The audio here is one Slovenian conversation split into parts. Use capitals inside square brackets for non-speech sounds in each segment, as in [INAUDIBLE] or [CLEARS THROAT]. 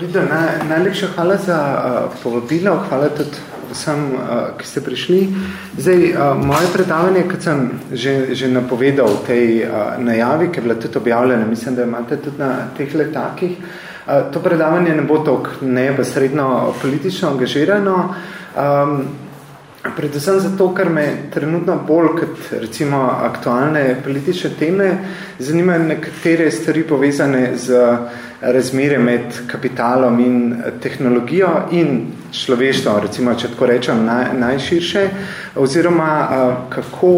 Rida, naj, najlepša hvala za uh, povabilo, hvala tudi vsem, uh, ki ste prišli. Zdaj, uh, moje predavanje, kot sem že, že napovedal v tej uh, najavi, ki je bila tudi objavljena, mislim, da imate tudi na teh letakih, uh, to predavanje ne bo toliko nebesredno politično angažirano, um, predvsem zato, ker me trenutno bolj kot recimo aktualne politične teme zanimajo nekatere stvari povezane z razmere med kapitalom in tehnologijo in človeštvom, recimo, če tako rečem, naj, najširše, oziroma kako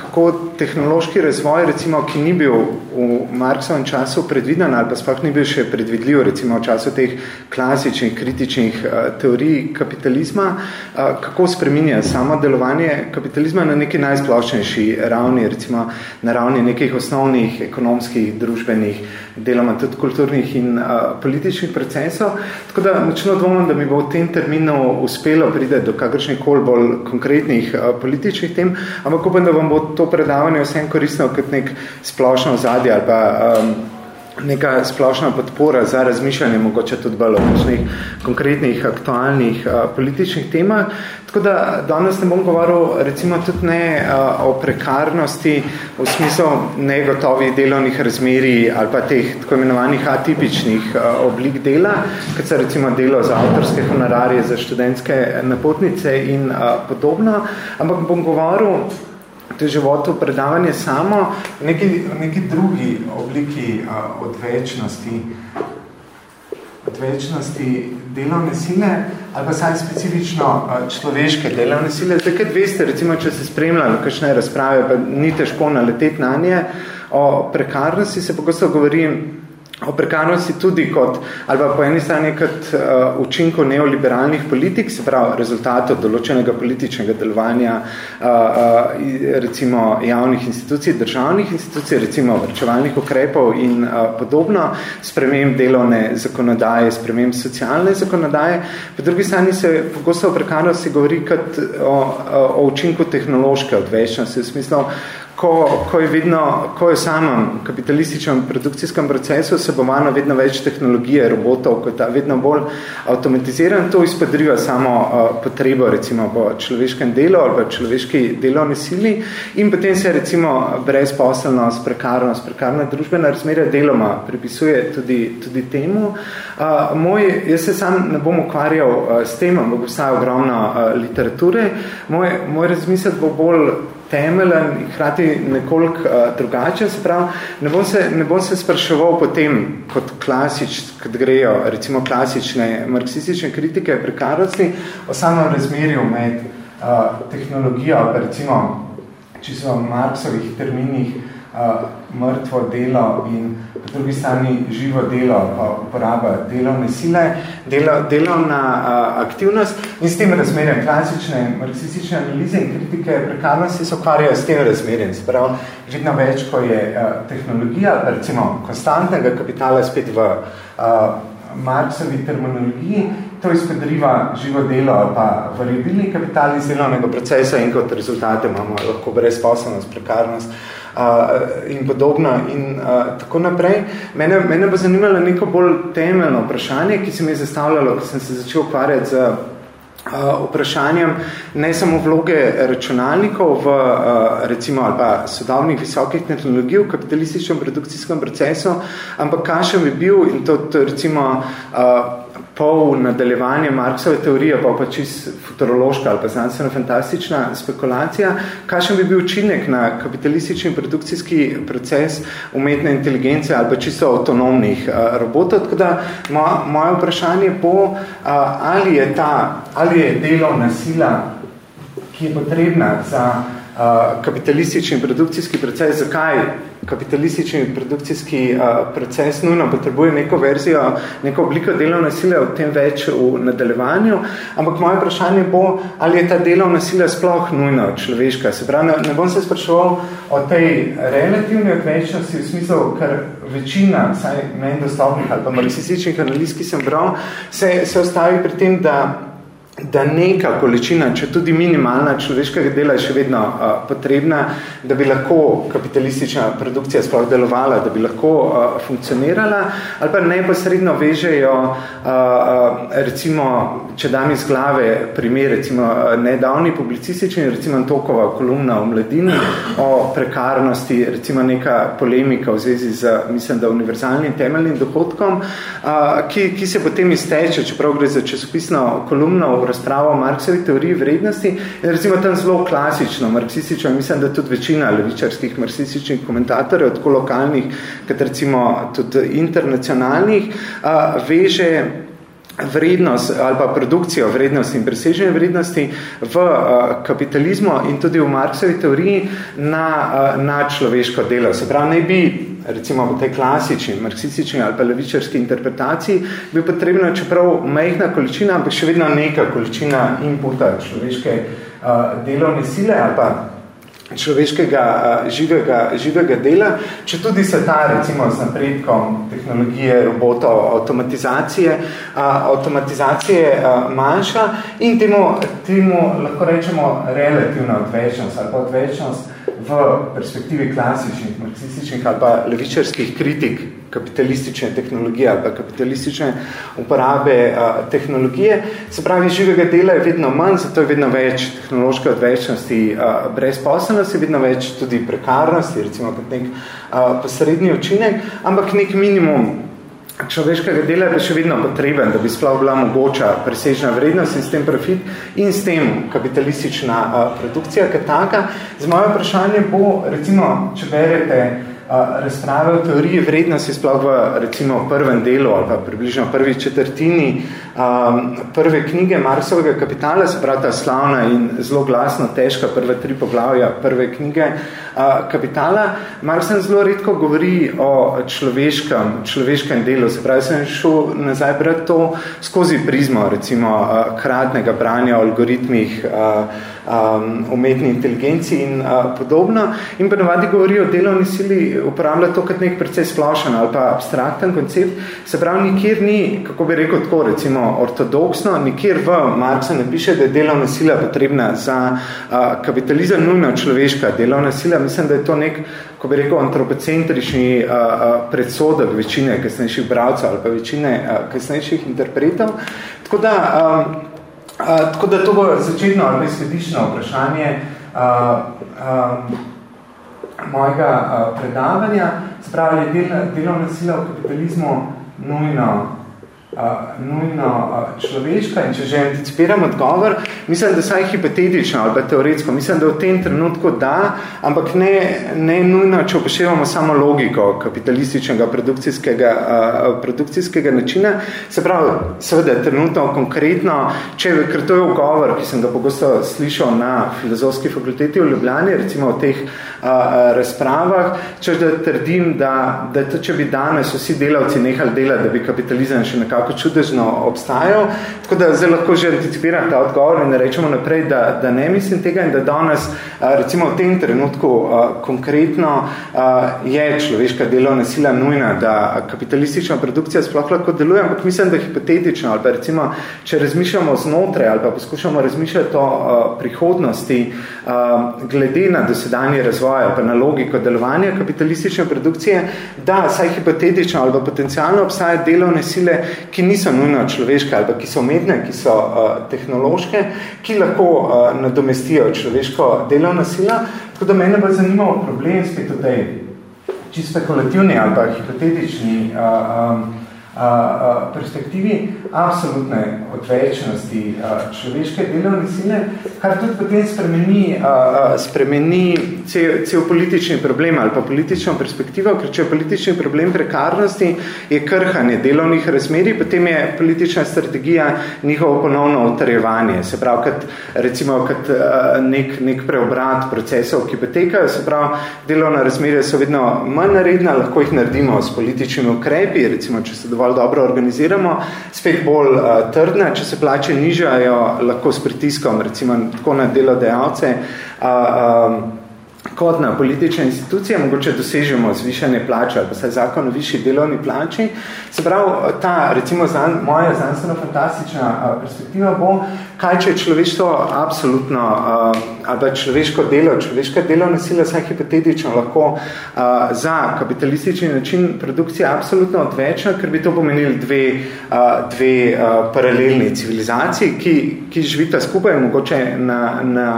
kako tehnološki razvoj, recimo, ki ni bil v Marksovem času predviden ali pa sploh ni bil še predvidljiv, recimo v času teh klasičnih, kritičnih uh, teorij kapitalizma, uh, kako spreminja samo delovanje kapitalizma na neki najsplošnejši ravni, recimo na ravni nekih osnovnih ekonomskih, družbenih, deloma tudi kulturnih in uh, političnih procesov. Tako da močno dvomam, da mi bo v tem terminu uspelo pride do kakršnih kol bolj konkretnih uh, političnih tem, ampak upam, da vam bo to predavanje vsem koristno kot nek splošno zadje ali pa um, neka splošna podpora za razmišljanje, mogoče tudi bolj o kakšnih konkretnih, aktualnih uh, političnih temah. Tako da danes ne bom govoril recimo tudi ne uh, o prekarnosti v smislu negotovih delovnih razmerij ali pa teh tako imenovanih atipičnih uh, oblik dela, kot so recimo delo za avtorske honorarje, za študentske napotnice in uh, podobno, ampak bom govoril to je životu predavanje samo v neki, neki drugi obliki a, odvečnosti, odvečnosti delovne sile ali pa saj specifično a, človeške delovne sile. Kaj veste, recimo, če se spremljalo kakšne razprave, pa ni težko naleteti na nje, o prekarnosti se pogosto govorim o prekarnosti tudi kot, ali pa po eni strani kot uh, učinko neoliberalnih politik, se pravi rezultatov določenega političnega delovanja uh, uh, recimo javnih institucij, državnih institucij, recimo vrčevalnih ukrepov in uh, podobno, spremem delovne zakonodaje, spremem socialne zakonodaje. Po drugi strani se pogosto o prekarnosti govori kot o, o, učinku tehnološke odvečnosti, v smislu, ko, ko je vidno, ko je v samem kapitalističnem produkcijskem procesu se bo malo vedno več tehnologije, robotov, ko je ta vedno bolj avtomatiziran, to izpodriva samo uh, potrebo recimo po človeškem delu ali človeški delovni sili in potem se recimo brezposelnost, prekarnost, prekarna družbena razmerja deloma pripisuje tudi, tudi temu. Uh, moj, jaz se sam ne bom ukvarjal uh, s tem, ampak obstaja ogromno uh, literature. Moj, moj razmislek bo bolj temeljen in hrati nekoliko uh, drugačen, se pravi, ne bom se, ne bom se spraševal potem, kot klasič, kot grejo recimo klasične marksistične kritike prekarnosti, o samem razmerju med uh, tehnologijo, pa recimo, čisto v Marksovih terminih, uh, mrtvo delo in po drugi strani živo delo, pa uporaba delovne sile, delo, delovna uh, aktivnost in s tem razmerjem klasične marksistične analize in kritike prekarnosti se ukvarjajo s tem razmerjem. Sprav, vidno več, ko je uh, tehnologija, recimo konstantnega kapitala spet v uh, Marksovi terminologiji, to izpodriva živo delo pa variabilni kapital iz delovnega procesa in kot rezultate imamo lahko brezposobnost, prekarnost, uh, in podobno in uh, tako naprej. Mene, mene bo zanimalo neko bolj temeljno vprašanje, ki se mi je zastavljalo, ko sem se začel ukvarjati z uh, vprašanjem ne samo vloge računalnikov v uh, recimo ali pa sodobnih visokih tehnologij v kapitalističnem produkcijskem procesu, ampak kakšen bi bil in to, to recimo uh, pol nadaljevanje Marksove teorije, pa pa čist futurološka ali pa znanstveno fantastična spekulacija, kakšen bi bil učinek na kapitalistični produkcijski proces umetne inteligence ali pa čisto avtonomnih uh, robotov. Tako da moja, moje vprašanje bo, uh, ali je ta, ali je delovna sila, ki je potrebna za kapitalistični produkcijski proces, zakaj kapitalistični produkcijski uh, proces nujno potrebuje neko verzijo, neko obliko delovne sile, o tem več v nadaljevanju, ampak moje vprašanje bo, ali je ta delovna sila sploh nujno človeška. Se pravi, ne, ne bom se spraševal o tej relativni odvečnosti v smislu, ker večina, saj meni dostopnih ali pa marksističnih analiz, ki sem bral, se, se ostavi pri tem, da da neka količina, če tudi minimalna človeškega dela je še vedno uh, potrebna, da bi lahko kapitalistična produkcija sploh delovala, da bi lahko uh, funkcionirala, ali pa neposredno vežejo, uh, uh, recimo, če dam iz glave primer, recimo nedavni publicistični, recimo Tokova kolumna o mladini, o prekarnosti, recimo neka polemika v zvezi z, mislim, da univerzalnim temeljnim dohodkom, uh, ki, ki se potem izteče, čeprav gre za časopisno kolumno v razpravo o Marksovi teoriji vrednosti in recimo tam zelo klasično, marksistično, mislim, da tudi večina levičarskih marksističnih komentatorjev, tako lokalnih, kot recimo tudi internacionalnih, veže vrednost ali pa produkcijo vrednosti in preseženje vrednosti v kapitalizmu in tudi v Marksovi teoriji na, na človeško delo. Se pravi, ne bi recimo v tej klasični, marksistični ali pa levičarski interpretaciji, bi potrebno, čeprav majhna količina, ampak še vedno neka količina inputa človeške uh, delovne sile ali pa človeškega uh, živega, živega dela, če tudi se ta recimo z napredkom tehnologije, robotov, avtomatizacije, uh, avtomatizacije uh, manjša in temu, temu lahko rečemo relativna odvečnost ali pa odvečnost v perspektivi klasičnih, marksističnih ali pa levičarskih kritik kapitalistične tehnologije ali pa kapitalistične uporabe a, tehnologije. Se pravi, živega dela je vedno manj, zato je vedno več tehnološke odvečnosti, brezposobnosti, vedno več tudi prekarnosti, recimo kot nek a, posrednji učinek, ampak nek minimum človeškega dela je pa še vedno potreben, da bi sploh bila mogoča presežna vrednost in s tem profit in s tem kapitalistična uh, produkcija, kot taka. Z moje vprašanje bo, recimo, če berete razprave o teoriji vrednosti sploh v recimo prvem delu ali pa približno prvi četrtini um, prve knjige Marsovega kapitala, se pravi ta slavna in zelo glasno težka prve tri poglavja prve knjige kapitala. Marsen zelo redko govori o človeškem, človeškem delu, se pravi, sem šel nazaj brati to skozi prizmo recimo kratnega branja o algoritmih umetni inteligenci in podobno. In pa navadi govori o delovni sili, uporablja to kot nek precej splošen ali pa abstrakten koncept. Se pravi, nikjer ni, kako bi rekel tako, recimo ortodoksno, nikjer v Marksa ne piše, da je delovna sila potrebna za kapitalizem nujno človeška delovna sila. Mislim, da je to nek, ko bi rekel, antropocentrični uh, uh, predsodek večine kasnejših bravcev ali pa večine uh, kasnejših interpretov. Tako da, um, tako da to bo začetno ali izhodiščno vprašanje uh, um, mojega uh, predavanja. Spravi, del, delovna sila v kapitalizmu nujno nujno človeška in če že anticipiram odgovor, mislim, da saj hipotetično ali pa teoretsko, mislim, da v tem trenutku da, ampak ne, ne nujno, če upoštevamo samo logiko kapitalističnega produkcijskega, uh, produkcijskega načina, se pravi, seveda trenutno, konkretno, če, ker to je ugovor, ki sem ga pogosto slišal na filozofski fakulteti v Ljubljani, recimo v teh uh, razpravah, če da trdim, da, da to, če bi danes vsi delavci nehali delati, da bi kapitalizem še nekako nekako čudežno obstajal. Tako da zdaj lahko že anticipiram ta odgovor in rečemo naprej, da, da ne mislim tega in da danes, recimo v tem trenutku konkretno, je človeška delovna sila nujna, da kapitalistična produkcija sploh lahko deluje, ampak mislim, da hipotetično ali pa recimo, če razmišljamo znotraj ali pa poskušamo razmišljati o prihodnosti glede na dosedanje razvoje ali pa na logiko delovanja kapitalistične produkcije, da saj hipotetično ali pa potencialno obstaja delovne sile, ki niso nujno človeške ali pa ki so umetne, ki so uh, tehnološke, ki lahko uh, nadomestijo človeško delovno sila. Tako da mene bo zanimal problem spet v tej čisto spekulativni ali pa hipotetični uh, um, perspektivi absolutne odvečnosti človeške delovne sile, kar tudi potem spremeni, spremeni cel, cel politični problem ali pa politično perspektivo, ker če je politični problem prekarnosti, je krhanje delovnih razmerij, potem je politična strategija njihovo ponovno utrjevanje. Se pravi, kot, recimo, kot nek, nek preobrat procesov, ki potekajo, se pravi, delovna razmerja so vedno manj naredna, lahko jih naredimo s političnimi ukrepi, recimo, če se dovolj dovolj dobro organiziramo, spet bolj uh, trdne, če se plače nižajo, lahko s pritiskom, recimo tako na delodajalce, uh, um, kot na politične institucije, mogoče dosežemo zvišanje plače ali pa saj zakon o višji delovni plači. Se pravi, ta, recimo, znan, moja znanstveno-fantastična perspektiva bo, kaj če je človeštvo absolutno, ali pa človeško delo, človeška delovna sila, saj hipotetično lahko za kapitalistični način produkcije absolutno odvečna, ker bi to pomenili dve, dve paralelni civilizaciji, ki, ki živita skupaj, mogoče na, na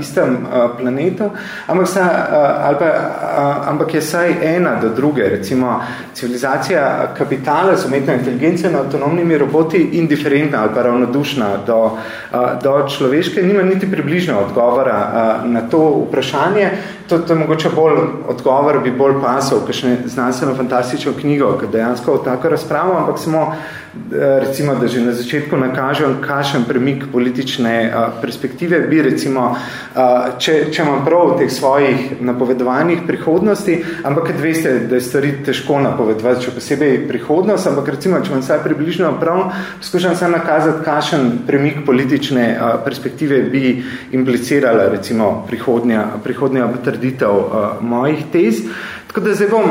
istem planetu, ampak sta, uh, ali pa, uh, ampak je saj ena do druge, recimo civilizacija kapitala z umetno inteligencijo na avtonomnimi roboti indiferentna ali pa ravnodušna do, uh, do človeške, nima niti približno odgovora na to vprašanje. To, to mogoče bolj odgovor, bi bolj pasal, kakšne znanstveno fantastično knjigo, ki dejansko v tako razpravo, ampak samo recimo, da že na začetku nakažem, kakšen premik politične uh, perspektive bi recimo, uh, če, če imam prav v teh svojih napovedovanjih prihodnosti, ampak kad veste, da je stvari težko napovedovati, če posebej prihodnost, ampak recimo, če imam saj približno prav, poskušam se nakazati, kakšen premik politične uh, perspektive bi implicirala recimo prihodnja, prihodnja potrditev uh, mojih tez. Tako da zdaj bom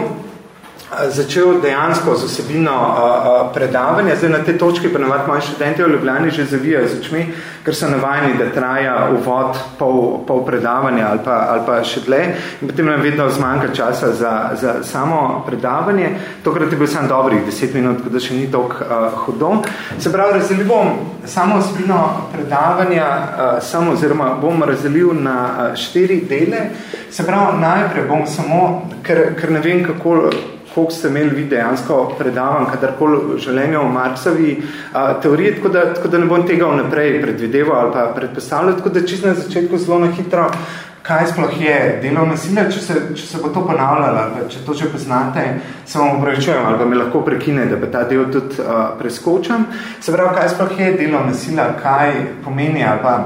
začel dejansko z osebino predavanja. Zdaj na te točki pa navad moji študenti v Ljubljani že zavijajo z očmi, ker so navajeni, da traja uvod pol, pol predavanja ali pa, ali pa še dle. In potem nam vedno zmanjka časa za, za samo predavanje. Tokrat je bil sam dobrih deset minut, da še ni toliko uh, hudo. Se pravi, razdelil bom samo osebino predavanja, uh, samo oziroma bom razdelil na uh, štiri dele. Se pravi, najprej bom samo, ker, ker ne vem, kako koliko ste imeli vi dejansko predavan, kadarkoli v življenju o Marksovi a, teoriji, tako da, tako da ne bom tega vnaprej predvideval ali pa predpostavljal, tako da čisto na začetku zelo na hitro, kaj sploh je delovna sila, če se, če se bo to ponavljalo, ali če to že poznate, se vam upravičujem, ali pa me lahko prekine, da pa ta del tudi a, preskočam. Se pravi, kaj sploh je delovna sila, kaj pomeni ali pa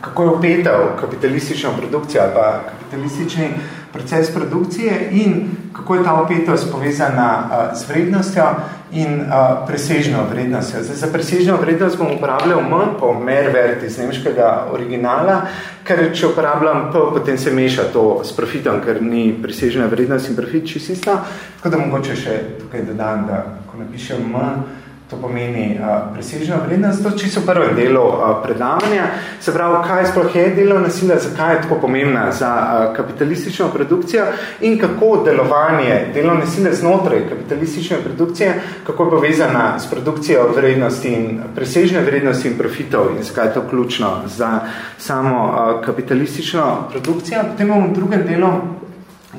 kako je upeta v kapitalistično produkcijo ali pa kapitalistični proces produkcije in kako je ta opetost povezana uh, z vrednostjo in uh, presežno vrednostjo. Zdaj, za presežno vrednost bom uporabljal M po Merwert iz nemškega originala, ker če uporabljam P, potem se meša to s profitom, ker ni presežna vrednost in profit čisto. Tako da mogoče še tukaj dodam, da ko napišem M, To pomeni uh, presežna vrednost, to čisto prvo delo uh, predavanja. Se pravi, kaj sploh je delovna sila, zakaj je tako pomembna za uh, kapitalistično produkcijo in kako delovanje delovne sile znotraj kapitalistične produkcije, kako je povezana s produkcijo vrednosti in presežne vrednosti in profitov in zakaj je to ključno za samo uh, kapitalistično produkcijo. Potem bomo v drugem delu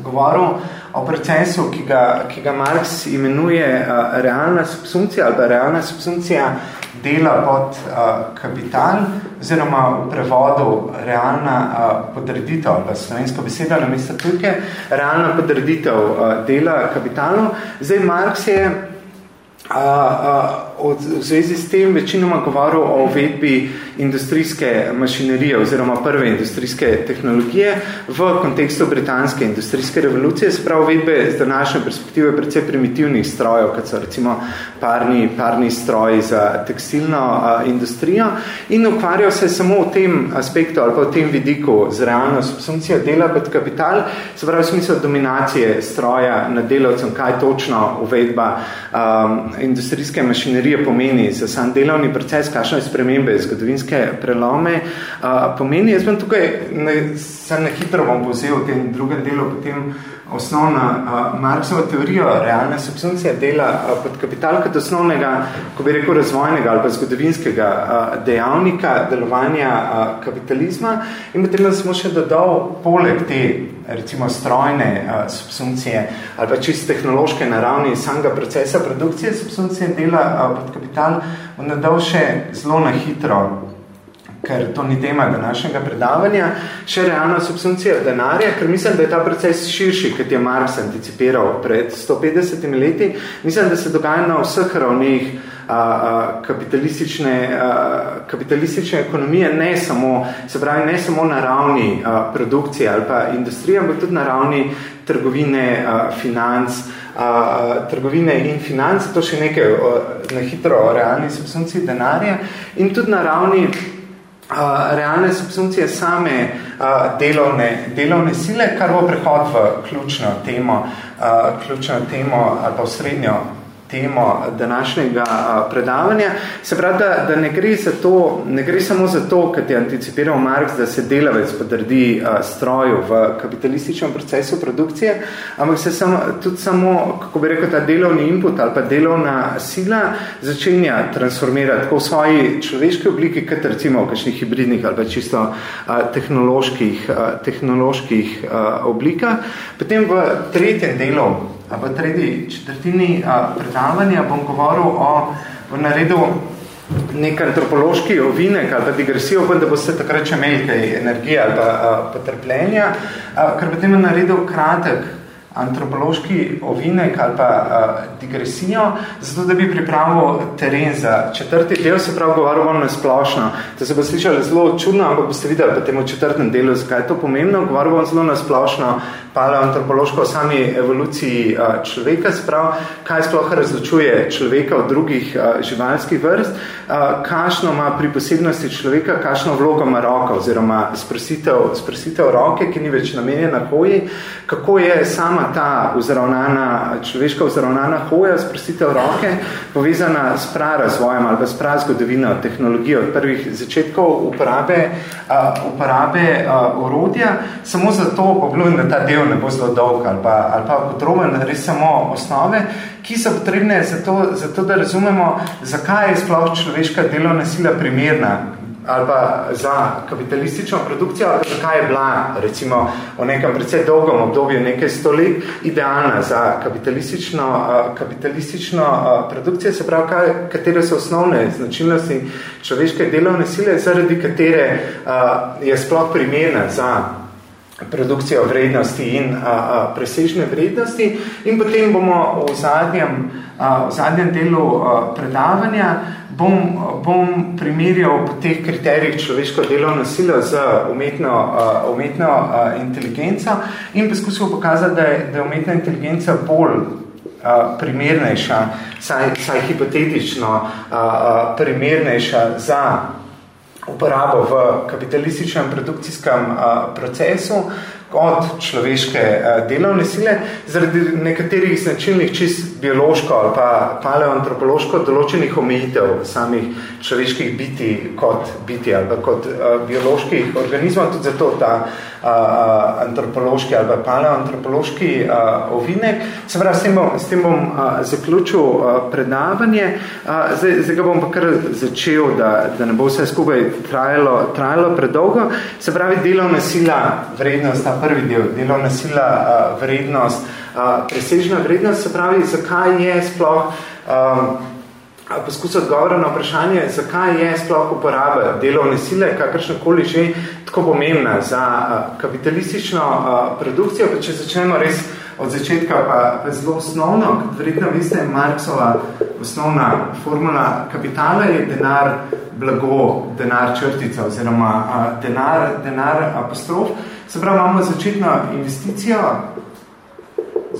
govoril o procesu, ki ga, ki ga Marx imenuje uh, realna subsumpcija ali pa realna subsumpcija dela pod uh, kapital, oziroma v prevodu realna uh, podreditev, ali pa slovensko besedo na mesto tukaj, realna podreditev uh, dela kapitalu. Zdaj, Marx je uh, uh, v zvezi s tem večinoma govoril o uvedbi industrijske mašinerije oziroma prve industrijske tehnologije v kontekstu britanske industrijske revolucije, spravo uvedbe z današnje perspektive predvsej primitivnih strojev, kot so recimo parni, parni stroji za tekstilno a, industrijo. In ukvarjal se samo v tem aspektu ali pa v tem vidiku z realno subsumpcijo dela pod kapital, se pravi v smislu dominacije stroja nad delavcem, kaj točno uvedba a, industrijske mašinerije teorije pomeni za sam delovni proces, kakšne spremembe, zgodovinske prelome uh, pomeni. Jaz bom tukaj, ne, sem na hitro bom povzel v tem drugem delu, potem osnovna uh, Marksova teorija realne subsumpcije dela uh, pod kapital kot osnovnega, ko bi rekel, razvojnega ali pa zgodovinskega uh, dejavnika delovanja uh, kapitalizma. In potem smo še dodal poleg te recimo strojne uh, subsumpcije ali pa čist tehnološke naravni samega procesa produkcije subsumpcije dela uh, pod kapital, on nadal še zelo na hitro, ker to ni tema današnjega predavanja, še realna subsumpcija denarja, ker mislim, da je ta proces širši, kot je Marx anticipiral pred 150 leti. Mislim, da se dogaja na vseh ravnih kapitalistične, kapitalistične ekonomije, ne samo, se pravi, ne samo na ravni produkcije ali pa industrije, ampak tudi na ravni trgovine, financ, trgovine in financ, to še nekaj na hitro o realni subsumpciji denarja in tudi na ravni realne subsunkcije same uh, delovne, delovne sile, kar bo prehod v ključno temo, uh, ključno temo ali pa v srednjo temo današnjega predavanja. Se pravi, da, da ne, gre za to, ne gre samo za to, kad je anticipiral Marx, da se delavec podrdi stroju v kapitalističnem procesu produkcije, ampak se samo, tudi samo, kako bi rekel, ta delovni input ali pa delovna sila začenja transformirati tako v svoji človeški obliki, kot recimo v kakšnih hibridnih ali pa čisto tehnoloških, tehnoloških oblikah. Potem v tretjem delu v tretji četrtini predavanja bom govoril o, o naredu nek antropološki ovinek ali pa digresijo, da boste takrat še imeli kaj energije ali pa potrpljenja, ker potem je naredil kratek antropološki ovinek ali pa uh, digresijo, zato da bi pripravil teren za četrti del, se pravi govoril bom na splošno. To se bo slišalo zelo čudno, ampak boste videli potem v četrtem delu, zakaj je to pomembno. Govoril bom zelo na splošno paleoantropološko o sami evoluciji uh, človeka, se pravi, kaj sploh razločuje človeka od drugih uh, živalskih vrst, uh, kašno ima pri posebnosti človeka, kašno vlogo ima roka oziroma sprositev, sprositev roke, ki ni več namenjena hoji, kako je sama ta vzravnana, človeška vzravnana hoja, sprostitev roke, povezana s prarazvojem ali s prazgodovino tehnologijo od prvih začetkov uporabe, uh, uporabe uh, orodja, samo zato obljubim, da ta del ne bo zelo dolg ali pa, ali pa podroben, res samo osnove, ki so potrebne za to, za to, da razumemo, zakaj je sploh človeška delovna sila primerna ali pa za kapitalistično produkcijo, ali zakaj je bila recimo v nekem predvsej dolgom obdobju nekaj sto let idealna za kapitalistično, kapitalistično produkcijo, se pravi, kaj, katere so osnovne značilnosti človeške delovne sile, zaradi katere je sploh primerna za produkcijo vrednosti in a, a, presežne vrednosti. In potem bomo v zadnjem, a, v zadnjem delu a, predavanja bom, bom primerjal po teh kriterijih človeško delovno silo z umetno, uh, umetno uh, inteligenco in poskusil pokazati, da je, da je umetna inteligenca bolj uh, primernejša, saj, saj hipotetično uh, uh, primernejša za uporabo v kapitalističnem produkcijskem procesu, od človeške delovne sile, zaradi nekaterih značilnih čist biološko ali pa paleoantropološko določenih omejitev samih človeških biti kot biti ali kot uh, bioloških organizmov, tudi zato ta uh, antropološki ali pa paleoantropološki uh, ovinek. Se pravi, s tem bom, s tem bom uh, zaključil uh, predavanje. Uh, zdaj, zdaj ga bom pa kar začel, da, da ne bo vse skupaj trajalo, trajalo predolgo. Se pravi, delovna sila, vrednost, ta prvi del, delovna sila, uh, vrednost, uh, presežna vrednost, se pravi, zakaj je sploh um, poskus odgovora na vprašanje, zakaj je sploh uporaba delovne sile, kakršnokoli že tako pomembna za uh, kapitalistično uh, produkcijo, pa če začnemo res od začetka pa, pa zelo osnovno, kot verjetno veste, Marksova osnovna formula kapitala je denar blago, denar črtica oziroma uh, denar, denar apostrof. Se pravi, imamo začetno investicijo,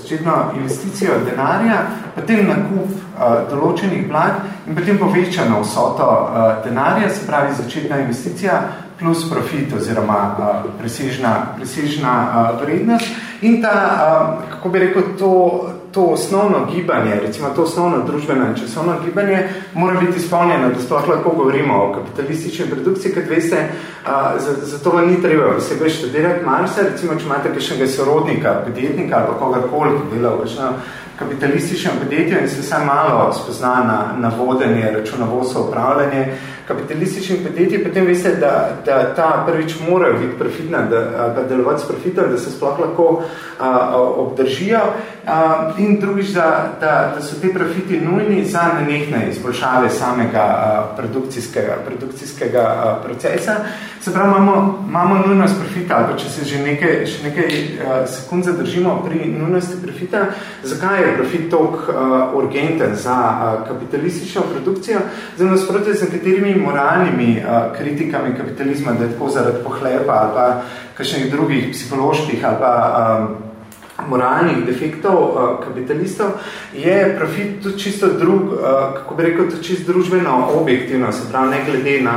začetno investicijo denarja, potem nakup uh, določenih blag in potem povečano vsoto uh, denarja, se pravi začetna investicija plus profit oziroma uh, presežna, presežna uh, vrednost. In ta, uh, kako bi rekel, to, to osnovno gibanje, recimo to osnovno družbeno in časovno gibanje, mora biti izpolnjeno, da sploh lahko govorimo o kapitalistični produkciji, kot veste, zato za to vam ni treba posebej študirati Marsa, recimo, če imate kakšnega sorodnika, podjetnika ali kogarkoli, ki dela v kapitalističnem podjetju in se vsaj malo spozna na, na vodenje, računovodstvo, upravljanje, kapitalističnih podjetij, potem veste, da, da ta prvič morajo biti profitna, da, delovati s profitom, da se sploh lahko a, obdržijo a, in drugič, da, da, da so te profiti nujni za nenehne izboljšave samega a, produkcijskega, produkcijskega a, procesa. Se pravi, imamo, imamo nujnost profita, ali če se že nekaj, še nekaj a, sekund zadržimo pri nujnosti profita, zakaj je profit toliko urgenten za a, kapitalistično produkcijo, za nasprotje z nekaterimi moralnimi uh, kritikami kapitalizma, da je tako zaradi pohleba ali pa kakšnih drugih psiholoških ali pa, um, moralnih defektov uh, kapitalistov, je profit tudi čisto drug, uh, kako bi rekel, tudi čisto družbeno objektivno, se pravi, ne glede na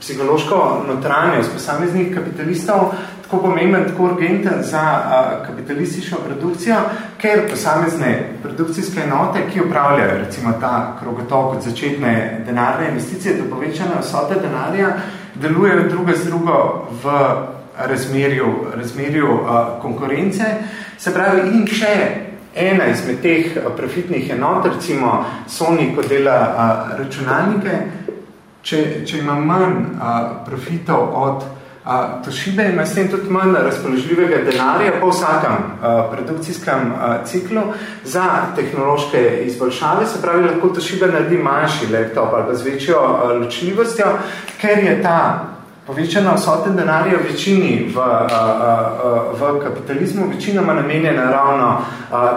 psihološko notranjost posameznih kapitalistov, tako pomemben, tako urgenten za uh, kapitalistično produkcijo, ker posamezne produkcijske enote, ki upravljajo recimo ta krogotok od začetne denarne investicije do povečane vsote denarja, delujejo druga z drugo v razmerju, razmerju uh, konkurence. Se pravi, in če ena izmed teh profitnih enot, recimo Sony, ko dela uh, računalnike, če, če ima manj uh, profitov od uh, Toshibe, ima s tem tudi manj razpoložljivega denarja po vsakem uh, produkcijskem uh, ciklu za tehnološke izboljšave, se pravi, lahko Toshiba naredi manjši laptop ali pa z večjo uh, ločljivostjo, ker je ta povečana vsota denarja v večini v, v kapitalizmu, večinoma namenjena ravno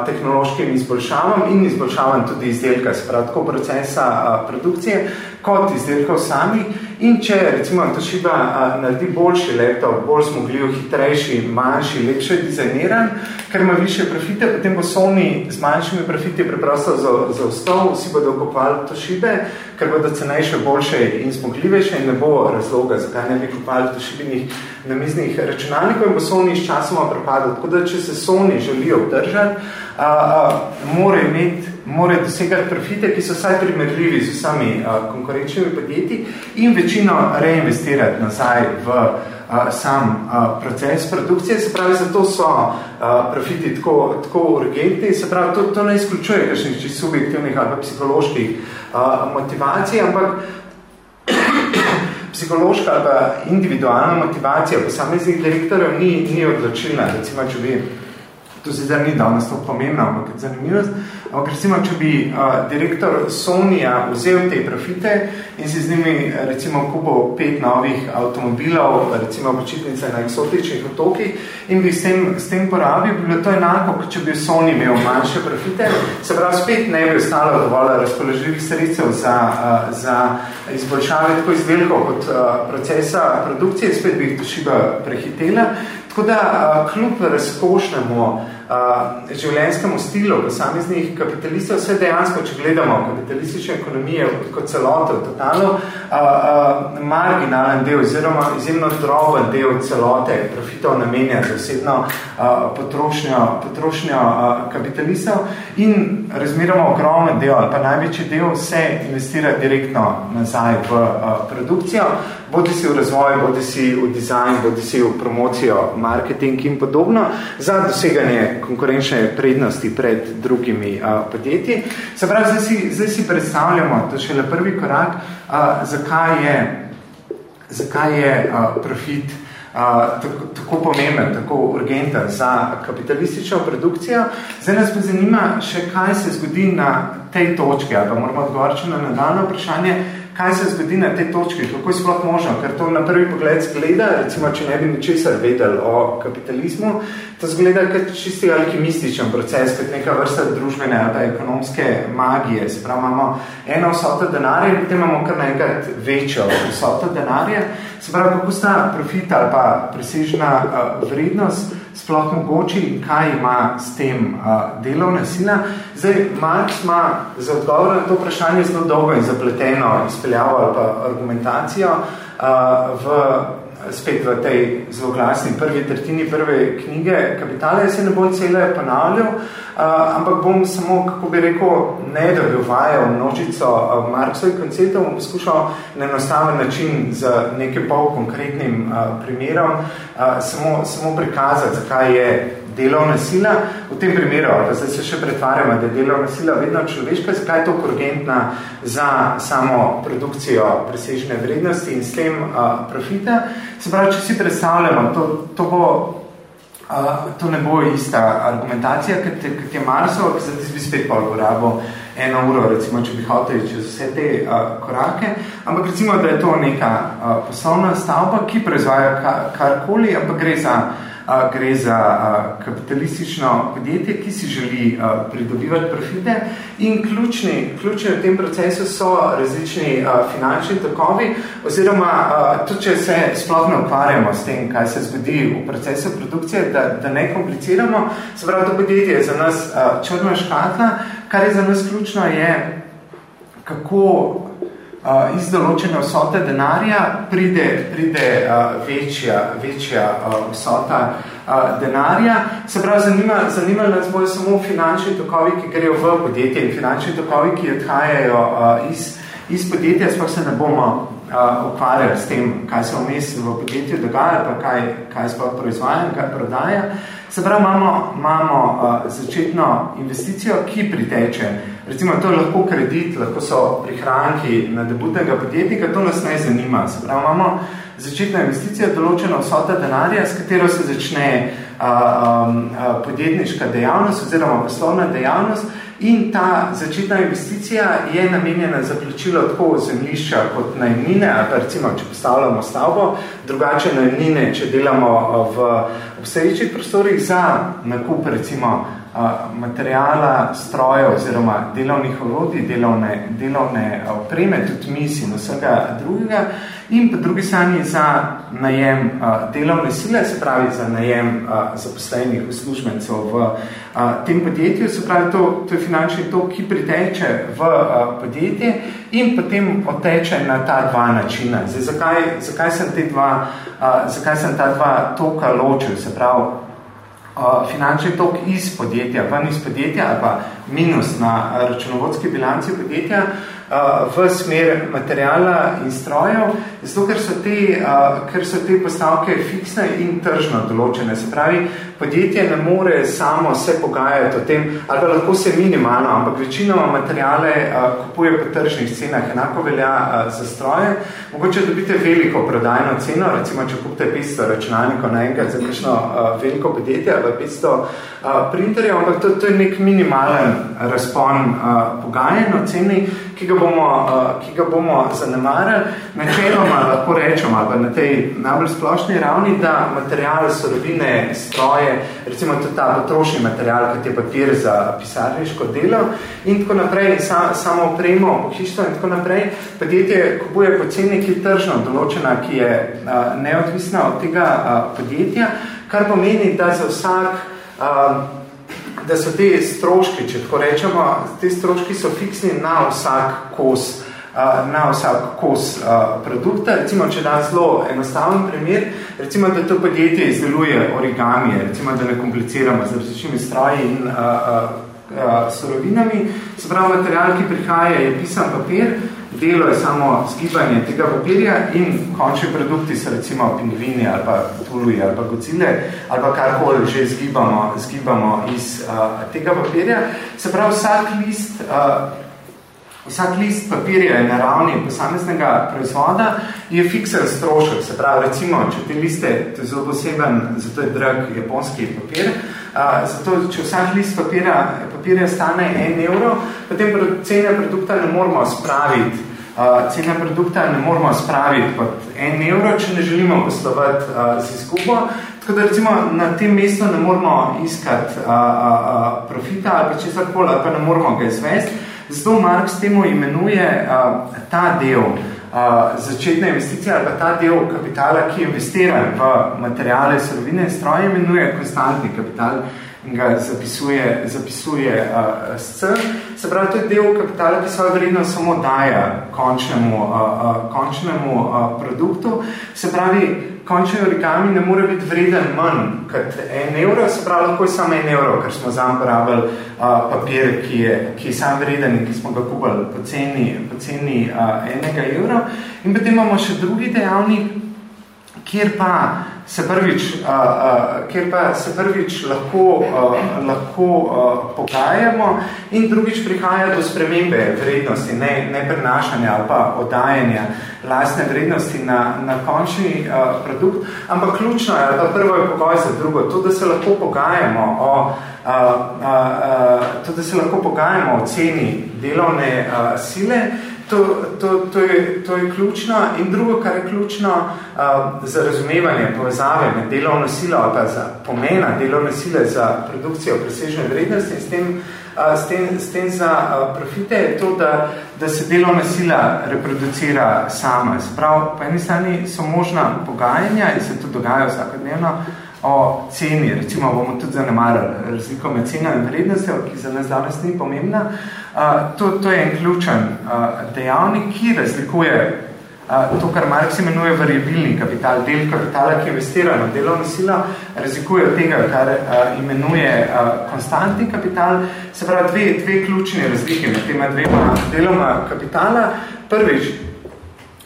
tehnološkim izboljšavam in izboljšavam tudi izdelka, se pravi, tako procesa produkcije, kot izdelkov sami. In če recimo Toshiba naredi boljši laptop, bolj smogljiv, hitrejši, manjši, lepše dizajniran, ker ima više profite, potem bo Sony z manjšimi profiti preprosto za, za ostov, vsi bodo kupovali Toshibe, ker bodo cenejše, boljše in smogljivejše in ne bo razloga, zakaj ne bi kupovali Toshibinih namiznih računalnikov in bo Sony s časoma propadal. Tako da, če se Sony želi obdržati, a, a, mora imeti mora dosegati profite, ki so vsaj primerljivi z vsemi uh, konkurenčnimi podjetji in večino reinvestirati nazaj v uh, sam uh, proces produkcije. Se pravi, zato so uh, profiti tako, tako urgentni. Se pravi, to, to ne izključuje kakšnih čisto subjektivnih ali psiholoških uh, motivacij, ampak psihološka ali individualna motivacija posameznih direktorjev ni, ni odločilna. Recimo, če bi to sicer ni danes to pomembno, ampak je zanimivost. Ampak recimo, če bi uh, direktor Sonija vzel te profite in si z njimi recimo kupil pet novih avtomobilov, recimo počitnice na eksotičnih otokih in bi s tem, s tem porabil, bi bilo to enako, kot če bi Sony imel manjše profite, se pravi, spet ne bi ostalo dovolj razpoložljivih sredstev za, uh, za izboljšave tako izdelkov kot uh, procesa produkcije, spet bi jih Toshiba prehitela. Tako da uh, kljub razkošnemu uh, življenjskemu stilu posameznih kapitalistov, vse dejansko, če gledamo kapitalistične ekonomije kot celoto, totalno, uh, uh, marginalen del, oziroma izjemno droben del celote profitov namenja za osebno uh, potrošnjo, potrošnjo uh, kapitalistov in razmeroma ogromen del, ali pa največji del, se investira direktno nazaj v uh, produkcijo, bodi si v razvoj, bodi si v dizajn, bodi si v promocijo, marketing in podobno, za doseganje konkurenčne prednosti pred drugimi a, podjetji. Se pravi, zdaj si, zdaj si predstavljamo, to je šele prvi korak, a, zakaj je, zakaj je a, profit a, tako, tako pomemben, tako urgenten za kapitalistično produkcijo. Zdaj nas pa zanima še, kaj se zgodi na tej točki, ali pa moramo odgovoriti na nadaljno vprašanje, kaj se zgodi na tej točki, kako je sploh možno, ker to na prvi pogled zgleda, recimo, če ne bi ničesar vedeli o kapitalizmu, to zgleda kot čisti alkimističen proces, kot neka vrsta družbene ali ekonomske magije. Sprav imamo eno vsoto denarja in potem imamo kar nekrat večjo vsoto denarja. Se pravi, kako sta profit ali pa presežna uh, vrednost sploh mogoči in kaj ima s tem uh, delovna sila. Zdaj, Marx ima za odgovor na to vprašanje zelo dolgo in zapleteno izpeljavo ali pa argumentacijo uh, v spet v tej zloglasni prvi tretjini prve knjige Kapitala. Jaz se ne bom cele ponavljal, uh, ampak bom samo, kako bi rekel, ne da bi uvajal množico uh, Marksovih konceptov, bom poskušal na enostaven način z nekaj pol konkretnim uh, primerom uh, samo, samo prikazati, zakaj je delovna sila, v tem primeru, ali pa zdaj se še pretvarjamo, da je delovna sila vedno človeška, zakaj je to urgentna za samo produkcijo presežne vrednosti in s tem uh, profita. Se pravi, če si predstavljamo, to, to bo Uh, to ne bo ista argumentacija, kot, kot je Marsov, ki zdaj bi spet pa uporabil eno uro, recimo, če bi hotel čez vse te uh, korake, ampak recimo, da je to neka uh, poslovna stavba, ki proizvaja karkoli, ampak gre za gre za kapitalistično podjetje, ki si želi pridobivati profite in ključni, ključni v tem procesu so različni finančni tokovi oziroma tudi, če se sploh ne ukvarjamo s tem, kaj se zgodi v procesu produkcije, da, da ne kompliciramo, se pravi, to podjetje je za nas črna škatla, kar je za nas ključno je, kako uh, iz določene vsote denarja pride, pride uh, večja, večja uh, vsota uh, denarja. Se pravi, zanima, zanima nas bolj samo finančni tokovi, ki grejo v podjetje in finančni tokovi, ki odhajajo uh, iz, iz podjetja, sploh se ne bomo uh, ukvarjali s tem, kaj se vmes v podjetju dogaja, pa kaj, kaj sploh proizvaja in kaj prodaja. Se pravi, imamo, imamo uh, začetno investicijo, ki priteče Recimo, to je lahko kredit, lahko so prihranki na debutnega podjetnika, to nas ne zanima. Se pravi, imamo začetna investicija, določena vsota denarja, s katero se začne a, a, podjetniška dejavnost oziroma poslovna dejavnost in ta začetna investicija je namenjena za plačilo tako zemljišča kot najmnine, ali pa recimo, če postavljamo stavbo, drugače najmnine, če delamo v obstoječih prostorih za nakup recimo materijala, stroja oziroma delovnih orodij, delovne, delovne opreme, tudi mis in vsega drugega in po drugi strani za najem delovne sile, se pravi za najem zaposlenih uslužbencev v tem podjetju, se pravi to, to je finančni tok, ki priteče v podjetje in potem oteče na ta dva načina. Zdaj, zakaj, zakaj, sem te dva, zakaj sem ta dva toka ločil, se pravi finančni tok iz podjetja, ven iz podjetja ali pa minus na računovodski bilanci podjetja, v smer materijala in strojev, zato ker so, te, ker so te postavke fiksne in tržno določene. Se pravi, podjetje ne more samo se pogajati o tem, ali pa lahko se minimalno, ampak večinoma materijale kupuje po tržnih cenah, enako velja za stroje. Mogoče dobite veliko prodajno ceno, recimo, če kupite 500 računalnikov naenkrat za kakšno veliko podjetje ali 500 printerjev, ampak to, to je nek minimalen razpon pogajen o ceni, ki ga bomo, uh, ki ga bomo zanemarili. Načeloma lahko rečemo, ali na tej najbolj splošni ravni, da material, sorovine, stroje, recimo tudi ta potrošni material, kot je papir za pisarniško delo in tako naprej, sa, samo opremo, pohištvo in tako naprej, podjetje kupuje po ceni, ki je tržno določena, ki je uh, neodvisna od tega uh, podjetja, kar pomeni, da za vsak uh, da so te stroški, če tako rečemo, te stroški so fiksni na vsak kos, na vsak kos produkta. Recimo, če da zelo enostaven primer, recimo, da to podjetje izdeluje origami, recimo, da ne kompliciramo z različnimi stroji in a, a, a, surovinami, se pravi, material, ki prihaja, je pisan papir, delo je samo zgibanje tega papirja in končni produkti so recimo pingvini ali pa tuluji ali pa gocile ali pa karkoli že zgibamo, zgibamo iz uh, tega papirja. Se pravi, vsak list, uh, vsak list papirja je na ravni posameznega proizvoda je fiksen strošek. Se pravi, recimo, če te liste, to je zelo poseben, zato je drag japonski papir, Uh, zato, če vsak list papira, papirja stane en evro, potem cene produkta ne moramo spraviti uh, cena produkta ne moramo spraviti pod en evro, če ne želimo poslovati uh, z izgubo. Tako da recimo na tem mestu ne moramo iskati uh, uh, profita ali pa česar koli, ali pa ne moramo ga izvesti. Zato Marx temu imenuje uh, ta del uh, začetne investicije ali pa ta del kapitala, ki je investiran v materiale, surovine in stroje, imenuje konstantni kapital in ga zapisuje, zapisuje uh, SC. Se pravi, to je del kapitala, ki svojo vrednost samo daje končnemu, uh, uh, končnemu uh, produktu. Se pravi, končni origami ne more biti vreden manj kot en evro, se pravi, lahko je samo en evro, ker smo zam pravili uh, papir, ki je, ki je sam vreden in ki smo ga kupili po ceni, po ceni uh, enega evra. In potem imamo še drugi dejavnik, kjer pa se prvič, uh, uh, kjer pa se prvič lahko, uh, lahko uh, pogajamo in drugič prihaja do spremembe vrednosti, ne, ne prenašanja ali pa oddajanja lastne vrednosti na, na končni uh, produkt, ampak ključno je, da prvo je pogoj za drugo, to, da se lahko pogajamo o Uh, uh, uh, to, da se lahko pogajamo o ceni delovne uh, sile, To, to, to, je, to je ključno in drugo, kar je ključno uh, za razumevanje povezave med delovno silo ali pa za pomena delovne sile za produkcijo presežne vrednosti in s tem, uh, s tem, s tem za uh, profite je to, da, da se delovna sila reproducira sama. Sprav, po eni strani so možna pogajanja in se to dogaja vsakodnevno, o ceni, recimo bomo tudi zanemarali razliko med ceno in vrednostjo, ki za nas danes ni pomembna, uh, to, to je en ključen dejavnik, ki razlikuje to, kar Marx imenuje variabilni kapital, del kapitala, ki je investiran v delovno silo, razlikuje od tega, kar imenuje konstantni kapital, se pravi dve, dve ključne razlike med tema dvema deloma kapitala. Prvič,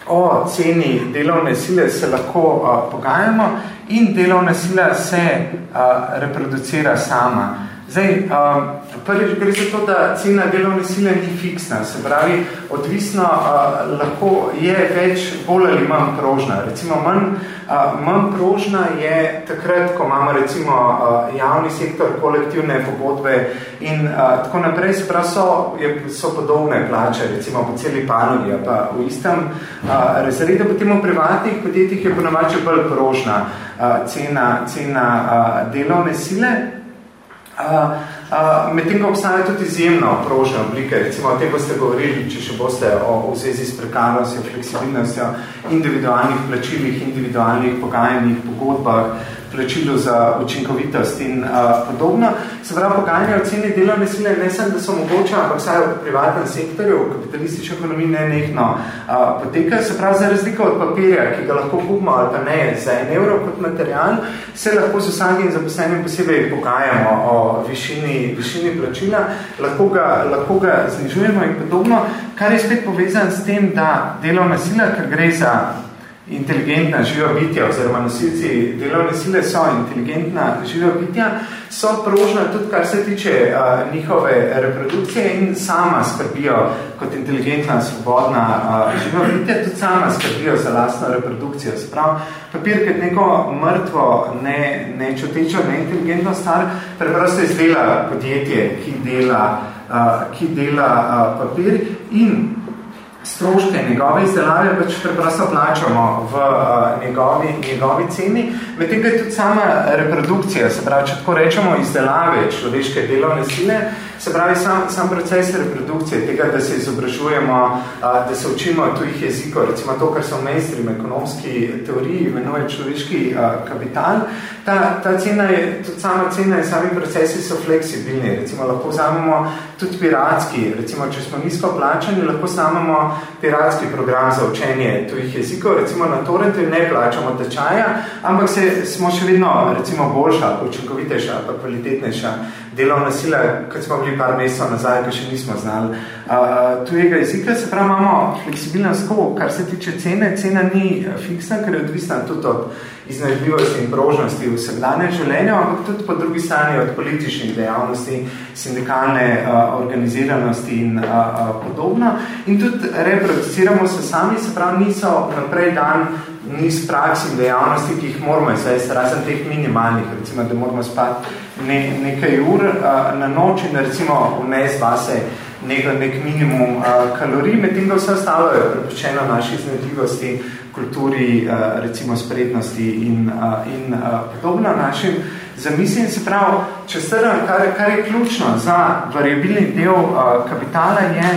o ceni delovne sile se lahko pogajamo in delovna sila se reproducira sama. Zdaj, um, prvič gre za to, da cena delovne sile ni fiksna, se pravi, odvisno uh, lahko je več bolj ali manj prožna. Recimo, manj, uh, manj prožna je takrat, ko imamo recimo uh, javni sektor, kolektivne pogodbe in uh, tako naprej, se pravi, so, je, so podobne plače, recimo po celi panogi, pa v istem uh, razredu, potem v privatnih podjetjih je ponavače bolj prožna uh, cena, cena uh, delovne sile. Uh, uh, Medtem, ko obstajajo tudi izjemno prožne oblike, recimo o tem boste govorili, če še boste o, o vzezi s prekarnostjo, fleksibilnostjo, individualnih plačilih, individualnih pogajanjih, pogodbah, plačilu za učinkovitost in uh, podobno. Se pravi, pogajanje o ceni delovne sile ne sem, da so mogoče, ampak vsaj v privatnem sektorju, v kapitalistični ekonomiji ne nehno uh, potekajo. Se pravi, za razliko od papirja, ki ga lahko kupimo ali pa ne za en evro kot material, se lahko z vsakim zaposlenim posebej pogajamo o višini, višini plačila, lahko ga, lahko ga znižujemo in podobno, kar je spet povezan s tem, da delovna sila, ker gre za inteligentna živa bitja oziroma nosilci delovne sile so inteligentna živa bitja, so prožna tudi, kar se tiče uh, njihove reprodukcije in sama skrbijo kot inteligentna, svobodna uh, živa bitja, tudi sama skrbijo za lastno reprodukcijo. Sprav, papir, kot neko mrtvo, ne, ne čutečo, ne inteligentno star, preprosto izdela podjetje, ki dela, uh, ki dela uh, papir in stroške njegove izdelave pač preprosto plačamo v uh, njegovi, njegovi ceni, medtem je tudi sama reprodukcija, se pravi, če tako rečemo, izdelave človeške delovne sile, Se pravi, sam, sam proces reprodukcije tega, da se izobražujemo, da se učimo tujih jezikov, recimo to, kar se v mainstream ekonomski teoriji imenuje človeški kapital, ta, ta cena je, tudi sama cena in sami procesi so fleksibilni. Recimo, lahko vzamemo tudi piratski, recimo, če smo nizko plačani, lahko vzamemo piratski program za učenje tujih jezikov, recimo na torrentu ne plačamo tečaja, ampak se, smo še vedno, recimo, boljša, učinkovitejša, pa kvalitetnejša delovna sila, kot smo bili par mesecev nazaj, ki še nismo znali uh, tujega jezika. Se pravi, imamo fleksibilnost, kar se tiče cene. Cena ni fiksna, ker je odvisna tudi od iznajdljivosti in prožnosti v vsakdanjem življenju, ampak tudi po drugi strani od političnih dejavnosti, sindikalne uh, organiziranosti in uh, uh, podobno. In tudi reproduciramo se sami, se pravi, niso naprej dan niz praks in dejavnosti, ki jih moramo izvesti, razen teh minimalnih, recimo, da moramo spati ne, nekaj ur uh, na noč in recimo vnes vase nek, nek minimum uh, kalorij, medtem da vse ostalo je prepuščeno naši iznedljivosti, kulturi, uh, recimo spretnosti in, uh, in uh, podobno našim zamislim. Se pravi, če strnem, kar, kar je ključno za variabilni del uh, kapitala je,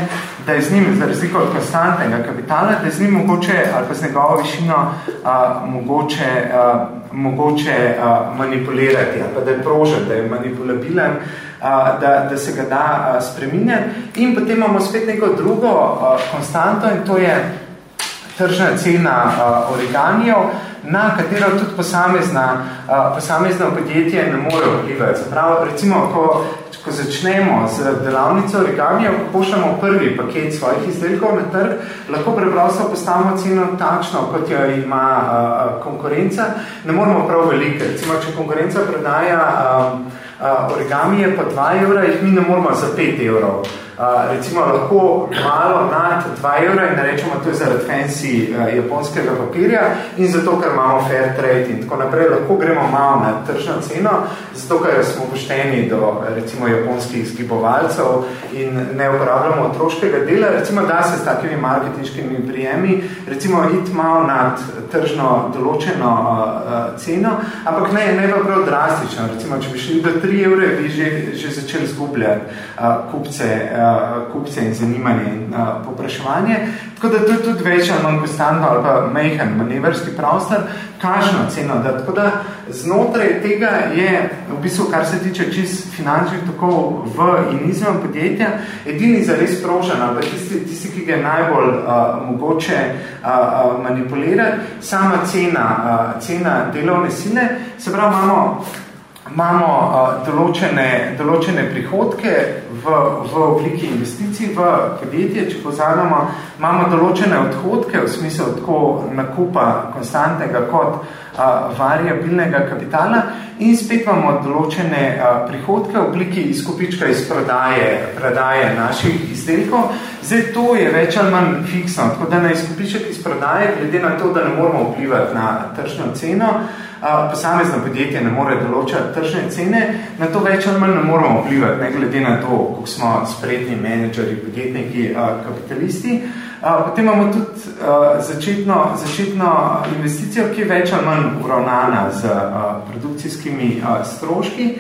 da je z njim, za razliko od konstantnega kapitala, da je z njim mogoče, ali pa z njegovo višino, uh, mogoče, uh, mogoče uh, manipulirati, ali pa da je prožen, da je manipulabilen, uh, da, da se ga da uh, spreminjati. In potem imamo spet neko drugo uh, konstanto in to je tržna cena uh, origanijev, na katero tudi posamezna, uh, posamezna podjetje ne more vplivati. Zapravo, recimo, ko ko začnemo z delavnico origamijo, pošljamo prvi paket svojih izdelkov na trg, lahko preprosto postavimo ceno takšno, kot jo ima uh, konkurenca. Ne moramo prav velike. Recimo, če konkurenca prodaja uh, uh, origamije po 2 evra, jih mi ne moramo za 5 evrov recimo lahko malo nad 2 evra in rečemo, to je zaradi fancy uh, japonskega papirja in zato, ker imamo fair trade in tako naprej, lahko gremo malo na tržno ceno, zato, ker smo pošteni do recimo japonskih zgibovalcev in ne uporabljamo otroškega dela, recimo da se s takimi marketinškimi prijemi, recimo iti malo nad tržno določeno uh, ceno, ampak ne, ne pa prav drastično, recimo, če bi šli do 3 evre, bi že, že začeli zgubljati uh, kupce, uh, kupce in zanimanje in uh, popraševanje. Tako da to je tudi več ali manj konstantno ali pa mehen manevrski prostor, kažno ceno. Da, tako da znotraj tega je, v bistvu, kar se tiče čist finančnih tokov v in izven podjetja, edini zares prožen, ali tisti, tisti, ki ga je najbolj uh, mogoče uh, manipulirati, sama cena, uh, cena delovne sile, se pravi, imamo imamo uh, določene, določene prihodke v, v obliki investicij v podjetje, če pozadamo, imamo določene odhodke v smislu tako nakupa konstantnega kot uh, variabilnega kapitala in spet imamo določene uh, prihodke v obliki izkupička iz prodaje, prodaje naših izdelkov. Zdaj, to je več ali manj fiksno, tako da na izkupiček iz prodaje, glede na to, da ne moramo vplivati na tržno ceno, posamezno podjetje ne more določati tržne cene, na to več ali manj ne moramo vplivati, ne glede na to, kako smo spretni menedžeri, podjetniki, kapitalisti. Potem imamo tudi začetno, začetno investicijo, ki je več ali manj uravnana z produkcijskimi stroški.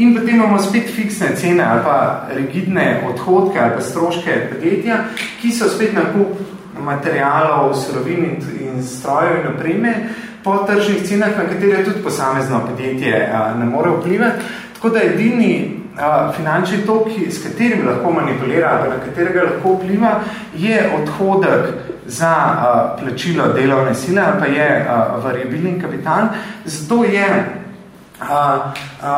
In potem imamo spet fiksne cene ali pa rigidne odhodke ali pa stroške podjetja, ki so spet nakup materialov, surovin in, in strojev in opreme, po tržnih cenah, na katere tudi posamezno podjetje a, ne more vplivati. Tako da edini a, finančni tok, s katerim lahko manipulira ali na katerega lahko vpliva, je odhodek za a, plačilo delovne sile ali pa je variabilni kapital. Zato je A, a, a,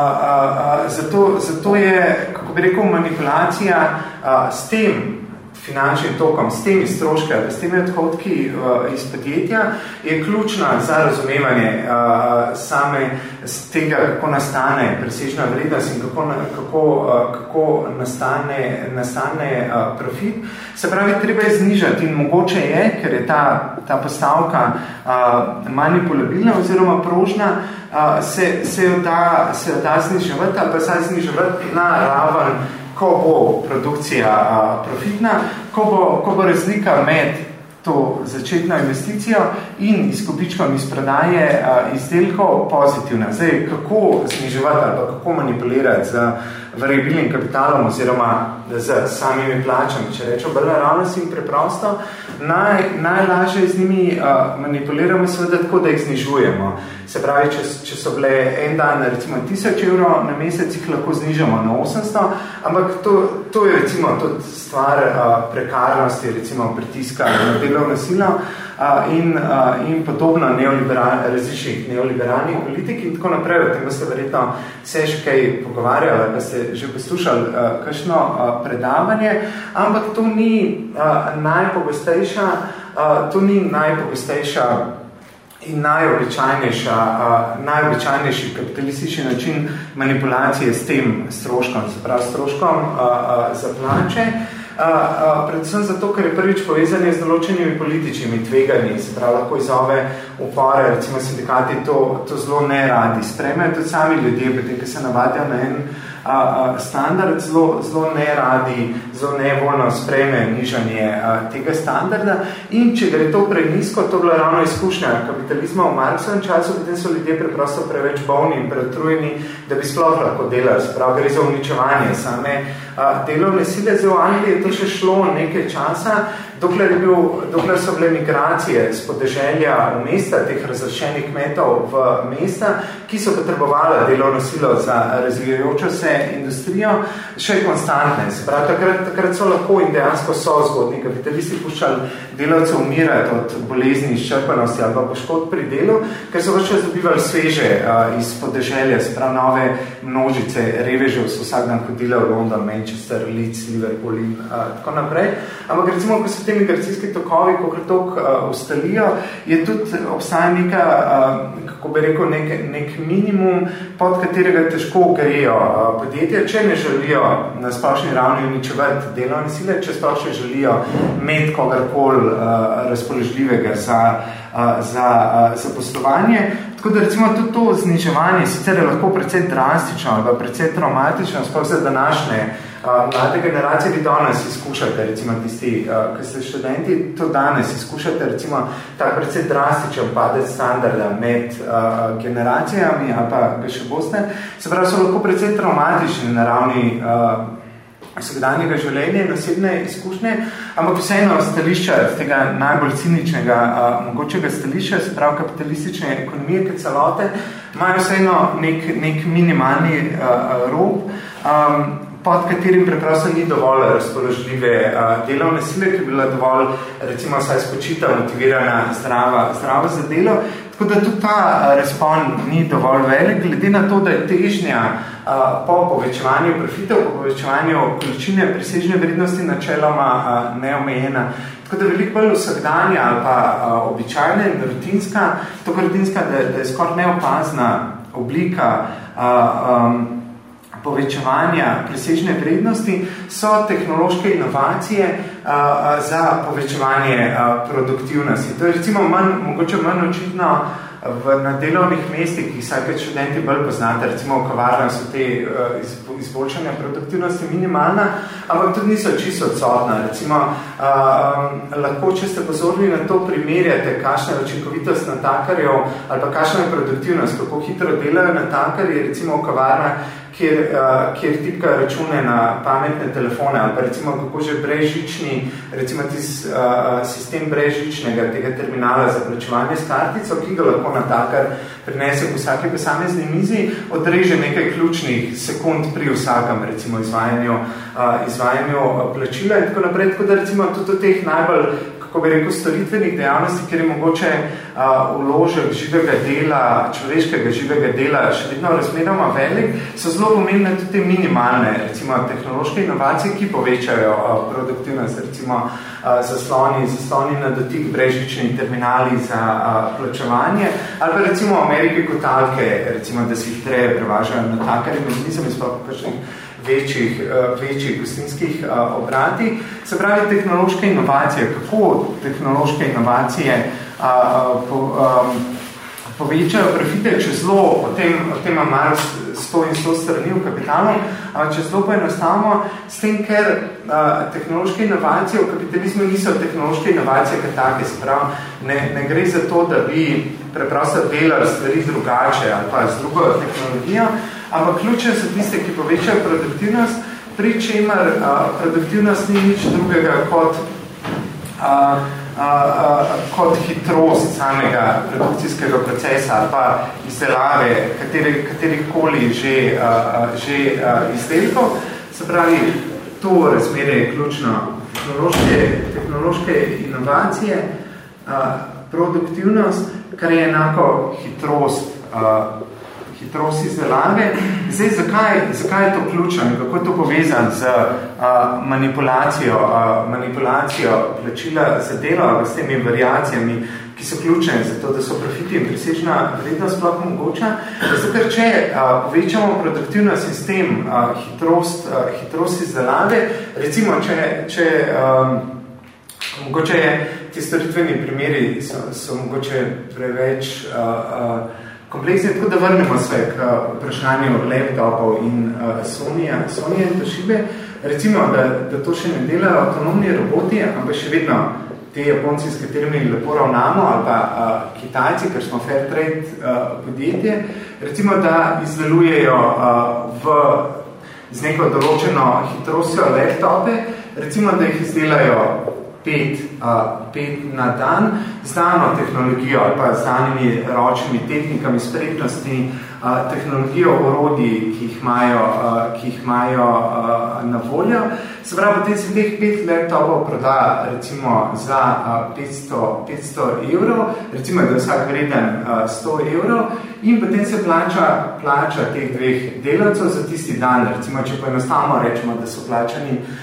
a, zato, zato je, kako bi rekel, manipulacija a, s tem finančnim tokom, s temi stroški ali s temi odhodki uh, iz podjetja, je ključna za razumevanje uh, same tega, kako nastane presežna vrednost in kako, kako, uh, kako nastane, nastane uh, profit. Se pravi, treba je znižati in mogoče je, ker je ta, ta postavka uh, manipulabilna oziroma prožna, uh, se, se, jo da, se jo da zniževati ali pa saj zniževati na raven ko bo produkcija a, profitna, ko bo, ko bo razlika med to začetno investicijo in izkupičkom iz prodaje a, izdelkov pozitivna. Zdaj, kako zniževati ali pa kako manipulirati z variabilnim kapitalom oziroma z samimi plačami, če rečem bolj naravnost in preprosto, naj, najlažje z njimi a, manipuliramo seveda tako, da jih znižujemo. Se pravi, če, če so bile en dan recimo 1000 evrov na mesec, jih lahko znižamo na 800, ampak to, to je recimo tudi stvar uh, prekarnosti, recimo pritiska na delovno silo uh, in, in podobno neoliberal, različnih neoliberalnih politik in tako naprej. O tem ste verjetno se še kaj pogovarjali, da ste že poslušali kakšno predavanje, ampak to ni najpogostejša, to ni najpogostejša in najobičajnejša, uh, najobičajnejši kapitalistični način manipulacije s tem stroškom, se pravi stroškom uh, uh, za plače, uh, predvsem zato, ker je prvič povezanje z določenimi političnimi tveganji, se pravi lahko izove upore, recimo sindikati to, to zelo ne radi spremejo, tudi sami ljudje, potem, ki se navadijo na en a, a, standard zelo, zelo ne radi, zelo nevoljno spreme nižanje a, tega standarda in če gre to prenisko, to bila ravno izkušnja kapitalizma v Marksovem času, potem so ljudje preprosto preveč bolni in pretrujeni, da bi sploh lahko delali, sprav gre za uničevanje same a, delovne sile. Zdaj v Angliji je to še šlo nekaj časa, dokler, je bil, dokler so bile migracije z podeželja v mesta, teh razrešenih kmetov v mesta, ki so potrebovali delovno silo za razvijajočo se industrijo, še konstantne. Se pravi, takrat, takrat so lahko in dejansko so zgodni kapitalisti puščali delavce umirati od bolezni, izčrpanosti ali pa poškod pri delu, ker so še dobivali sveže uh, iz podeželja, se pravi nove množice revežev, so vsak dan hodile v London, Manchester, Leeds, Liverpool in uh, tako naprej. Ampak recimo, ko se te migracijski tokovi, ko tok uh, ustalijo, je tudi obstaja neka, uh, kako bi rekel, nek, nek minimum, pod katerega težko grejo uh, podjetja, če ne želijo na splošni ravni uničevati delovne sile, če splošno želijo imeti kogarkoli uh, razpoložljivega za, uh, za, uh, za poslovanje. Tako da recimo tudi to zniževanje sicer je lahko precej drastično ali precej traumatično, sploh za današnje uh, mlade generacije, vi danes izkušate, recimo tisti, uh, ki ste študenti, to danes izkušate, recimo tak precej drastičen padec standarda med uh, generacijami ali pa ga še boste, se pravi, so lahko precej traumatični na ravni uh, vsakdanjega življenja in osebne izkušnje, ampak vseeno stališča tega najbolj ciničnega uh, mogočega stališča, se pravi kapitalistične ekonomije, kot celote, imajo vseeno nek, nek minimalni uh, rob, um, pod katerim preprosto ni dovolj razpoložljive uh, delovne sile, ki bi bila dovolj, recimo, saj spočita, motivirana, zdrava, zdrava za delo, tako da tudi ta respon ni dovolj velik, glede na to, da je težnja po povečevanju profitev, po povečevanju količine presežne vrednosti načeloma neomejena. Tako da veliko bolj vsakdanja ali pa običajna in rutinska, to rutinska, da, da je skoraj neopazna oblika um, povečevanja presežne vrednosti, so tehnološke inovacije uh, za povečevanje uh, produktivnosti. To je recimo manj, mogoče manj očitno v, na delovnih mestih, ki saj pet študenti bolj poznate, recimo v kavarnah so te uh, iz, izboljšanja produktivnosti minimalna, ampak tudi niso čisto odsotna. Recimo, uh, lahko, če ste pozorni na to, primerjate, kakšna je učinkovitost natakarjev ali pa kakšna je produktivnost, kako hitro delajo natakarji, recimo v kavarnah, kjer, uh, kjer tipka račune na pametne telefone ali pa recimo kako že brežični, recimo tis, uh, sistem brežičnega tega terminala za plačevanje s kartico, ki ga lahko natakar prinese v vsake posamezni mizi, odreže nekaj ključnih sekund pri vsakem recimo izvajanju, uh, izvajanju plačila in tako naprej. Tako da recimo tudi teh najbolj kako bi rekel, storitvenih dejavnosti, kjer je mogoče uh, vložek živega dela, človeškega živega dela še vedno razmeroma velik, so zelo pomembne tudi te minimalne, recimo tehnološke inovacije, ki povečajo uh, produktivnost, recimo uh, zasloni, zasloni na dotik brežični terminali za uh, plačevanje, ali pa recimo v Ameriki kotalke, recimo, da si jih treje prevažajo na takarje, nisem izpod kakšnih večjih, eh, večjih gostinskih eh, obratih. Se pravi, tehnološke inovacije, kako tehnološke inovacije eh, povečajo profite, če zelo, o tem, o tem ima Mars 100 in 100 strani v kapitalu, ampak če zelo poenostavimo, s tem, ker a, tehnološke inovacije v kapitalizmu niso tehnološke inovacije, ker take, se pravi, ne, ne gre za to, da bi preprosto delali stvari drugače ali pa z drugo tehnologijo, ampak ključne so tiste, ki povečajo produktivnost, pri čemer a, produktivnost ni nič drugega kot a, kot hitrost samega produkcijskega procesa ali pa izdelave kateri, katerihkoli že, a, a, že a, izdelkov. Se pravi, to razmerje je ključno. Tehnološke, tehnološke inovacije, produktivnost, kar je enako hitrost hitrost izdelave. Zdaj, zakaj, zakaj je to ključno in kako je to povezan z uh, manipulacijo, uh, manipulacijo plačila za delo s temi variacijami, ki so ključne za to, da so profiti in presežna vrednost sploh mogoča. Zato, ker če uh, povečamo produktivno sistem uh, hitrost, uh, hitrost izdelave, recimo, če, če um, mogoče je, ti storitveni primeri so, so mogoče preveč uh, uh, kompleksni, tako da vrnemo se k uh, vprašanju laptopov in uh, Sony-ja, Sony in Toshibe. Recimo, da, da to še ne delajo avtonomni roboti, ampak še vedno te Japonci, s katerimi lepo ravnamo, ali pa uh, Kitajci, ker smo fair trade uh, podjetje, recimo, da izdelujejo uh, v, z neko določeno hitrostjo laptope, recimo, da jih izdelajo pet, uh, pet na dan, z dano tehnologijo ali pa z danimi ročnimi tehnikami, spretnosti, uh, tehnologijo orodij, ki jih imajo, uh, ki jih imajo uh, na voljo, se pravi, potem se teh pet laptopov proda recimo za uh, 500, 500 evrov, recimo, da je vsak vreden uh, 100 evrov. In potem se plača, plača teh dveh delavcev za tisti dan, recimo, če poenostavno rečemo, da so plačani uh,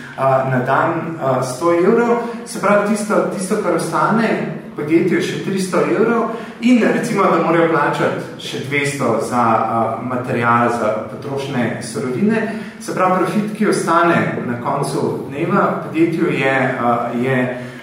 na dan uh, 100 evrov, se pravi, tisto, tisto kar ostane podjetju še 300 evrov. In recimo, da morajo plačati še 200 za material, za potrošne sorovine. Se pravi, profit, ki ostane na koncu dneva, podjetju je, je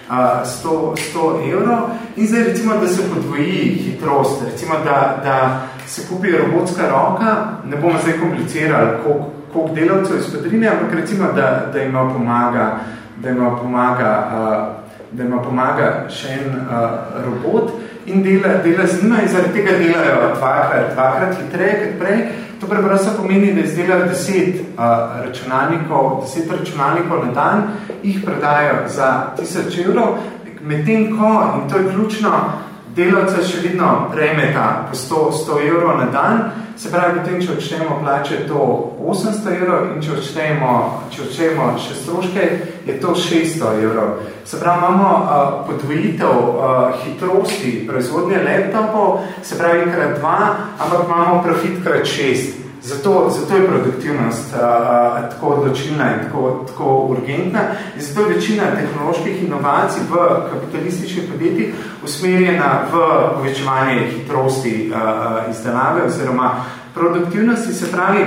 uh, 100, 100 evrov. In zdaj recimo, da se podvoji hitrost, recimo, da, da se kupi robotska roka, ne bomo zdaj komplicirali, koliko, koliko delavcev iz podrine, ampak recimo, da, da ima pomaga, da ima pomaga uh, da ima pomaga še en uh, robot in dela, dela z njima in zaradi tega delajo dvakrat, dvakrat hitreje kot prej. To preprosto pomeni, da izdelajo deset uh, računalnikov, deset računalnikov na dan, jih predajo za tisoč evrov, medtem ko, in to je ključno, delavca še vedno prejmeta po 100, 100 evrov na dan, se pravi, potem, če odštejemo plače, to 800 evrov in če odštejemo, če odštejemo še stroške, je to 600 evrov. Se pravi, imamo uh, podvojitev uh, hitrosti proizvodnje laptopov, se pravi, krat dva, ampak imamo profit krat šest. Zato, zato je produktivnost uh, tako odločilna in tako, tako urgentna in zato je večina tehnoloških inovacij v kapitalističnih podjetjih usmerjena v povečevanje hitrosti uh, izdelave oziroma produktivnosti, se pravi...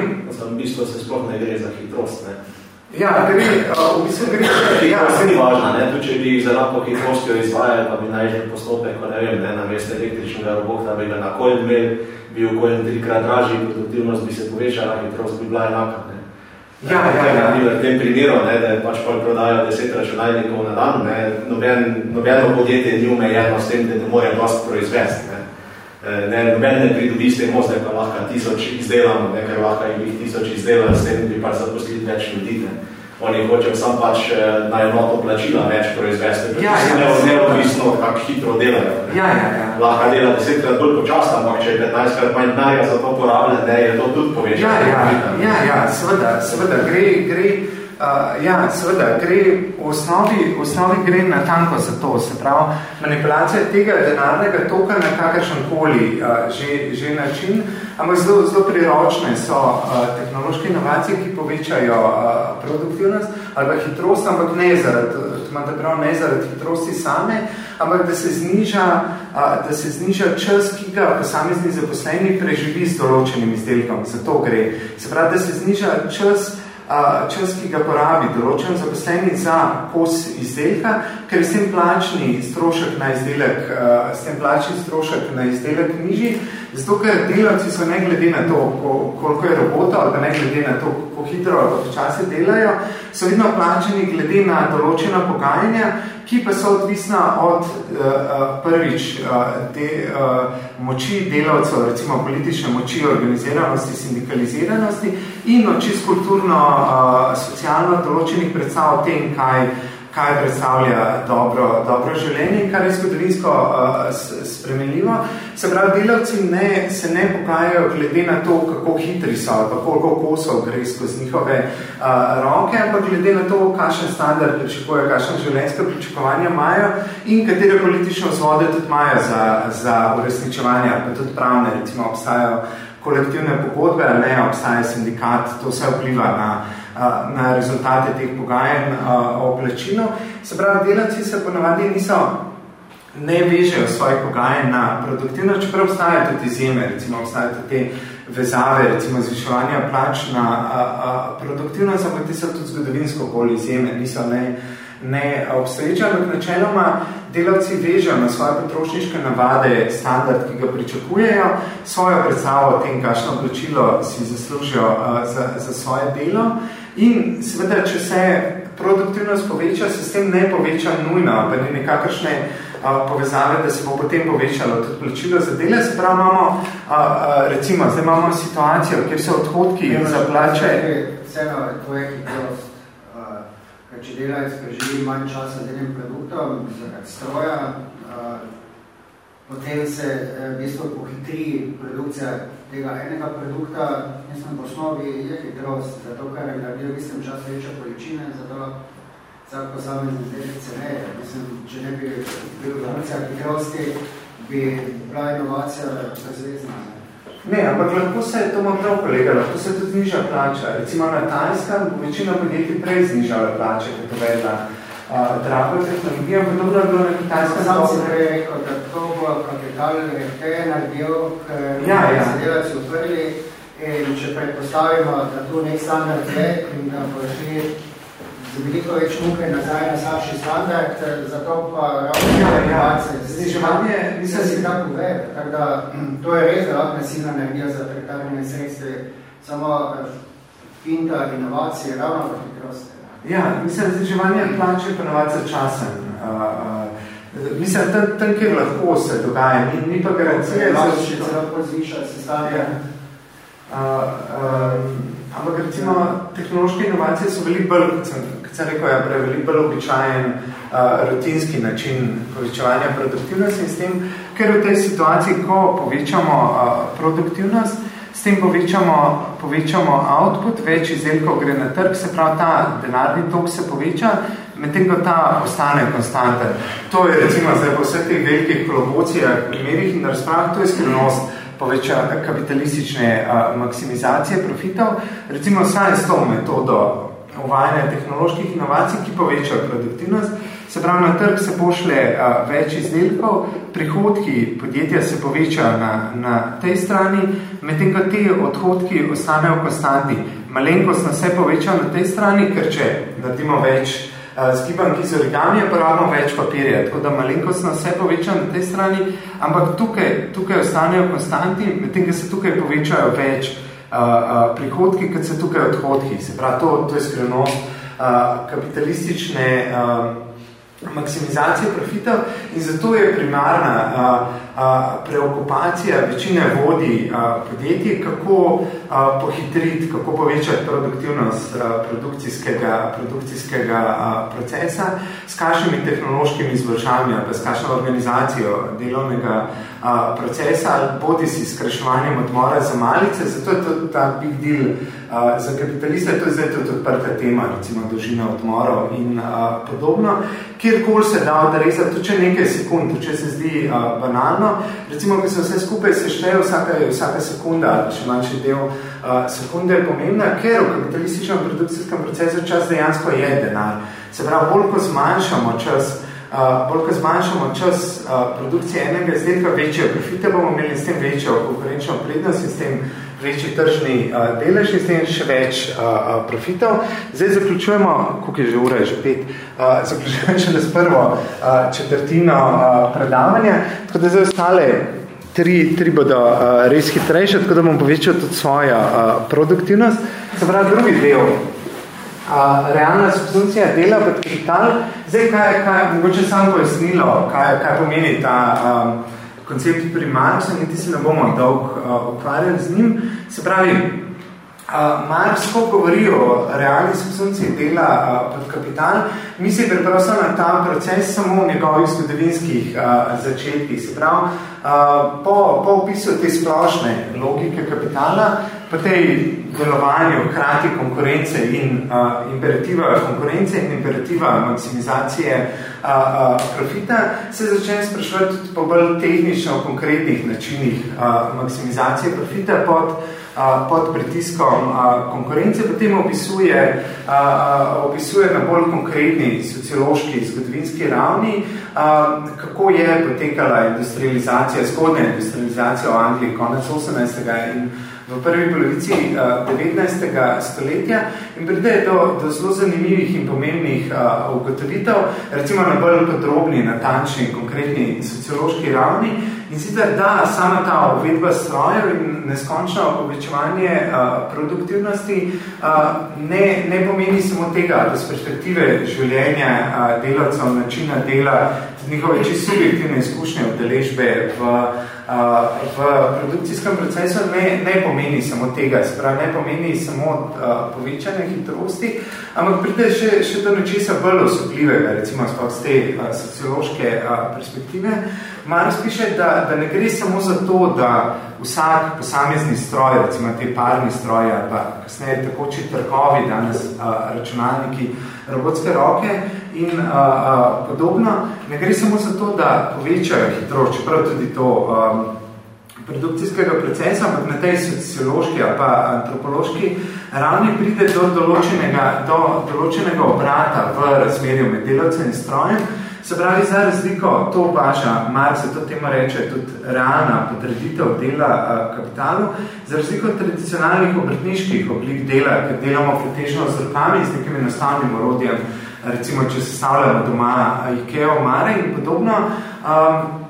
V bistvu se sploh ne gre za hitrost, ne? Ja, gre, uh, v bistvu gre... Ja, se ni važna, ne? Tu, če bi jih zelo po hitrostjo izvajali, pa bi najžen postopek, ko ne vem, ne, na mest električnega robota, bi ga na kolj imeli, bi okoljen trikrat dražji, produktivnost bi se povečala, hitrost bi bila enaka. Ne? Ja, ja, ja. V tem primeru, ne, da pač pa prodajo deset računalnikov na dan, ne, noben, nobeno podjetje ni umejeno s tem, da ne more dost proizvesti. Ne. E, ne, noben ne pridobi s tem ozde, pa lahko tisoč izdelamo, ne, ker lahko jih tisoč izdelamo, s tem bi pač zaposlili več ljudi. Ne oni hočejo sam pač eh, na enoto plačila več proizvesti, ja, ja, ne, neodvisno, kako hitro delajo. Ja, ja, ja. Lahko dela desetkrat bolj počasno, ampak če je 15 krat manj denarja za to porabljen, ne, je to tudi povečano. Ja, ja, ja, ja, seveda, seveda, gre, gre, Uh, ja, seveda, gre v osnovi, v osnovi gre na tanko za to, se pravi, manipulacija tega denarnega toka na kakršen koli uh, že, že način, ampak zelo, zelo priročne so uh, tehnološke inovacije, ki povečajo uh, produktivnost ali pa hitrost, ampak ne zaradi, prav, ne zaradi hitrosti same, ampak da se, zniža, uh, da se zniža čas, ki ga posamezni zaposleni preživi z določenim izdelkom. Za to gre. Se pravi, da se zniža čas, čas, ki ga porabi določen zaposleni za kos izdelka, ker je s tem plačni strošek na izdelek, s tem plačni strošek na izdelek nižji, zato ker delavci so ne glede na to, koliko je robota, ali ne glede na to, kako hitro ali počasi delajo, so vedno plačeni glede na določena pogajanja, ki pa so odvisna od uh, prvič uh, te uh, moči delavcev, recimo politične moči, organiziranosti, sindikaliziranosti in oči kulturno, uh, določenih predstav o tem, kaj kaj predstavlja dobro, dobro življenje in kar je zgodovinsko uh, spremenljivo. Se pravi, delavci ne, se ne pokajajo glede na to, kako hitri so, pa koliko kosov gre skozi njihove uh, roke, ampak glede na to, kakšen standard pričakujejo, kakšen življenjske pričakovanja imajo in katere politične vzvode tudi imajo za, za uresničevanje, pa tudi pravne, recimo obstajajo kolektivne pogodbe, ali ne, obstaja sindikat, to vse vpliva na na rezultate teh pogajanj o plačilo. Se pravi, delavci se ponavadi niso ne vežejo svojih pogajanj na produktivnost, čeprav obstajajo tudi izjeme, recimo obstajajo tudi te vezave, recimo zviševanja plač na a, a, produktivnost, ampak ti so tudi zgodovinsko bolj izjeme, niso ne, ne obstoječe, ampak načeloma delavci vežejo na svoje potrošniške navade standard, ki ga pričakujejo, svojo predstavo o tem, kakšno plačilo si zaslužijo a, za, za svoje delo. In seveda, če se produktivnost poveča, se s tem ne poveča nujno, pa ni nekakršne a, povezave, da se bo potem povečalo tudi plačilo za dele. Se pravi, imamo, a, a, recimo, zdaj imamo situacijo, kjer so odhodki ja, za plače... Vseeno, to je hitrost. Če delavec preživi manj časa z enim produktom, zaradi stroja, a, potem se v bistvu pohitri produkcija tega enega produkta, mislim, v osnovi je hitrost, zato ker je naredil v istem času večje količine, zato vsak posamezni zdaj ceneje. Mislim, če ne bi bil funkcija hitrosti, bi bila inovacija razvezna. Ne, ampak lahko se, to ima prav kolega, lahko se tudi zniža plača. Recimo na Tajskem večina podjetij prej znižala plače, kot vedla uh, drago tehnologijo, ampak dobro je bilo na Kitajskem. Sam si prej rekel, da to bo kapital te naredil, ker ja, ja. se delavci uprli in če predpostavimo, da tu nek standard je in da bo šli z veliko več muke nazaj na slabši standard, zato pa ravno ja, ja. Zniževanje, mislim, si tako uve, tako da [CLEARS THROAT] to je res lahko silna energija za pretarjene sredstve, samo finta inovacije ravno v hitrosti. Ja, mislim, zniževanje plače za časen. Uh, uh, mislim, tam, tam, kjer lahko se dogaja, ni, ni pa garancije. Lahko še celo pozviša, se stavlja. Ja. Uh, uh, ampak recimo tehnološke inovacije so veliko bolj, kot sem, kot sem rekel, ja, prej, veliko bolj običajen uh, rutinski način povečevanja produktivnosti in s tem, ker v tej situaciji, ko povečamo uh, produktivnost, s tem povečamo, povečamo output, več izdelkov gre na trg, se pravi ta denarni tok se poveča, medtem ko ta ostane konstanten. To je recimo zdaj po vseh teh velikih kolobocijah, primerih in razpravah, to je skrivnost poveča kapitalistične a, maksimizacije profitov. Recimo saj s to metodo uvajanja tehnoloških inovacij, ki povečajo produktivnost, se pravi, na trg se pošle a, več izdelkov, prihodki podjetja se povečajo na, na tej strani, medtem ko te odhodki ostanejo konstantni. Malenkost na se poveča na tej strani, ker če naredimo več eh, gibanki z origami je porabno več papirja, tako da malenkostno vse poveča na tej strani, ampak tukaj, tukaj ostanejo konstanti, medtem, da se tukaj povečajo več uh, uh, prihodki, kot se tukaj odhodki. Se pravi, to, to je skrivnost uh, kapitalistične uh, maksimizacije profitov in zato je primarna a, preokupacija večine vodi a, podjetij, kako pohitriti, kako povečati produktivnost produkcijskega, produkcijskega procesa, s kakšnimi tehnološkimi izvršavami, pa s kakšno organizacijo delovnega procesa, bodi si skraševanjem odmora za malice, zato je to ta big deal za kapitaliste, to je zdaj tudi odprta tema, recimo dolžina odmorov in podobno, kjerkoli se da odrezati, tudi če nekaj sekund, če se zdi a, banalno, recimo, ko se vse skupaj sešteje, vsaka, vsaka sekunda, ali še manjši del a, sekunde je pomembna, ker v kapitalističnem produkcijskem procesu čas dejansko je denar. Se pravi, bolj ko zmanjšamo čas, Uh, bolj ko zmanjšamo čas uh, produkcije enega izdelka, večje profite bomo imeli s tem večjo konkurenčno prednost in s tem večji tržni uh, delež in s tem še več uh, uh, profitov. Zdaj zaključujemo, koliko je že ura, je že pet, uh, zaključujemo še s prvo uh, četrtino uh, predavanja, tako da zdaj ostale tri, tri bodo uh, res hitrejše, tako da bom povečal tudi svojo uh, produktivnost. Se pravi, drugi del realna substitucija dela pod kapital. Zdaj, kaj, kaj, mogoče samo pojasnilo, kaj, kaj pomeni ta um, koncept pri Marksu, niti se ne bomo dolg uh, ukvarjali z njim. Se pravi, uh, Marks, ko govori o realni substituciji dela uh, pod kapital, misli preprosto na ta proces samo v njegovih zgodovinskih uh, začetkih. Se pravi, uh, po, po opisu te splošne logike kapitala, po tej delovanju hkrati konkurence in uh, imperativa konkurence in imperativa maksimizacije uh, uh, profita, se začne sprašovati tudi po bolj tehnično konkretnih načinih uh, maksimizacije profita pod, uh, pod pritiskom uh, konkurence, potem opisuje, uh, opisuje na bolj konkretni sociološki zgodovinski ravni, uh, kako je potekala industrializacija, zgodna industrializacija v Angliji konec 18. in v prvi polovici uh, eh, 19. stoletja in pride do, do zelo zanimivih in pomembnih uh, ugotovitev, recimo na bolj podrobni, natančni konkretni sociološki ravni in sicer da sama ta uvedba strojev in neskončno povečevanje uh, produktivnosti ne, ne pomeni samo tega, da z perspektive življenja delavcev, načina dela, njihove čisto subjektivne izkušnje udeležbe v v produkcijskem procesu ne, ne pomeni samo tega, sprav, ne pomeni samo uh, povečanje hitrosti, ampak pride še, še do nečesa bolj osebljivega, recimo spod te uh, sociološke uh, perspektive. Marx piše, da, da ne gre samo za to, da vsak posamezni stroj, recimo te parni stroje, pa kasneje takoči trkovi, danes a, računalniki, robotske roke in a, a, podobno, ne gre samo za to, da povečajo hitrost, čeprav tudi to a, produkcijskega procesa, ampak na tej sociološki ali pa antropološki ravni pride do določenega, do določenega obrata v razmerju med delavcem in strojem, Se pravi, za razliko, to opaža Mark, se to temu reče tudi realna potreditev dela uh, kapitalu, za razliko od tradicionalnih obrtniških oblik dela, ker delamo pretežno z rokami, z nekim enostavnim orodjem, recimo, če se stavljamo doma Ikea, Mare in podobno, um,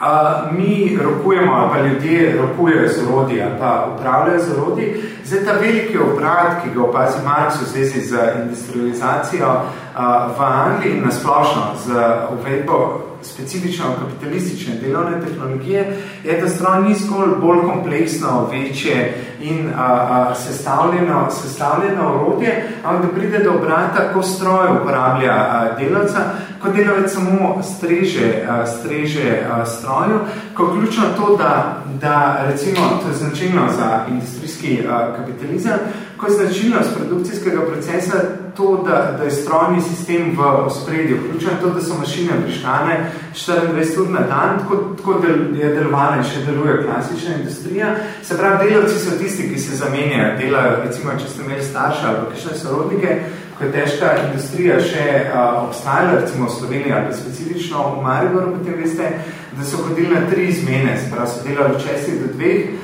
Uh, mi rokujemo, ali pa ljudje rokujejo z orodji, ali pa upravljajo z orodji. Zdaj, ta veliki obrat, ki ga opazi Marx v zvezi z industrializacijo uh, v Angliji in nasplošno z uvedbo specifično kapitalistične delovne tehnologije, je, da stroj ni zgolj bolj kompleksno, večje in a, a, sestavljeno, sestavljeno orodje, ampak da pride do obrata, ko stroj uporablja a, delavca, ko delavec samo streže, a, streže a, stroju, ko ključno to, da, da recimo, to je značilno za industrijski kapitalizem, ko je značilnost produkcijskega procesa to, da, da je strojni sistem v ospredju, vključno to, da so mašine prištane 24 ur na dan, tako, tako je delovana in še deluje klasična industrija. Se pravi, delavci so tisti, ki se zamenjajo, delajo, recimo, če ste imeli starše ali kakšne sorodnike, ko je težka industrija še uh, obstajala, recimo v Sloveniji ali specifično v Mariboru, potem veste, da so hodili na tri izmene, se pravi, so delali v čestih do dveh,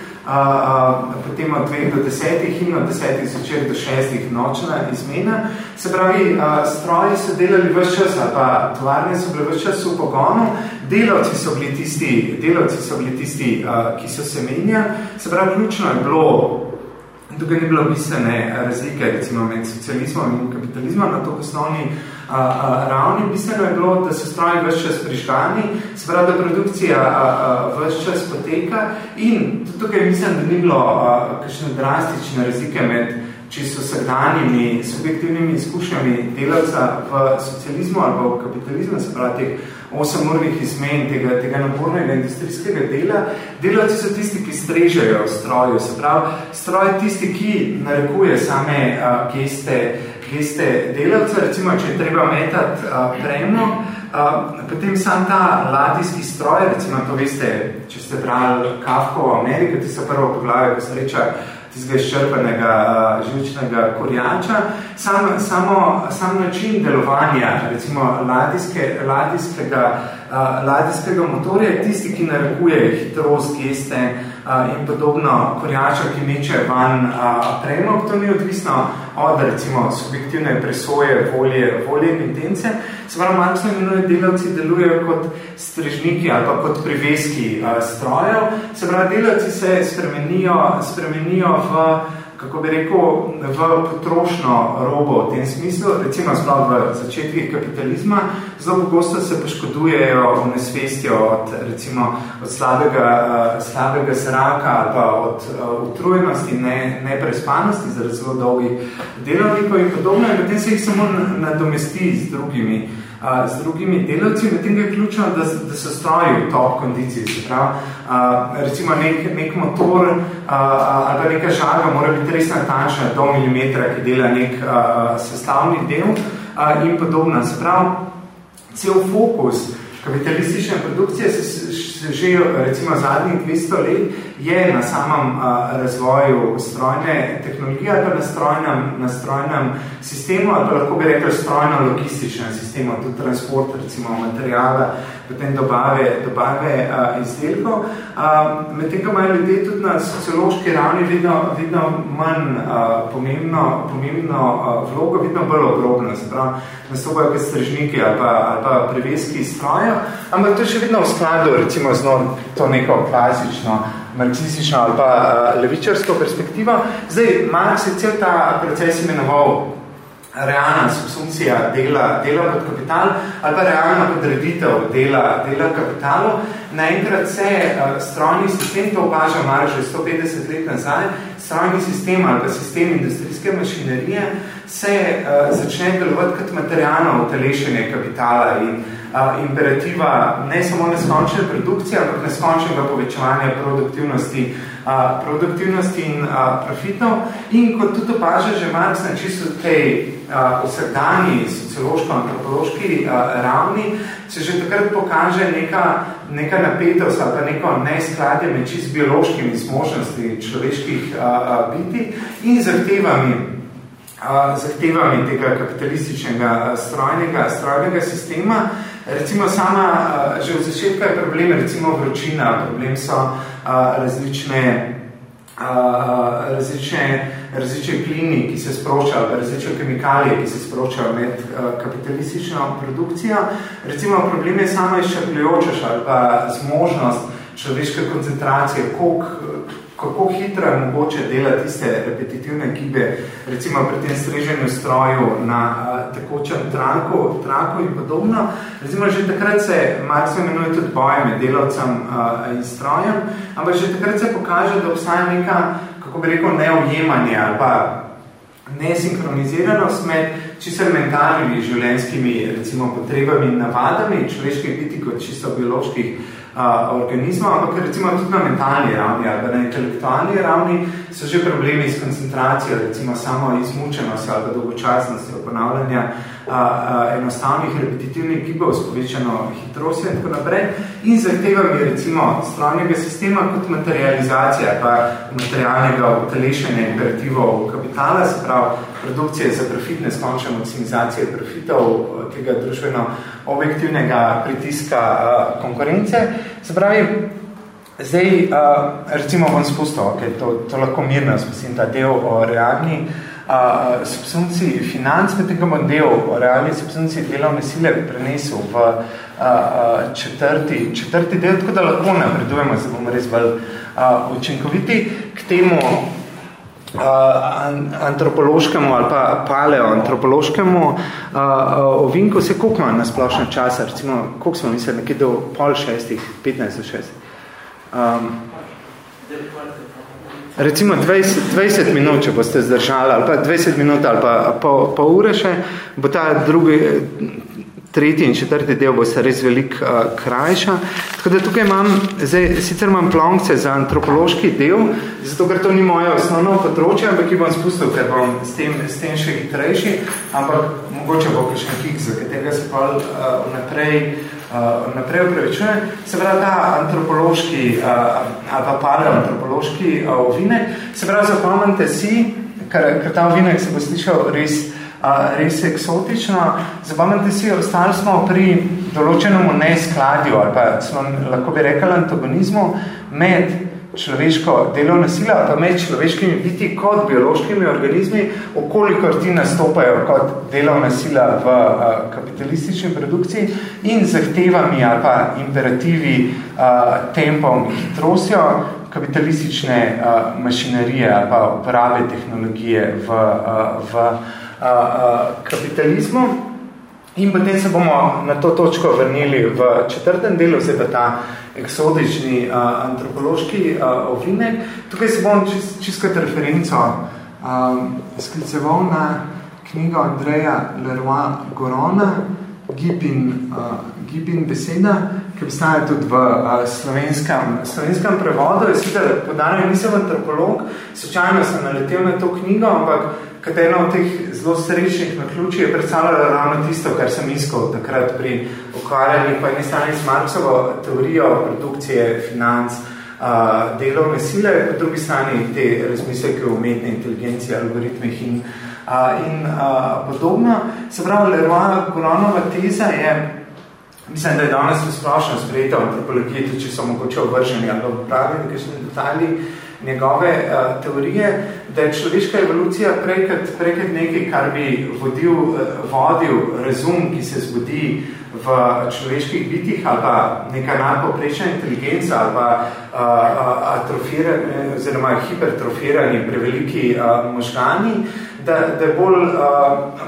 potem od dveh do desetih in od desetih začer do šestih nočna izmena. Se pravi, a, stroji so delali vse čas, ali pa tovarne so bile vse čas v pogonu, delavci so bili tisti, delavci so bili tisti a, ki so se menjali. Se pravi, ključno je bilo, tukaj ni bilo bistvene razlike recimo med socializmom in kapitalizmom na to osnovni a, a, ravni. Bistveno je bilo, da so stroji vse čas prižgani, se pravi, da produkcija a, a, vse čas poteka in tukaj mislim, da ni bilo kakšne drastične razlike med čisto srdanjimi, subjektivnimi izkušnjami delavca v socializmu ali v kapitalizmu, se pravi, teh osamurnih izmen tega, tega napornega industrijskega dela. Delavci so tisti, ki strežajo stroju, se pravi, stroj je tisti, ki narekuje same a, geste, geste delavca, recimo, če treba metati premo, potem sam ta ladijski stroj, recimo to veste, če ste brali Kafko v Ameriki, ti so prvo poglavje, ko se reče tistega izčrpanega žilčnega korjača, sam, samo, sam način delovanja, recimo ladijske, ladijskega, ladijskega motorja je tisti, ki narekuje hitrost, geste, in podobno korjača, ki meče van premog, to ni odvisno od recimo subjektivne presoje, volje, volje in intence. Se pravi, Marksno imenuje delavci delujejo kot strežniki ali pa kot priveski strojev. Se pravi, delavci se spremenijo, spremenijo v kako bi rekel, v potrošno robo v tem smislu, recimo sploh v začetkih kapitalizma, zelo pogosto se poškodujejo v nesvestjo od, recimo, od slabega, uh, slabega zraka ali pa od uh, utrujenosti, ne, neprespanosti zaradi zelo dolgih delovnikov in podobno, in potem se jih samo nadomesti z drugimi z drugimi delavci, medtem je ključno, da, da so stroji v top kondiciji. Se pravi, a, recimo nek, nek motor ali pa neka žaga mora biti res natančna do milimetra, ki dela nek a, sestavni del a, in podobno. Se pravi, cel fokus kapitalistične produkcije se, se že recimo zadnjih 200 let je na samem a, razvoju strojne tehnologije ali pa na strojnem, na strojnem sistemu ali pa lahko bi rekel strojno-logističnem sistemu, tudi transport recimo materijala, potem dobave, dobave a, izdelkov. Medtem, ko imajo ljudje tudi na sociološki ravni vidno, vidno manj a, pomembno, pomembno a, vlogo, vidno bolj obrobno, se pravi, nastopajo kot strežniki ali pa, ali pa preveski strojev, ampak to je še vedno v skladu recimo z to neko klasično marksistično ali pa uh, levičarsko perspektivo. Zdaj, Marx je cel ta proces imenoval realna subsumpcija dela, dela pod kapital ali pa realna podreditev dela, dela kapitalu. Naenkrat se uh, strojni sistem, to opaža Marx že 150 let nazaj, strojni sistem ali pa sistem industrijske mašinerije se uh, začne delovati kot materialno utelešenje kapitala in imperativa ne samo neskončne produkcije, ampak neskončnega povečevanja produktivnosti, a, produktivnosti in a, profitov. In kot tudi opaža že Marx na čisto tej vsakdanji sociološko-antropološki ravni, se že takrat pokaže neka, neka napetost ali pa neko neskladje med čist biološkimi zmožnosti človeških a, biti in zahtevami zahtevami tega kapitalističnega strojnega, strojnega sistema. Recimo sama, že v začetku je problem, recimo vročina, problem so različne, različne, različne plini, ki se sproščajo, različne kemikalije, ki se sproščajo med kapitalistično produkcijo. Recimo problem je sama izčrpljujoča ali pa zmožnost človeške koncentracije, koliko kako hitro je mogoče delati tiste repetitivne gibe, recimo pri tem streženju stroju na uh, tekočem traku, traku in podobno. Recimo, že takrat se, Marx imenuje tudi boje med delavcem uh, in strojem, ampak že takrat se pokaže, da obstaja neka, kako bi rekel, neobjemanje ali pa nesinhroniziranost med čisto mentalnimi življenjskimi recimo, potrebami in navadami človeških biti kot čisto bioloških organizma, ampak recimo tudi na mentalni ravni ali na intelektualni ravni so že problemi s koncentracijo, recimo samo izmučenost ali dolgočasnosti ponavljanja a, a, enostavnih repetitivnih gibov s povečano hitrostjo in tako naprej in zahtevami recimo strojnega sistema kot materializacija pa materialnega utelešenja imperativov kapitala, se pravi produkcije za profitne skončne maksimizacije profitov tega družbeno objektivnega pritiska uh, konkurence. Se pravi, zdaj, uh, recimo bom spustil, okay, to, to lahko mirno spusim ta del o realni uh, subsunciji financ, med tega bom del o realni subsunciji delovne sile prenesel v uh, uh, četrti, četrti del, tako da lahko napredujemo, se bomo res bolj uh, učinkoviti k temu uh, antropološkemu ali pa paleoantropološkemu uh, ovinku, se koliko ima na splošno časa, recimo, koliko smo mislili, nekaj do pol šestih, 15 do šestih. Um, recimo 20, 20 minut, če boste zdržali, ali pa 20 minut, ali pa pol, pol ure še, bo ta drugi, tretji in četrti del bo se res velik uh, krajša. Tako da tukaj imam, zdaj, sicer imam plonkce za antropološki del, zato ker to ni moje osnovno področje, ampak ki bom spustil, ker bom s tem, s tem še hitrejši, ampak mogoče bo kakšen kik, za katerega se pa uh, naprej, uh, naprej upravičuje. Se pravi, ta antropološki uh, ali pa paleoantropološki uh, ovinek, se pravi, zapomnite si, ker, ker ta ovinek se bo slišal res res eksotično. Zapomnite si, ostali smo pri določenemu neskladju ali pa smo lahko bi rekli antagonizmu med človeško delovno silo pa med človeškimi biti kot biološkimi organizmi, okolikor ti nastopajo kot delovna sila v uh, kapitalistični produkciji in zahtevami ali pa imperativi uh, tempom in hitrostjo kapitalistične uh, mašinerije ali pa uporabe tehnologije v, uh, v kapitalizmu. In potem se bomo na to točko vrnili v četrtem delu, zdaj pa ta eksodični uh, antropološki uh, ovinek. Tukaj se bom čist, čist kot referenco um, skliceval na knjigo Andreja Leroy Gorona, Gib in, uh, Gib in beseda, ki obstaja tudi v uh, slovenskem, slovenskem prevodu. Jaz sicer podanjem nisem antropolog, sočajno sem naletel na to knjigo, ampak kot eno od teh zelo srečnih naključij je predstavljala ravno tisto, kar sem iskal takrat pri ukvarjanju po eni strani s Marksovo teorijo produkcije financ, uh, delovne sile, po drugi strani te razmisleke o umetne inteligencije, algoritmih in, uh, in uh, podobno. Se pravi, Leroy Goronova teza je, mislim, da je danes splošno sprejeta v antropologiji, tudi če so mogoče obrženi ali pravi, nekaj detalji, njegove uh, teorije, da je človeška evolucija prekrat, prekrat nekaj, kar bi vodil, uh, vodil razum, ki se zbudi v človeških bitih ali pa neka nadpoprečna inteligenca ali pa uh, atrofirani oziroma hipertrofirani preveliki uh, možgani, da, da je bolj uh,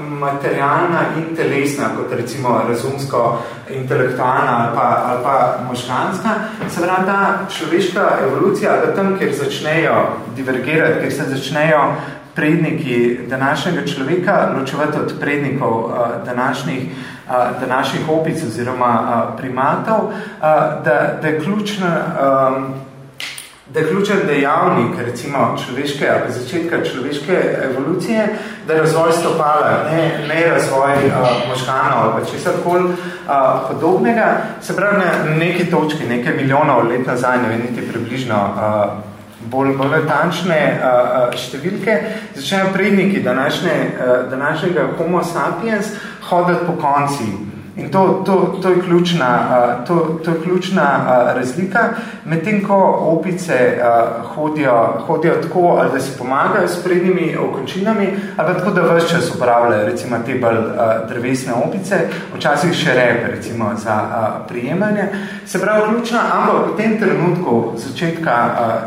materialna in telesna, kot recimo razumsko, intelektualna ali pa, ali pa možganska. Se pravi, ta človeška evolucija, da tam, kjer začnejo divergirati, kjer se začnejo predniki današnjega človeka ločevati od prednikov uh, današnjih današnjih opic oziroma primatov, da, da je ključna da je ključen dejavnik recimo človeške ali začetka človeške evolucije, da je razvoj stopala, ne, ne razvoj uh, možganov ali pa česar kol uh, podobnega. Se pravi, na neki točki, nekaj milijonov let nazaj, ne niti približno uh, bolj, bolj tančne uh, številke, začnejo predniki današnje, uh, današnjega homo sapiens hoditi po konci In to, to, to, je ključna, to, to je ključna razlika, medtem ko opice hodijo, hodijo tako, ali da si pomagajo s prednjimi okončinami, ali pa tako, da vse čas uporabljajo recimo te bolj drevesne opice, včasih še rep, recimo za prijemanje. Se pravi, ključna, ampak v tem trenutku začetka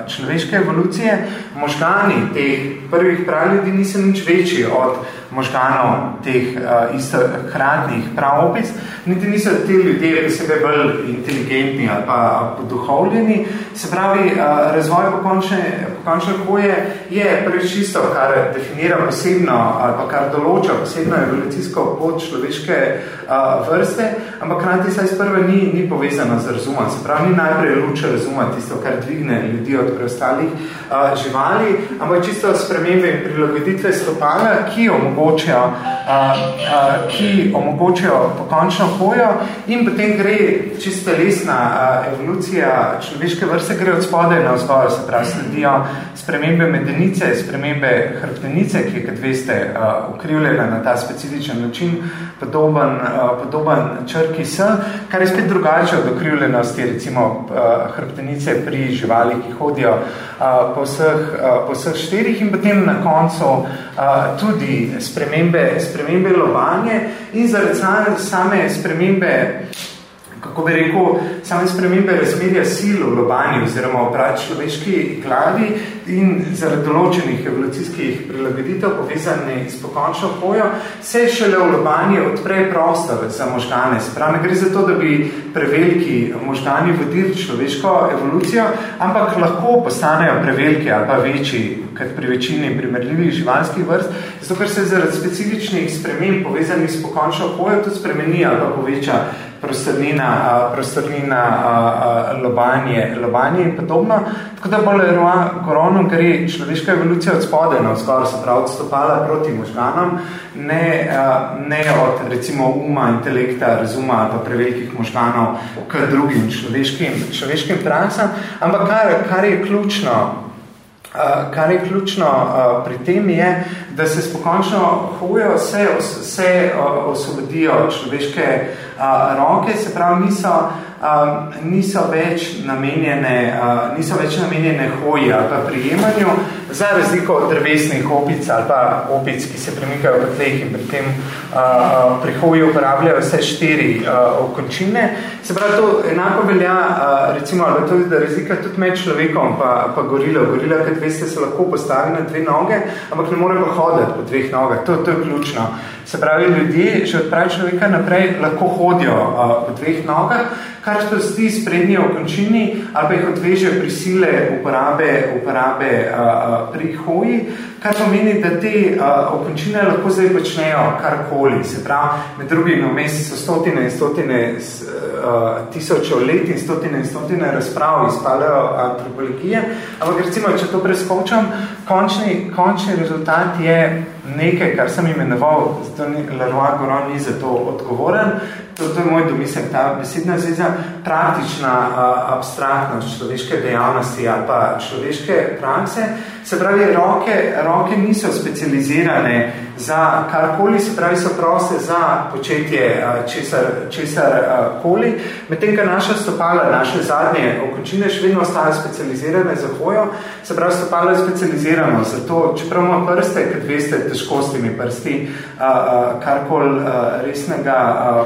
človeške evolucije, možgani teh prvih pravi niso nič večji od možganov teh uh, isto hrannih pravopic, niti niso ti ljudje posebej bolj inteligentni ali pa poduhovljeni. Se pravi, uh, razvoj pokončne, pokončne hoje je prvič čisto, kar definira posebno ali pa kar določa posebno evolucijsko pot človeške uh, vrste, ampak krati saj sprve ni, ni povezano z razumom. Se pravi, ni najprej luče razuma tisto, kar dvigne ljudi od preostalih uh, živali, ampak čisto spremembe in prilagoditve stopala, ki omogočajo ki omogočajo pokončno hojo in potem gre čisto lesna evolucija človeške vrste, gre od spodaj na vzgor, se pravi, sledijo spremembe medenice, spremembe hrbtenice, ki je, kot veste, ukrivljena na ta specifičen način, podoben, podoben črki S, kar je spet drugače od ukrivljenosti, recimo hrbtenice pri živali, ki hodijo po, vseh, po vseh štirih in potem na koncu tudi spremembe, spremembe lovanje in zaradi same spremembe kako bi rekel, same spremembe razmerja sil v lobanji oziroma v človeški glavi in zaradi določenih evolucijskih prilagoditev povezane s pokončno hojo, se šele v lobanji odpre prostor za možgane. Spravo ne gre za to, da bi preveliki možgani vodili človeško evolucijo, ampak lahko postanejo preveliki ali pa večji, kot pri večini primerljivih živalskih vrst, zato ker se zaradi specifičnih sprememb povezanih s pokončno hojo tudi spremeni ali pa poveča prostornina, prostornina lobanje, lobanje in podobno. Tako da bolj koronom gre človeška evolucija od spode na vzgor, se pravi odstopala proti možganom, ne, ne od recimo uma, intelekta, razuma pa prevelikih možganov k drugim človeškim, človeškim praksam, ampak kar, kar je ključno kar je ključno uh, pri tem je, da se spokončno hojo vse uh, osvobodijo človeške uh, roke, se pravi, niso, uh, niso, več namenjene, uh, niso več namenjene hoji ali pa prijemanju, za razliko od drevesnih opic ali pa opic, ki se premikajo po tleh in pri tem uh, pri hoji uporabljajo vse štiri uh, okončine. Se pravi, to enako velja, uh, recimo, ali to je da razlika tudi med človekom pa, pa gorilo. Gorila, kot veste, se lahko postavi na dve noge, ampak ne more pa hoditi po dveh nogah. To, to je ključno. Se pravi, ljudje že od pravi človeka naprej lahko hodijo uh, po dveh nogah, kar sprosti sprednje okončini ali pa jih odveže prisile uporabe, uporabe uh, uh, pri hoji, kar pomeni, da te uh, okončine lahko zdaj počnejo karkoli. Se pravi, med drugim vmes so stotine in stotine uh, tisočev let in stotine in stotine razprav iz antropologije, ampak recimo, če to preskočam, končni, končni rezultat je nekaj, kar sem imenoval, zato ni, Leroy Goron ni za to odgovoren, to, to je moj domislek, ta besedna zveza, praktična uh, abstraktnost človeške dejavnosti ali pa človeške prakse, se pravi, roke, roke niso specializirane za karkoli, se pravi, so proste za početje uh, česar, česar uh, koli, medtem, ker naša stopala, naše zadnje okončine še vedno ostaja specializirane za hojo, se pravi, stopala je specializirano, zato, čeprav ima prste, kot veste, težko s temi prsti uh, karkoli resnega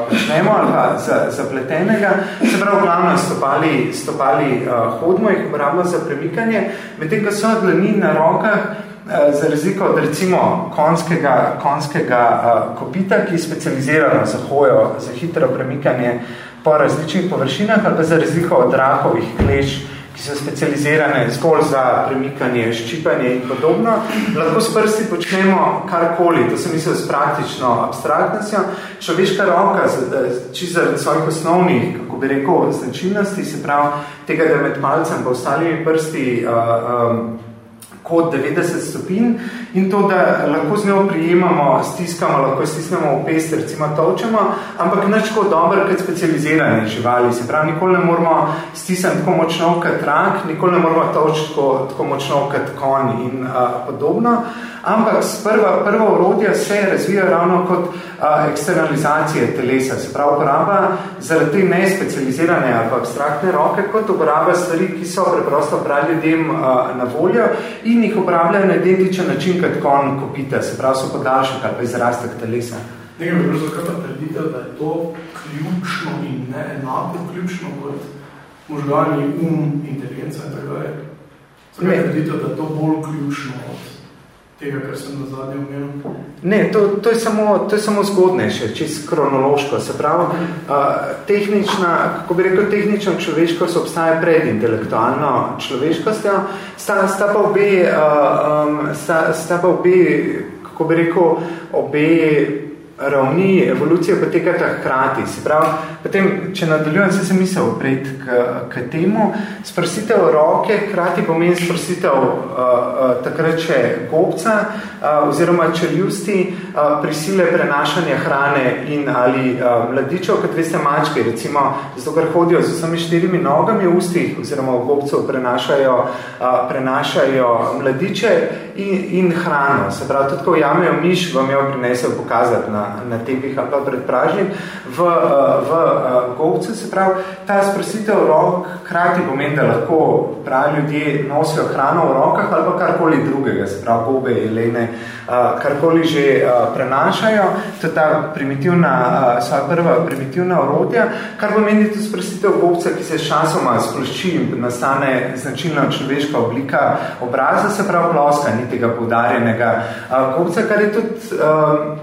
počnemo ali pa zapletenega, se pravi, v glavnem stopali, stopali hodmo, jih uporabljamo za premikanje, medtem, ko so dlani na rokah, za razliko od recimo konskega, konskega uh, kopita, ki je specializirano za hojo, za hitro premikanje po različnih površinah, ali pa za razliko od rakovih kleš, ki so specializirane zgolj za premikanje, ščipanje in podobno. Lahko s prsti počnemo karkoli, to sem mislil s praktično abstraktnostjo. Človeška roka, čisto zaradi svojih osnovnih, kako bi rekel, značilnosti, se pravi tega, da med palcem pa ostalimi prsti uh, um, kot 90 stopin in to, da lahko z njo prijemamo, stiskamo, lahko stisnemo v pest, recimo točemo, ampak nič kot dober, kot specializirane živali. Se pravi, nikoli ne moramo stisniti tako močno kot rak, nikoli ne moramo točiti tako, tako močno kot konj in uh, podobno. Ampak prva, prva urodja se razvija ravno kot uh, eksternalizacije telesa, se pravi uporaba zaradi te nespecializirane ali abstraktne roke, kot uporaba stvari, ki so preprosto pravi ljudem uh, na voljo in jih uporabljajo na identičen način, kot konj kopita, se pravi so podaljšek ali pa izrastek telesa. Nekaj bi bilo zakaj predvidel, da je to ključno in ne enako ključno kot možgani, um, inteligenca in tako je. Zakaj predvidel, da je to bolj ključno od tega, kar sem na zadnje omenil? Ne, to, to, je samo, to je samo zgodnejše, čist kronološko. Se pravi, uh, tehnična, kako bi rekel, tehnično človeškost obstaja pred intelektualno človeškostjo, sta, sta pa obe, uh, um, sta, sta pa obe, kako bi rekel, obe ravni evolucije potekata hkrati. Se pravi, potem, če nadaljujem, se sem mislil pred k, k temu, sprositev roke hkrati pomeni sprositev uh, uh, takrat še gobca uh, oziroma čeljusti uh, prisile prenašanja hrane in ali uh, mladičev, kot veste mačke, recimo, zato ker hodijo z vsemi štirimi nogami v ustih oziroma v gobcu prenašajo, uh, prenašajo mladiče in, in hrano. Se pravi, tudi ko jamejo miš, vam jo prinesel pokazati na, na tepih ali pa pred pražnim, v, eh, v uh, govcu se pravi, ta sprositev rok krati pomeni, da lahko pravi ljudje nosijo hrano v rokah ali pa karkoli drugega, se pravi, gobe, jelene, uh, karkoli že prenašajo, to je ta primitivna, svoja prva primitivna orodja, kar pomeni tudi sprositev govca, ki se časoma splošči in nastane značilna človeška oblika obraza, se pravi ploska, ni tega poudarjenega uh, govca, kar je tudi uh,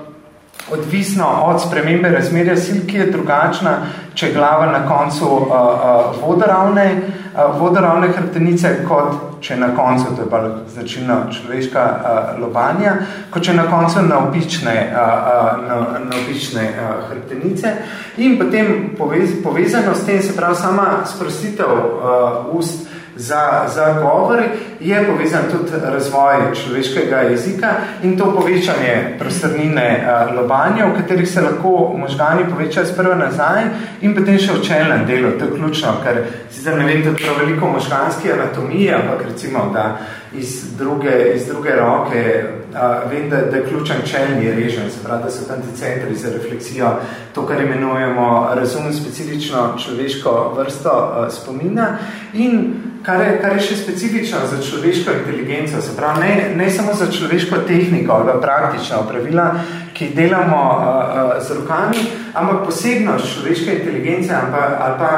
odvisno od spremembe razmerja sil, ki je drugačna, če glava na koncu uh, uh, vodoravne, uh, vodoravne hrbtenice, kot če na koncu, to je pa značilna človeška uh, lobanja, kot če na koncu naopične, uh, uh, naopične uh, hrbtenice. In potem povez, povezano s tem, se pravi sama sprostitev uh, ust, za, za govor je povezan tudi razvoj človeškega jezika in to povečanje prostornine uh, lobanja, v katerih se lahko možgani povečajo sprva nazaj in potem še v čelnem delu. To je ključno, ker sicer ne vem tudi prav veliko možganski anatomije, ampak recimo, da iz druge, iz druge roke uh, vem, da, da je ključen čelni režen, se pravi, da so tam ti centri za refleksijo, to, kar imenujemo razum specifično človeško vrsto uh, spomina. In kar je, kar je še specifično za človeško inteligenco, se pravi, ne, ne samo za človeško tehniko ali praktična opravila, ki delamo uh, uh, z rokami, ampak posebnost človeške inteligence ali pa, ali pa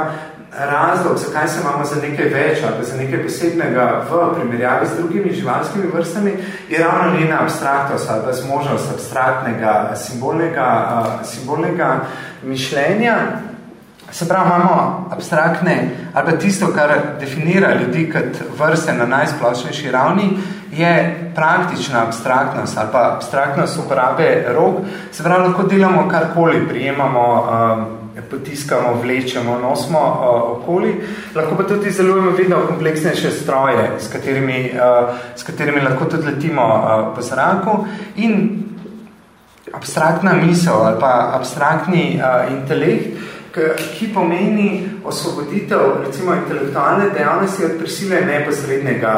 razlog, zakaj se imamo za nekaj več ali za nekaj posebnega v primerjavi z drugimi živalskimi vrstami, je ravno njena abstraktnost ali pa zmožnost abstraktnega simbolnega, uh, simbolnega mišljenja, Se pravi, imamo abstraktne, ali pa tisto, kar definira ljudi kot vrste na najsplošnejši ravni, je praktična abstraktnost ali pa abstraktnost uporabe rok. Se pravi, lahko delamo karkoli, prijemamo, um, potiskamo, vlečemo, nosimo uh, okoli. Lahko pa tudi izdelujemo vedno kompleksnejše stroje, s katerimi, uh, s katerimi lahko tudi letimo uh, po zraku. In abstraktna misel ali pa abstraktni uh, intelekt ki pomeni osvoboditev recimo intelektualne dejavnosti od prisile neposrednega,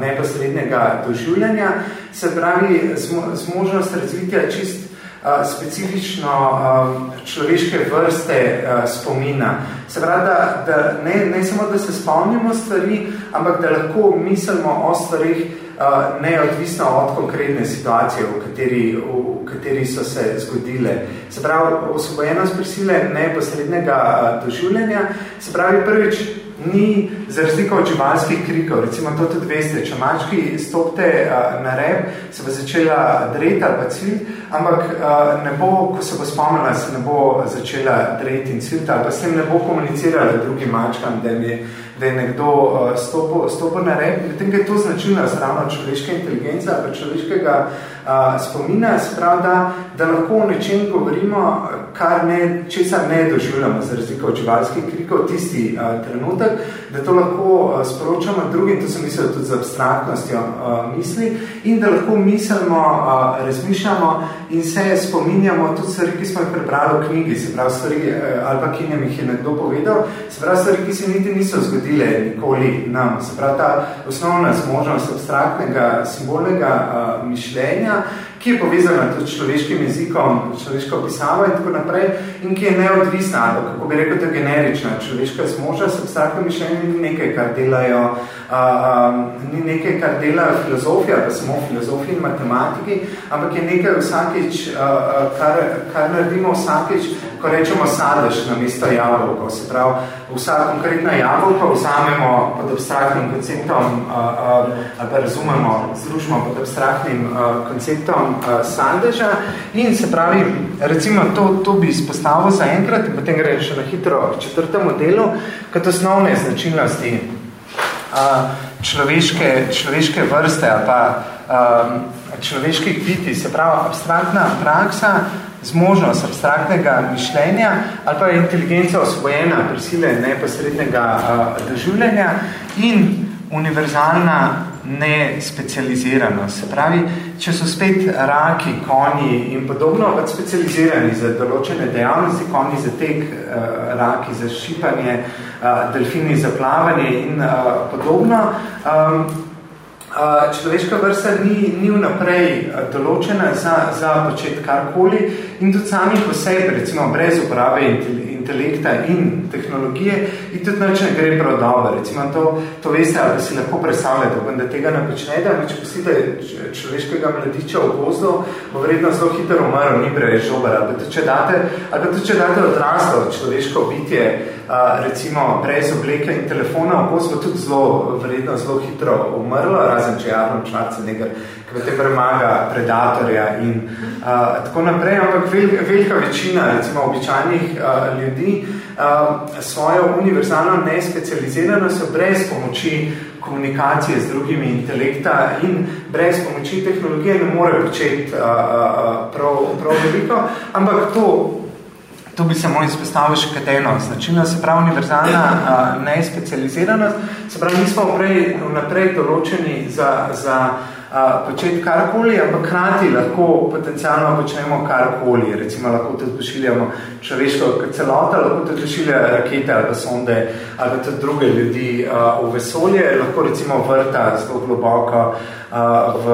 neposrednega doživljanja, se pravi zmožnost razvitja čist specifično človeške vrste spomina. Se pravi, da, da ne, ne samo, da se spomnimo stvari, ampak da lahko mislimo o stvarih neodvisno od konkretne situacije, v kateri, v kateri so se zgodile. Se pravi, osvobojenost prisile neposrednega doživljenja, se pravi, prvič ni za razliko od živalskih krikov, recimo to tudi veste, če mački stopte na rep, se bo začela dreti ali pa cilj, ampak ne bo, ko se bo spomnila, se ne bo začela dreti in cilj, ali pa s tem ne bo komunicirala drugim mačkam, da je da je nekdo uh, stopil, stopil na rep, medtem, je to značilno ravno človeške inteligence ali človeškega uh, spomina, se pravi, da, da lahko o nečem govorimo, kar ne, česar ne doživljamo, za razliko od živalskih krikov, tisti uh, trenutek, da to lahko uh, sporočamo drugim, to sem mislil tudi z abstraktnostjo uh, misli, in da lahko mislimo, uh, razmišljamo in se spominjamo tudi stvari, ki smo jih prebrali v knjigi, se pravi stvari, ali pa ki nam jih je nekdo povedal, se pravi stvari, ki se niti niso zgodile nikoli nam. Se pravi ta osnovna zmožnost abstraktnega, simbolnega uh, mišljenja, ki je povezana tudi s človeškim jezikom, človeško pisavo in tako naprej, in ki je neodvisna, ali kako bi rekel, to generična. Človeška zmožnost, abstraktno mišljenje ni nekaj, kar delajo, uh, um, ni nekaj, kar delajo filozofija, pa samo filozofi in matematiki, ampak je nekaj vsakeč, uh, kar, kar naredimo vsakeč, ko rečemo sadež na mesto jabolko, se pravi, vsa konkretna jabolka vzamemo pod abstraktnim konceptom uh, uh, ali pa razumemo, združimo pod abstraktnim uh, konceptom uh, sadeža in se pravi, recimo to, to bi izpostavil za enkrat in potem gre še na hitro v četrtem delu, kot osnovne značilnosti uh, človeške, človeške vrste ali pa um, človeških biti, se pravi, abstraktna praksa zmožnost abstraktnega mišljenja ali pa inteligenca osvojena prisile neposrednega uh, doživljenja in univerzalna nespecializiranost. Se pravi, če so spet raki, konji in podobno, pa specializirani za določene dejavnosti, konji za tek, uh, raki za šipanje, uh, delfini za plavanje in uh, podobno, um, človeška vrsta ni, ni vnaprej določena za, za počet karkoli in tudi sami po sebi, recimo brez uporabe intelekta in tehnologije, in tudi neč ne gre prav dobro. Recimo to, to veste, ali si lahko predstavljate, da tega ne počnete, ali če pustite človeškega mladiča v gozdu, bo vredno zelo hitro umrl, ni preveč dober, ali pa tudi če date, ali pa tudi če date odraslo človeško bitje, recimo brez obleke in telefona, v gozdu tudi zelo vredno, zelo hitro umrlo, razen če Arnold Schwarzenegger, ki te premaga predatorja in uh, tako naprej, ampak vel, velika večina recimo običajnih uh, ljudi uh, svojo univerzalno nespecializiranost brez pomoči komunikacije z drugimi intelekta in brez pomoči tehnologije ne more početi uh, uh, prav, prav veliko, ampak to Tu bi se moj izpostavil še kateno značilno, se pravi univerzalna uh, nespecializiranost, se pravi, nismo vprej, vnaprej določeni za, za početi karkoli, ampak krati lahko potencialno počnemo karkoli. Recimo lahko tudi pošiljamo človeško celota, lahko tudi pošilja rakete ali pa sonde ali pa tudi druge ljudi a, v vesolje, lahko recimo vrta zelo globoko a, v,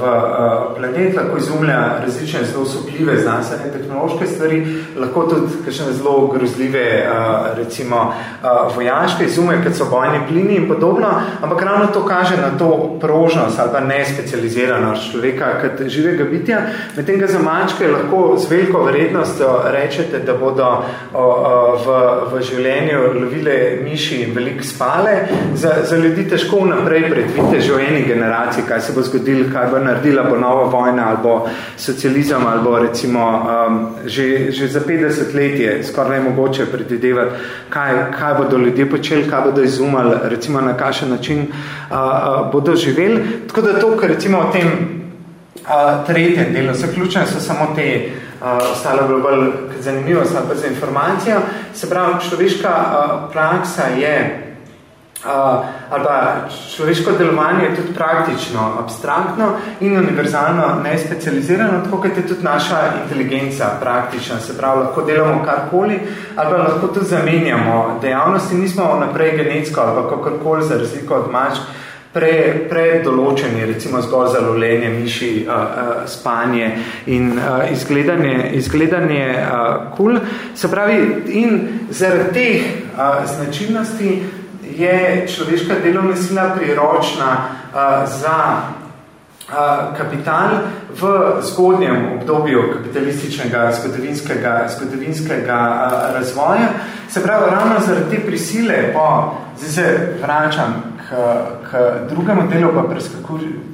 v a, planet, lahko izumlja različne zelo osupljive znanstvene tehnološke stvari, lahko tudi kakšne zelo grozljive a, recimo a, vojaške izume, kot so bojni plini in podobno, ampak ravno to kaže na to prožnost ali pa ne specializiranost človeka kot živega bitja, medtem ga za mačke lahko z veliko vrednostjo rečete, da bodo o, o, v, v življenju lovile miši in veliko spale. Za, za ljudi težko naprej predvite že v eni generaciji, kaj se bo zgodilo, kaj bo naredila bo nova vojna ali bo socializem ali bo recimo um, že, že za 50 let je skoraj nemogoče predvidevati, kaj, kaj bodo ljudje počeli, kaj bodo izumali, recimo na kakšen način uh, uh, bodo živeli. Tako da to, kar recimo v tem uh, tretjem delu, vse ključne so samo te uh, ostale bolj, bolj zanimivo, pa za informacijo. Se pravi, človeška uh, praksa je Uh, ali pa človeško delovanje je tudi praktično, abstraktno in univerzalno nespecializirano, tako kot je tudi naša inteligenca praktična, se pravi, lahko delamo karkoli, ali pa lahko tudi zamenjamo dejavnosti, nismo naprej genetsko ali pa kakorkoli za razliko od mačk, pre, predoločeni, recimo zgolj za lovljenje miši, uh, uh, spanje in uh, izgledanje, izgledanje uh, kul. Se pravi, in zaradi teh uh, značilnosti je človeška delovna sila priročna uh, za kapital v zgodnjem obdobju kapitalističnega zgodovinskega, zgodovinskega razvoja. Se pravi, ravno zaradi te prisile, po, zdaj se vračam k, k drugemu delu, pa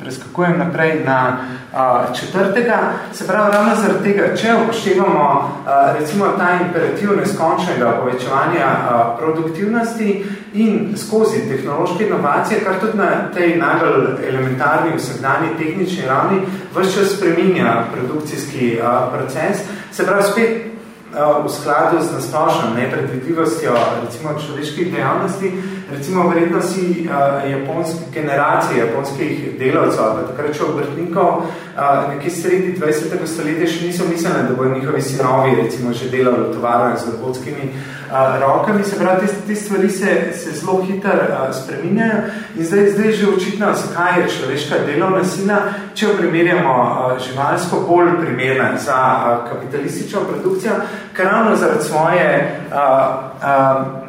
preskakujem naprej na uh, četrtega. Se pravi, ravno zaradi tega, če upoštevamo uh, recimo ta imperativ neskončnega povečevanja uh, produktivnosti in skozi tehnološke inovacije, kar tudi na tej najbolj elementarni vsakdani tehnični ravni, vse čas spreminja produkcijski uh, proces, se pravi, spet v skladu z nasplošno nepredvidljivostjo recimo človeških dejavnosti, recimo verjetno si uh, japonski, generacije japonskih delavcev ali takrat še obrtnikov uh, nekje sredi 20. stoletja še niso mislili, da bodo njihovi sinovi recimo že delali v tovarnah z robotskimi uh, rokami. Se pravi, te, te stvari se, se zelo hitro uh, spreminjajo in zdaj, zdaj že očitno, zakaj je človeška delovna sila, če jo primerjamo uh, živalsko bolj primerna za uh, kapitalistično produkcijo, ker ravno zaradi svoje uh, uh,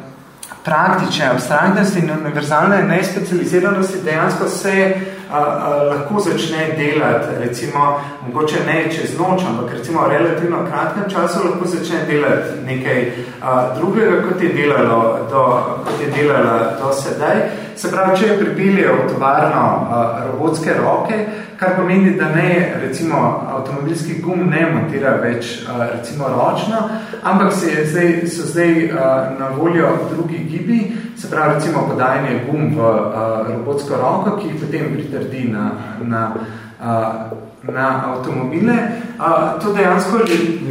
praktične abstraktnosti in univerzalne nespecializiranosti dejansko se a, a, lahko začne delati, recimo, mogoče ne čez noč, ampak recimo v relativno kratkem času lahko začne delati nekaj a, drugega, kot je, delalo do, kot je delala do sedaj. Se pravi, če pripeljejo v tovarno a, robotske roke, kar pomeni, da ne, recimo, avtomobilski gum ne montira več recimo ročno, ampak se je zdaj, so zdaj na voljo drugi gibi, se pravi recimo podajanje gum v robotsko roko, ki jih potem pritrdi na, na, na avtomobile. A, to dejansko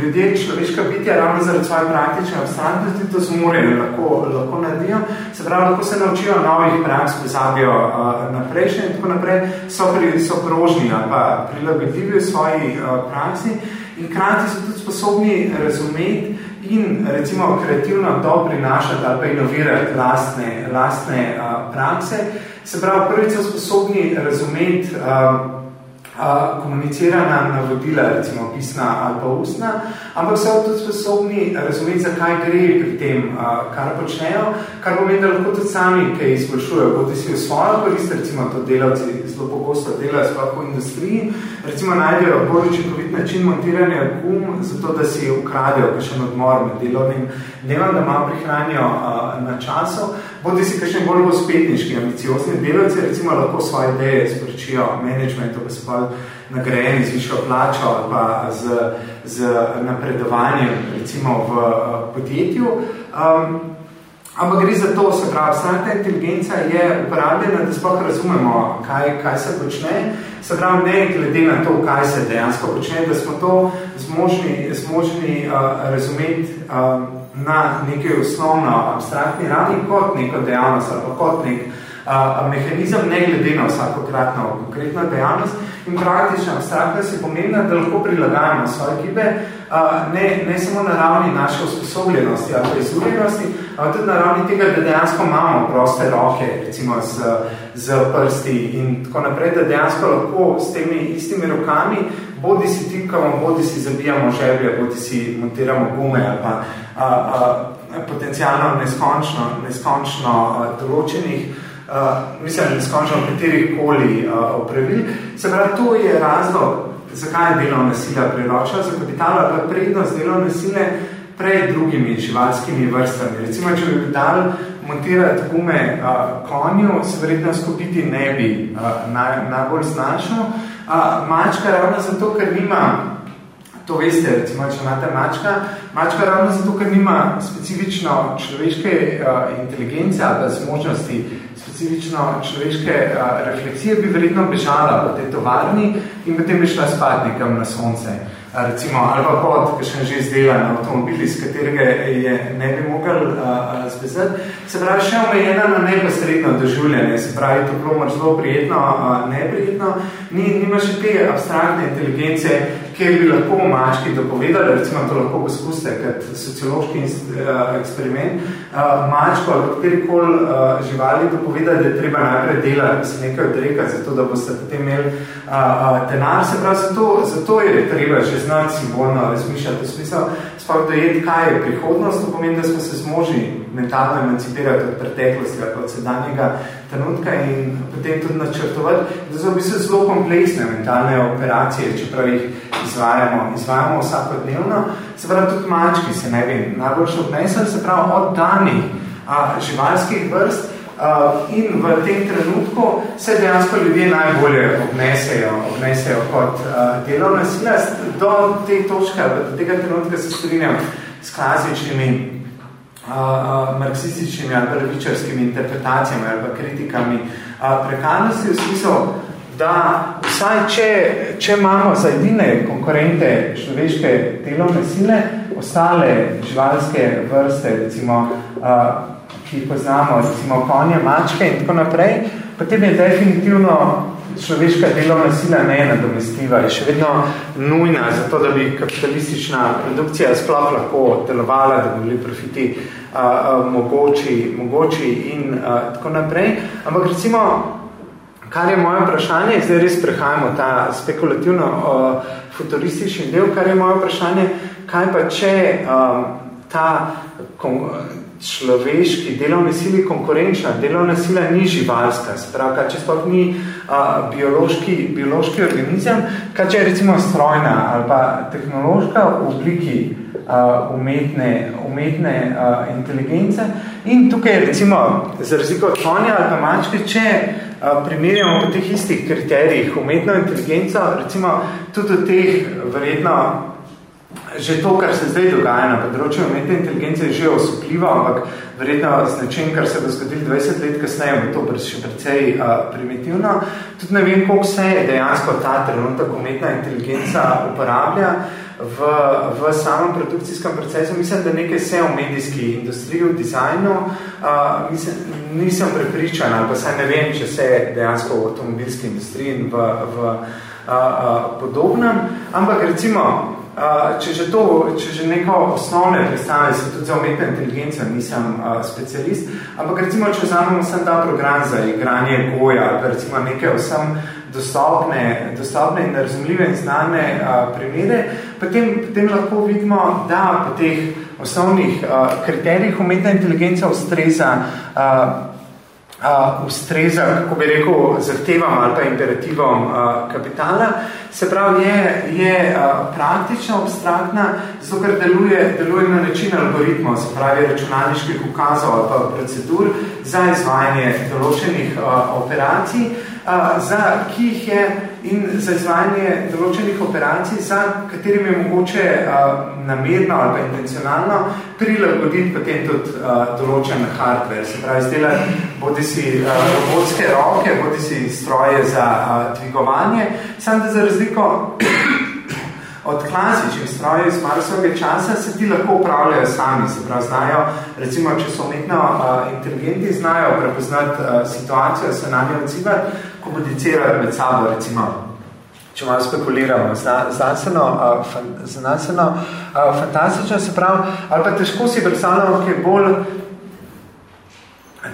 ljudje, človeška bitja, ravno zaradi svoje praktične abstraktnosti, to zmorejo, lahko, lahko naredijo. Se pravi, lahko se naučijo novih praks, pozabijo na prejšnje in tako naprej, so, pri, so prožni ali pa prilagodljivi v svoji a, praksi in krati so tudi sposobni razumeti in recimo kreativno to prinašati ali pa inovirati lastne, lastne uh, prakse. Se pravi, prvič so sposobni razumeti uh, komunicirana navodila, recimo pisna ali pa ustna, ampak so tudi sposobni razumeti, zakaj gre pri tem, kar počnejo, kar pomeni, da lahko tudi sami kaj izboljšujejo, kot si v svojo korist, recimo to delavci zelo pogosto delajo sploh v industriji, recimo najdejo bolj učinkovit način montiranja gum, zato da si ukradejo kakšen odmor med delovnim dnevom, da malo prihranijo na času, bodi si kakšen bolj uspetniški, ambiciozni delavci, recimo lahko svoje ideje sporočijo managementu, pa se pa nagrajeni z višjo plačo ali pa z, z napredovanjem recimo v uh, podjetju. Um, ampak gre za to, se pravi, abstraktna inteligenca je uporabljena, da sploh razumemo, kaj, kaj se počne. Se pravi, ne glede na to, kaj se dejansko počne, da smo to zmožni, zmožni uh, razumeti um, na nekaj osnovno abstraktni ravni kot neko dejavnost ali kot nek uh, mehanizem, ne glede na vsakokratno konkretno dejavnost. In praktična abstraktnost je pomembna, da lahko prilagajamo svoje kibe, ne, ne samo na ravni naše usposobljenosti ali pa izurjenosti, tudi na ravni tega, da dejansko imamo proste roke, recimo z, z prsti in tako naprej, da dejansko lahko s temi istimi rokami bodi si tipkamo, bodi si zabijamo žeblje, bodi si montiramo gume ali pa a, a, potencijalno neskončno, neskončno a, določenih uh, mislim, neskončno katerih koli uh, opravil. Se pravi, to je razlog, zakaj je delovna sila priročila za kapitala, pa prednost delovne sile pred drugimi živalskimi vrstami. Recimo, če bi dal montirati gume uh, konju, se verjetno skupiti ne bi uh, naj, najbolj značil. Uh, mačka ravno zato, ker nima To veste, recimo, če imate mačka, mačka ravno zato, ker nima specifično človeške uh, inteligence ali pa zmožnosti specifično človeške uh, refleksije, bi verjetno bežala v tej tovarni in potem bi šla spat nekam na sonce. Uh, recimo, ali pa pod, ki še že izdelan avtomobil, iz katerega je ne bi mogel zbezati. Se pravi, še omejena na neposredno doživljanje, se pravi, toplo mar zelo prijetno, uh, neprijetno, ni, nima še te abstraktne inteligence, kjer bi lahko mački dopovedali, recimo to lahko poskusite, kot sociološki uh, eksperiment, uh, mačko ali katerikoli uh, živali dopovedali, da je treba najprej delati, se nekaj odrekati, zato da boste potem imeli tenar. Se pravi, zato, zato je treba že znati simbolno razmišljati v smislu, sploh dojeti, kaj je prihodnost, to pomeni, da smo se zmožni mentalno emancipirati od preteklosti ali od sedanjega trenutka in potem tudi načrtovati, da so v bistvu zelo kompleksne mentalne operacije, čeprav jih izvajamo, izvajamo vsakodnevno. Se pravi, tudi mački se ne bi najbolj odnesli, se pravi, od danih a, živalskih vrst Uh, in v tem trenutku se dejansko ljudje najbolje obnesejo, obnesejo kot uh, delovna sila. Do te točke, do tega trenutka se strinjam s klasičnimi uh, marksističnimi ali pravičarskimi interpretacijami ali pa kritikami. Uh, prekarnosti v smislu, da vsaj če, če imamo za edine konkurente človeške delovne sile, ostale živalske vrste, recimo uh, ki poznamo, recimo konje, mačke in tako naprej, potem je definitivno človeška delovna sila nenadomestljiva in še vedno nujna za to, da bi kapitalistična produkcija sploh lahko delovala, da bi bili profiti a, a, mogoči, mogoči in a, tako naprej. Ampak recimo, kar je moje vprašanje, zdaj res prehajamo ta spekulativno a, futuristični del, kar je moje vprašanje, kaj pa če a, ta človeški delovni sili konkurenčna, delovna sila ni živalska, se pravi, kaj če sploh ni a, biološki, biološki organizem, kaj če je recimo strojna ali pa tehnološka v obliki a, umetne, umetne a, inteligence. In tukaj recimo za razliko od konja ali pa mačke, če a, primerjamo po teh istih kriterijih umetno inteligenco, recimo tudi v teh verjetno že to, kar se zdaj dogaja na področju umetne inteligence, je že osupljivo, ampak verjetno z nečem, kar se bo zgodili 20 let kasneje, bo to še precej uh, primitivno. Tudi ne vem, koliko se dejansko ta trenutek umetna inteligenca uporablja v, v samem produkcijskem procesu. Mislim, da nekaj se v medijski industriji, v dizajnu, uh, mislim, nisem prepričan, ali pa saj ne vem, če se dejansko v avtomobilski industriji in v, v uh, uh, podobnem. Ampak recimo, Uh, če, že to, če že neko osnovne predstave, se tudi za umetno inteligenco nisem uh, specialist, ampak recimo, če vzamemo sem ta program za igranje goja, recimo neke vsem dostopne, dostopne in razumljive in znane uh, primere, potem, potem lahko vidimo, da po teh osnovnih uh, kriterijih umetna inteligenca ustreza uh, uh, ustreza, kako bi rekel, zahtevam ali pa imperativom uh, kapitala. Se pravi, je, je uh, praktična, abstraktna, zato ker deluje, deluje na način algoritmov, se pravi računalniških ukazov ali pa procedur za izvajanje določenih uh, operacij, uh, za, ki jih je in za izvajanje določenih operacij, za katerim je mogoče uh, namerno ali pa intencionalno prilagoditi potem tudi uh, določen hardware, se pravi, izdelati bodi si uh, robotske roke, bodi si stroje za uh, dvigovanje, samo da za razliko od klasičnih strojev iz Marsovega časa se ti lahko upravljajo sami, se pravi, znajo, recimo, če so umetno uh, inteligenti, znajo prepoznati uh, situacijo, se na nje odzivati, komunicirajo med sabo, recimo, če malo spekuliramo, znanstveno, fan, znanstveno fantastično, se pravi, ali pa težko si predstavljamo, ki je bolj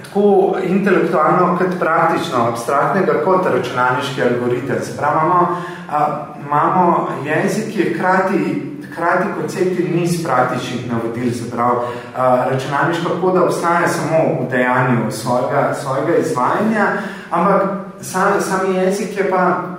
tako intelektualno kot praktično, abstraktnega kot računalniški algoritem. Se pravi, imamo, a, imamo jezik, ki je krati, krati koncepti niz praktičnih navodil, se pravi, računalniška koda obstaja samo v dejanju svojega, svojega izvajanja, ampak sam, sam jezik je pa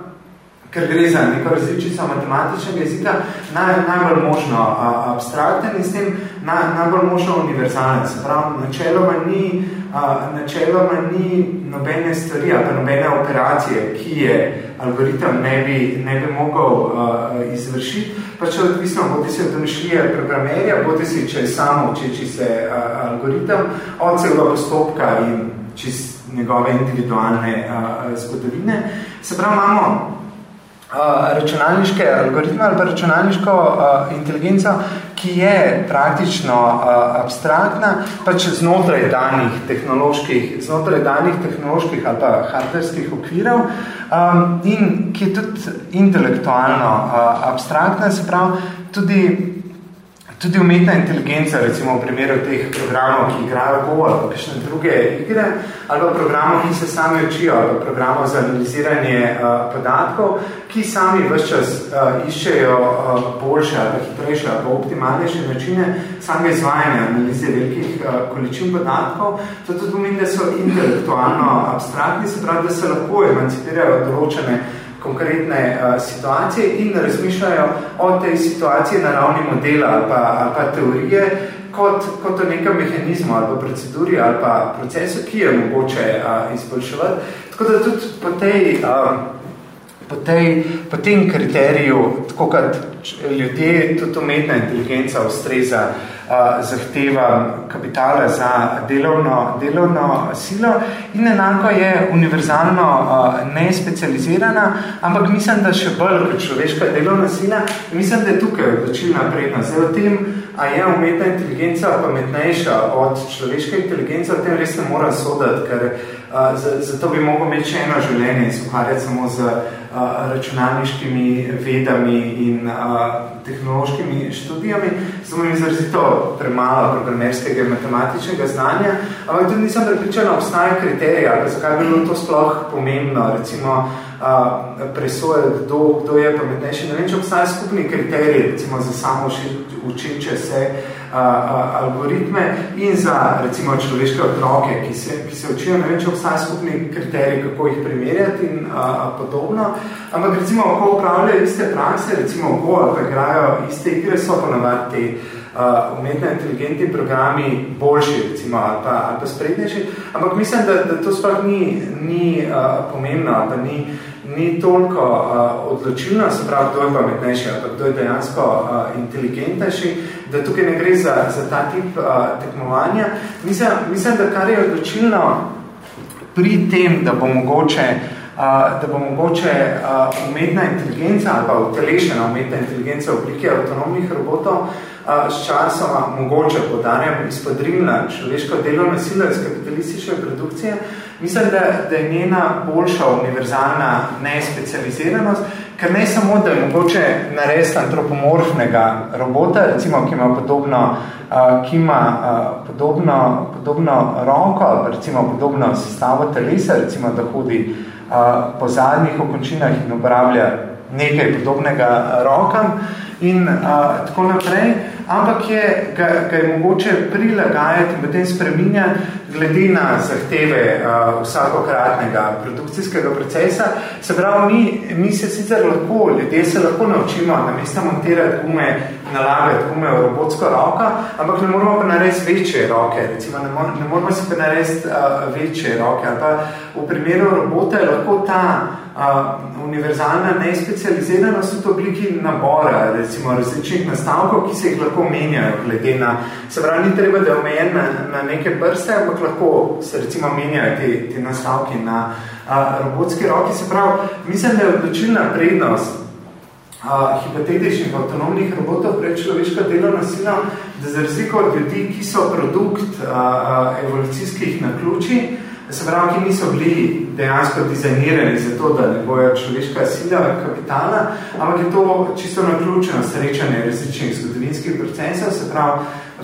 ker gre za neko različico matematičnega jezika, naj, najbolj možno a, abstrakten in s tem naj, najbolj možno univerzalen. Se pravi, načeloma ni, a, načeloma ni nobene stvari ali nobene operacije, ki je algoritem ne bi, ne bi mogel a, izvršiti, pa če odvisno, bodi se domišljije programerja, bodi si, če je samo učeči se a, algoritem, od celega postopka in čist njegove individualne a, zgodovine. Se pravi, imamo računalniške algoritme ali pa računalniško uh, inteligenco, ki je praktično uh, abstraktna, pač znotraj danih tehnoloških, znotraj danih tehnoloških ali pa hardverskih okvirov um, in ki je tudi intelektualno uh, abstraktna, se pravi, tudi Tudi umetna inteligenca, recimo v primeru teh programov, ki igrajo Go ali pa kakšne druge igre, ali pa programov, ki se sami učijo, ali pa programov za analiziranje uh, podatkov, ki sami vse čas uh, iščejo uh, boljše ali hitrejše ali optimalnejše načine samega izvajanja analize velikih uh, količin podatkov. To tudi pomeni, da so intelektualno abstraktni, se pravi, da se lahko emancipirajo določene konkretne uh, situacije in razmišljajo o tej situaciji na ravni modela ali pa, ali pa teorije, kot, kot o nekem mehanizmu ali pa proceduri ali pa procesu, ki je mogoče uh, izboljševati. Tako da tudi po tej uh, po, tej, po tem kriteriju, tako kot ljudje, tudi umetna inteligenca ustreza uh, zahteva kapitala za delovno, delovno silo in enako je univerzalno nespecializirana, ampak mislim, da še bolj kot človeška delovna sila, mislim, da je tukaj odločilna prednost. Zdaj, o tem, a je umetna inteligenca pametnejša od človeške inteligence, o tem res ne mora sodati, ker zato bi mogel imeti še eno življenje in se samo z računalniškimi vedami in a, tehnološkimi študijami, samo mi izrazito premalo programerskega in matematičnega znanja, ampak tudi nisem pripričana, obstaja kriterija, zakaj bi bilo to sploh pomembno, recimo presoje, kdo, kdo je pametnejši. Ne vem, če obstaja skupni kriterij, recimo za samo učeče se a, a, algoritme in za recimo človeške otroke, ki se, ki se učijo, ne vem, če obstaja skupni kriterij, kako jih primerjati in a, a, podobno. Ampak recimo, ko upravljajo iste prakse, recimo Go ali pa igrajo iste igre, so ponavadi te uh, umetne inteligentni programi boljši, recimo, ali pa, ali pa sprednejši. Ampak mislim, da, da to sploh ni, ni uh, pomembno, ali pa ni, ni toliko uh, odločilno, se pravi, kdo je pametnejši, pa kdo je dejansko uh, inteligentnejši, da tukaj ne gre za, za ta tip uh, tekmovanja. Mislim, mislim, da kar je odločilno pri tem, da bo mogoče da bo mogoče umetna inteligenca ali pa utelešena umetna inteligenca v obliki avtonomnih robotov s časoma mogoče podarjam izpodrilna človeško delovna sila iz kapitalistične produkcije, mislim, da, da je njena boljša univerzalna nespecializiranost, ker ne samo, da je mogoče narediti antropomorfnega robota, recimo, ki ima podobno, ki ima podobno, podobno roko, recimo podobno sestavo telesa, recimo, da hodi po zadnjih okončinah in uporablja nekaj podobnega rokam in a, tako naprej, ampak je, ga, ga je mogoče prilagajati in potem spreminjati glede na zahteve a, vsakokratnega produkcijskega procesa. Se pravi, mi, mi se sicer lahko, ljudje se lahko naučimo na mesto montirati gume, nalagati gume v robotsko roko, ampak ne moramo pa narediti večje roke, recimo ne, mor, ne moramo si pa narediti a, večje roke, ali pa v primeru robota je lahko ta a, univerzalna nespecializiranost v obliki nabora, recimo različnih nastavkov, ki se jih lahko menjajo glede na, se pravi, ni treba, da je omejen na, na neke prste, ampak lahko se recimo menjajo te, te nastavke na a, robotski roki, se pravi, mislim, da je odločilna prednost hipotetičnih avtonomnih robotov pred človeško delovno silo, da za razliko od ljudi, ki so produkt a, a, evolucijskih naključij, se pravi, ki niso bili dejansko dizajnirani za to, da ne bojo človeška sila kapitala, ampak je to čisto naključeno srečanje različnih zgodovinskih procesov, se pravi,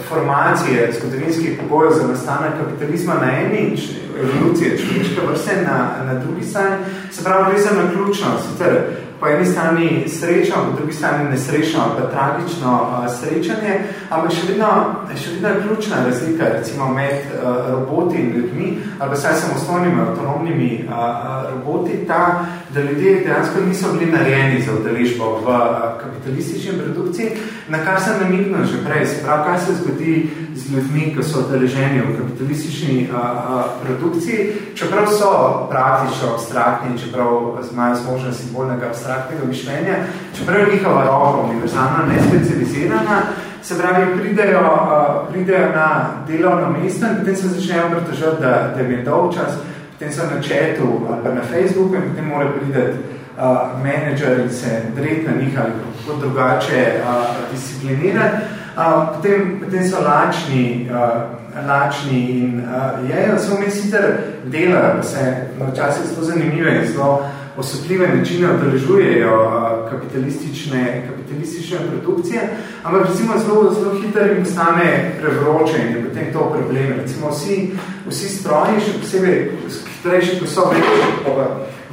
formacije zgodovinskih pogojev za nastanek kapitalizma na eni evolucije človeške vrste na, na drugi strani, se pravi, gre za naključno, sicer po eni strani srečno, po drugi strani nesrečno ali pa tragično uh, srečanje, ampak še vedno, še vedno je ključna razlika recimo med uh, roboti in ljudmi, ali pa saj samostojnimi avtonomnimi uh, roboti, ta, da ljudje dejansko niso bili narejeni za udeležbo v uh, kapitalistični produkciji, na kar sem namignil že prej, se prav, kaj se zgodi z ljudmi, ki so udeleženi v kapitalistični uh, uh, produkciji, čeprav so praktično abstraktni, čeprav imajo možnost simbolnega abstraktnega mišljenja, čeprav je njihova roka univerzalno nespecializirana, se pravi, pridejo, uh, pridejo na delovno mesto in potem se začnejo pritožati, da, da je dolg čas, potem so na chatu ali pa na Facebooku in potem mora prideti menedžer in se dreti na njih ali kako drugače uh, disciplinirati. Uh, potem, potem so lačni, uh, lačni in uh, jejo, so mi sicer delajo, se včasih zelo zanimive in zelo osupljive načine odeležujejo kapitalistične, kapitalistične produkcije, ampak recimo zelo, zelo hitro jim stane prevroče in je potem to problem. Recimo vsi, vsi stroji, še posebej hitrejši, ko so več,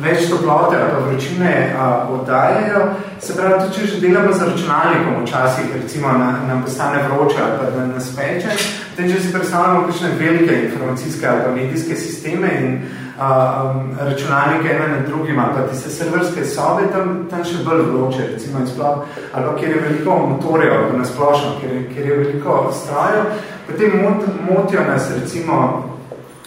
več toplote ali pa vročine a, oddajajo, se pravi, tudi če že delamo z računalnikom včasih, recimo na, nam postane vroče ali pa da nas peče, potem če si predstavljamo kakšne velike informacijske ali pa medijske sisteme in um, računalnike ena na drugima, pa tiste serverske sobe, tam, tam še bolj vroče, recimo izplav, ali pa kjer je veliko motorjev, ali na splošno, kjer, kjer je veliko strojev, potem mot, motijo nas recimo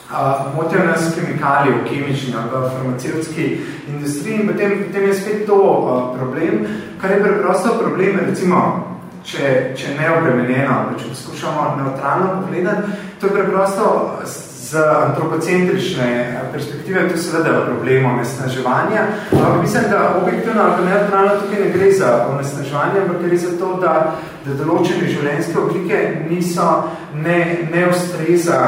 Uh, motijo nas kemikalije v kemični ali v farmacevtski industriji in potem, potem je spet to uh, problem, kar je preprosto problem, recimo, če, če ne obremenjeno, če poskušamo neutralno pogledati, to je preprosto z antropocentrične perspektive, to seveda problem onesnaževanja, ampak mislim, da objektivno ali neutralno tukaj ne gre za onesnaževanje, ampak gre za to, da, da določene življenjske oblike niso, ne, ne ustreza,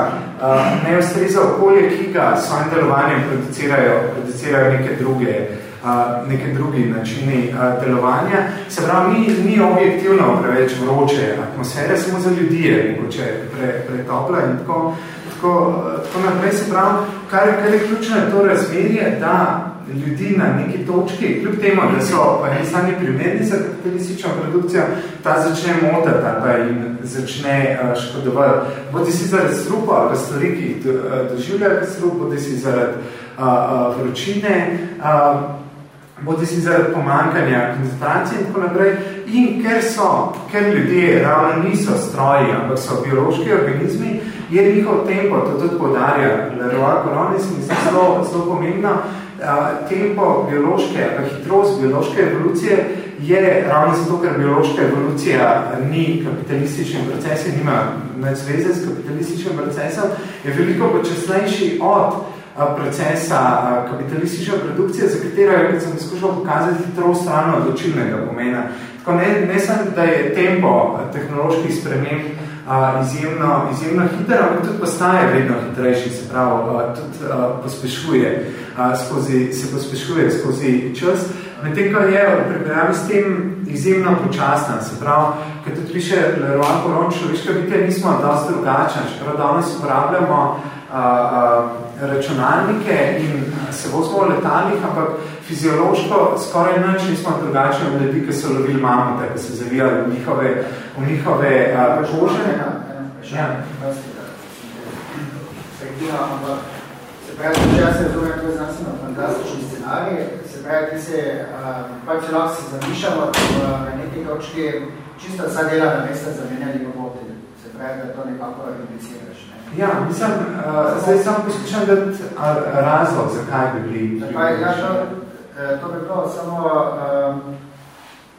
uh, ne ustreza okolje, ki ga s svojim delovanjem producirajo, producirajo neke druge Uh, neke drugi načini uh, delovanja. Se pravi, ni, ni objektivno preveč vroče atmosfere, samo za ljudi je mogoče pre, pretopla in tako, tako, tako naprej se pravi, kar, kar je ključno je to razmerje, da ljudi na neki točki, kljub temu, da so pa eni stani primerni za kapitalistično produkcijo, ta začne motati pa jim začne uh, škodovati. Bodi si zaradi strupa ali stvari, ki jih doživljajo strup, bodi si zaradi uh, uh, vročine, uh, bodi si zaradi pomankanja koncentracije in tako naprej. In ker so, ker ljudje ravno niso stroji, ampak so biološki organizmi, je njihov tempo, to tudi podarja Leroy Colonis, mislim, zelo, zelo pomembno, tempo biološke, pa hitrost biološke evolucije je ravno zato, ker biološka evolucija ni kapitalistični proces in nima med zveze s kapitalističnim procesom, je veliko počasnejši od procesa kapitalistične produkcije, za katero je, kot sem skušal pokazati, hitrost strano odločilnega pomena. Tako ne, ne sem, da je tempo tehnoloških sprememb izjemno, izjemno hiter, ampak tudi postaje vedno hitrejši, se pravi, tudi pospešuje, skozi, se pospešuje skozi čas. Medtem, ko je v pripravi s tem izjemno počasna, se pravi, kot tudi piše Leroy Coron, človeška bitja, nismo dosti drugačni, čeprav danes uporabljamo a, a, računalnike in se vozimo v letalih, ampak fiziološko skoraj nič nismo drugačni od ljudi, ki so lovili mamute, ki so zavijali v njihove, v njihove uh, kože. Ja. Se pravi, če jaz se razumem, to je znanstveno fantastični scenarij, se pravi, ti se, pač lahko se zamišljamo na neki točki čisto vsa dela na mesta zamenjali roboti. Se pravi, da to nekako impliciraš. Ne? Ja, mislim, uh, zdaj sam poskušam dati razlog, zakaj bi bili. Zakaj, ja, to, to bi bilo samo,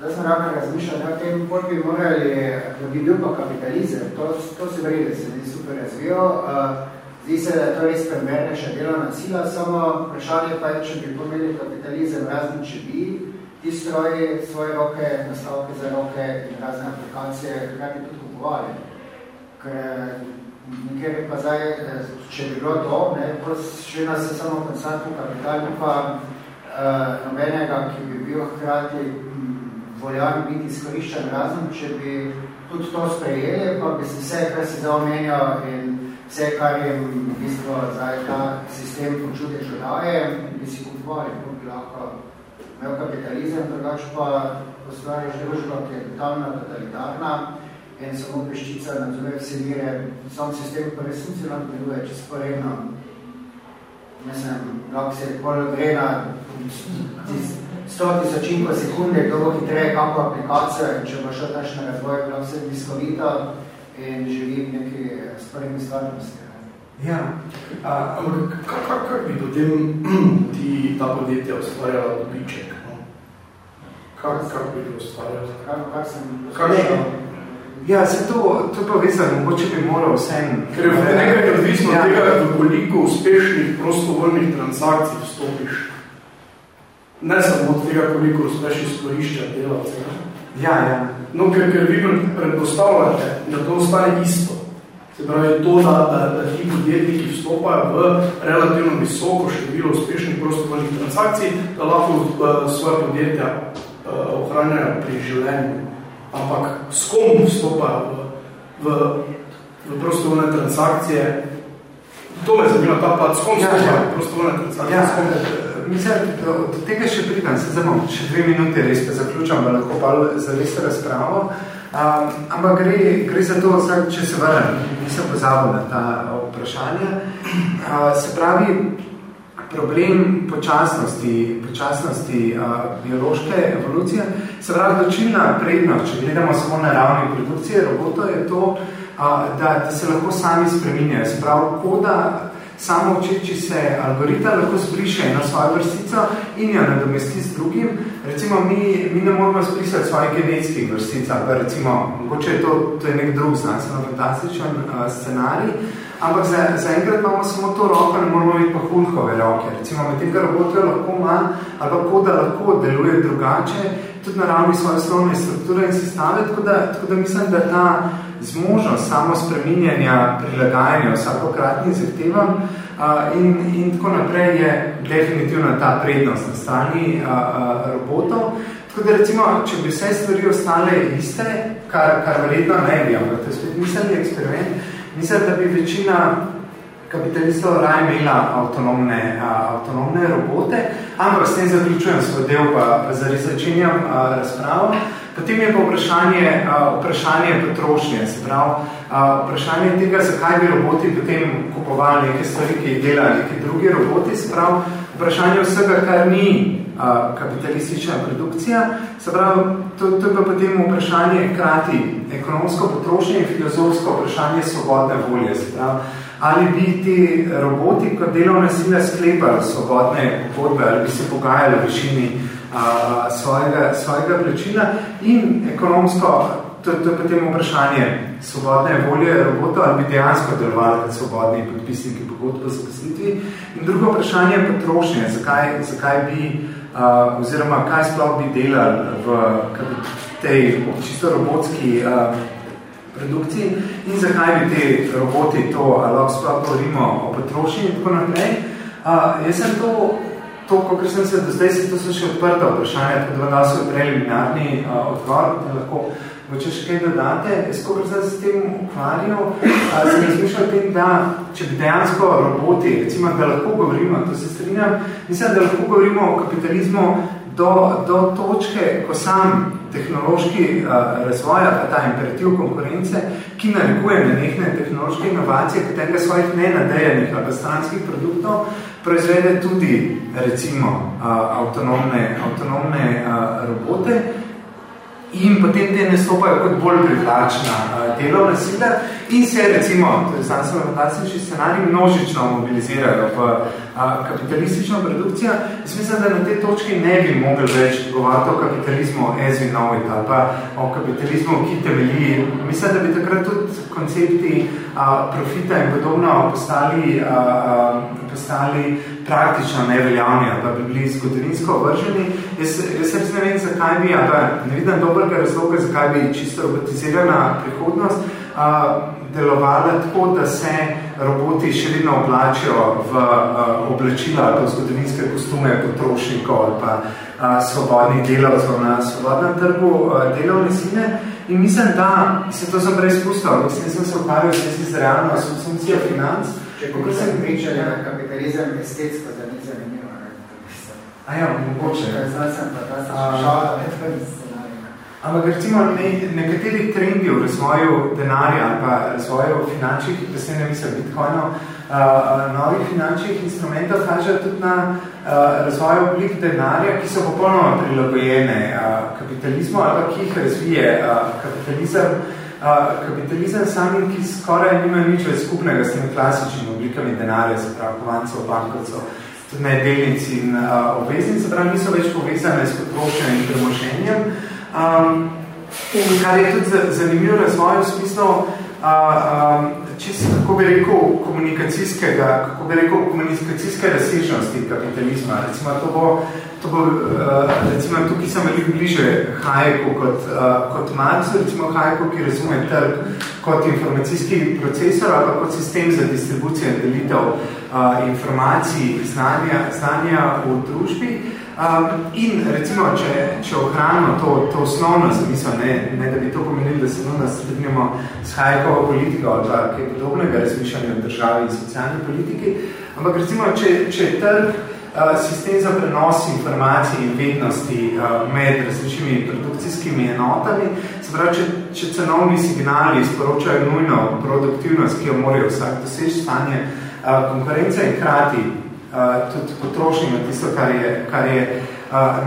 da sem ravno razmišljal o tem, koliko bi morali, da bi bil pa kapitalizem, to, to se vrede, se ni super razvijal, eh, zdi se, da je to res primernejša delovna sila, samo vprašanje pa je, če bi pomenili kapitalizem razni, če bi ti stroji svoje roke, nastavke za roke in razne aplikacije, bi tudi kupovali. Ker nekaj pa zdaj, eh, če bi bilo to, ne, še nas je samo konstantno kapital, pa uh, nobenega, ki bi bil hkrati mm, voljan biti izkoriščen razen, če bi tudi to sprejeli, pa bi se vse, kar se zdaj omenjal in vse, kar jim v bistvu zdaj ta sistem počute že daje, bi si kupovali, ko bi lahko imel kapitalizem, drugač pa postvariš družbo, ki je totalna totalitarna in samo peščica nadzore vse mire, sam sistem pa resnici nam deluje čez poredno. Mislim, lahko se bolj gre na 100 tisočinko sekunde, kdo bo hitreje kako aplikacijo in če bo šel taš na razvoj, bilo vse diskovito in živi v neki s prvimi stvarnosti. Ja, ampak kak, kak bi potem [CLEARS THROAT] ti ta podjetja ustvarjala dobiček? No? Kak, kak bi to ustvarjala? Kak, kak sem poslušal? Ja, se to, to pa vezano, mogoče bi moral vsem... Ker je nekaj odvisno ja. tega, koliko uspešnih prostovoljnih transakcij vstopiš ne samo od tega, koliko uspeš izkorišča delavce. Ja, ja. No, ker, ker vi predpostavljate, da to ostane isto. Se pravi, to, da, da, da ti podjetniki vstopajo v relativno visoko število uspešnih prostovoljnih transakcij, da lahko uh, svoje podjetja uh, ohranjajo pri življenju. Ampak s kom vstopajo v, v, v prostovoljne transakcije? To me zanima, ta plat, s kom ja, vstopajo ja. prostovoljne transakcije? Ja, mislim, do, do tega še pridem, se zdaj še dve minute res pa zaključam, da lahko pa za res razpravo. Um, ampak gre, gre za to, zdaj, če se vrnem, nisem pozabil na ta vprašanja. Uh, se pravi, problem počasnosti, počasnosti uh, biološke evolucije, se pravi, dočilna prednost, če gledamo samo na ravni produkcije robotov, je to, uh, da, da se lahko sami spreminjajo. Se pravi, koda samo učeči se algoritem lahko zbriše eno svojo vrstico in jo nadomesti z drugim. Recimo, mi, mi ne moramo zbrisati svojih genetskih vrstic, pa recimo, mogoče je to, to je nek drug znanstveno fantastičen uh, scenarij, ampak za, za enkrat imamo samo to roko, ne moramo imeti pa hulkove roke. Recimo, med tega robota lahko ima, ali pa koda lahko deluje drugače, tudi na ravni svoje osnovne strukture in sestave, tako da, tako da mislim, da ta zmožnost samo spreminjanja, prilagajanja vsakokratnih zahtevam uh, in, in tako naprej je definitivno ta prednost na strani uh, uh, robotov. Tako da recimo, če bi vse stvari ostale iste, kar, kar verjetno ne bi, ampak to je spet miselni eksperiment, mislim, da bi večina kapitalistov raje imela avtonomne, uh, avtonomne robote, ampak s tem zaključujem svoj del, pa, zares začenjam uh, razpravo. Potem je pa vprašanje, vprašanje potrošnje, se pravi, vprašanje tega, zakaj bi roboti potem kupovali neke stvari, ki jih delajo neki drugi roboti, se pravi, vprašanje vsega, kar ni kapitalistična produkcija, se pravi, to, to je pa potem vprašanje krati ekonomsko potrošnje in filozofsko vprašanje svobodne volje, se pravi, ali bi ti roboti kot delovne sile sklepali svobodne pogodbe, ali bi se pogajali v višini a, svojega, svojega plačila in ekonomsko, to, to je potem vprašanje svobodne volje robotov, ali bi dejansko delovali kot svobodni podpisniki pogodb o zaposlitvi. In drugo vprašanje je potrošnje, zakaj, zakaj bi, a, oziroma kaj sploh bi delali v tej čisto robotski a, produkciji in zakaj bi te roboti to, ali sploh govorimo o potrošnji in tako naprej. A, jaz sem to to, kot sem se do zdaj, se to so še odprta vprašanja, tako da vam so preliminarni uh, odgovor, da lahko Če še kaj dodate, jaz kot sem se s tem ukvarjal, sem razmišljal tem, da če bi dejansko roboti, recimo, da lahko govorimo, to se strinjam, mislim, da lahko govorimo o kapitalizmu do, do točke, ko sam tehnološki uh, razvoj, pa ta imperativ konkurence, ki narekuje na nekne tehnološke inovacije, katerega svojih nenadejanih ali stranskih produktov, proizvede tudi recimo avtonomne, avtonomne robote in potem te ne stopajo kot bolj privlačna delovna sila in se recimo, to je znanstveno fantastični scenarij, množično mobilizirajo v kapitalistično produkcijo. Jaz mislim, da na tej točki ne bi mogli več govoriti o kapitalizmu as we know it, ali pa o kapitalizmu, ki temelji. Mislim, da bi takrat tudi koncepti a, profita in podobno postali, a, a, postali praktično neveljavni, ali pa bi bili zgodovinsko vrženi. Jaz, jaz res ne vem, zakaj bi, ali pa ne vidim dobrega razloga, zakaj bi čisto robotizirana prihodnost a, delovala tako, da se roboti še vedno oblačijo v uh, oblačila ali pa zgodovinske kostume potrošnikov ali pa uh, svobodnih delavcev na svobodnem trgu uh, delovne sile. In mislim, da se to sem prej spustil, mislim, sem se ukvarjal z realno funkcijo financ. Če kako sem pričal, da kapitalizem estetsko, da ni zanimivo. A ja, mogoče. Zdaj sem pa ta sem šal, da Ampak recimo ne, nekateri trendi v razvoju denarja ali pa razvoju finančnih, da se ne misli bitcoinov, uh, novih finančnih instrumentov kažejo tudi na uh, razvoju oblik denarja, ki so popolnoma prilagojene uh, kapitalizmu ali pa ki jih razvije uh, kapitalizem. Uh, kapitalizem sami, ki skoraj nima nič več skupnega s temi klasičnimi oblikami denarja, se pravi kovancov, bankovcev, tudi ne delnic in uh, obveznic, pravi, niso več povezane s potrošnjem in premoženjem. Um, in kar je tudi zanimivo razvoj v smislu, uh, um, čisto, kako bi rekel, komunikacijskega, kako bi rekel, komunikacijske razsežnosti kapitalizma. Recimo, to bo, to bo uh, recimo, tukaj sem veliko bliže Hayeku kot, uh, kot Marxu, recimo Hayeku, ki razume trg kot informacijski procesor ali kot sistem za distribucijo in delitev uh, informacij, znanja, znanja v družbi. Um, in recimo, če, če ohranimo to, to osnovno zamisel, ne, ne da bi to pomenili, da se nas strinjamo s hajkovo politiko ali pa kaj podobnega razmišljanja v državi in socialni politiki, ampak recimo, če, če trg sistem za prenos informacij in vednosti uh, med različnimi produkcijskimi enotami, se pravi, če, če cenovni signali sporočajo nujno produktivnost, ki jo morajo vsak doseči stanje uh, konkurence in krati tudi potrošnjima tisto, kar je, kar je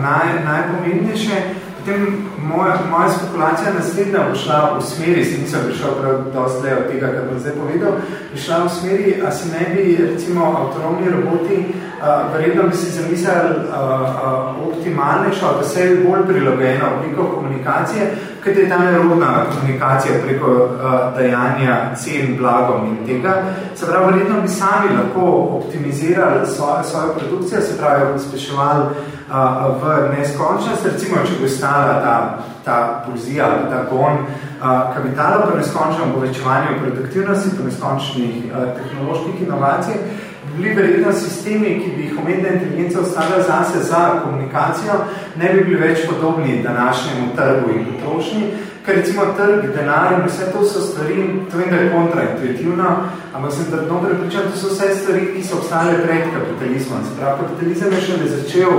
naj, najpomembnejše. Potem moja, moja spekulacija naslednja bo šla v smeri, se nisem prišel prav dosti od tega, kar bom zdaj povedal, bi šla v smeri, a si ne bi recimo avtonomni roboti, uh, verjetno bi si zamislili uh, uh, optimalnejšo, da se je bolj prilagojena obliko komunikacije, kaj je ta nerodna komunikacija preko uh, dajanja cen, blagom in tega. Se pravi, verjetno bi sami lahko optimizirali svojo, produkcijo, se pravi, pospeševali v neskončnost, recimo, če bi stala ta, ta pulzija, ta gon kapitala po neskončnem povečevanju produktivnosti, po neskončnih tehnoloških inovacij, bi bili verjetno sistemi, ki bi jih umetna inteligencija ostavila zase za komunikacijo, ne bi bili več podobni današnjemu trgu in potrošnji, ker recimo trg, denar in vse to so stvari, to vem, da je kontraintuitivno, ampak sem trdno prepričan, to so vse stvari, ki so obstale pred kapitalizmom. Se pravi, kapitalizem je šele začel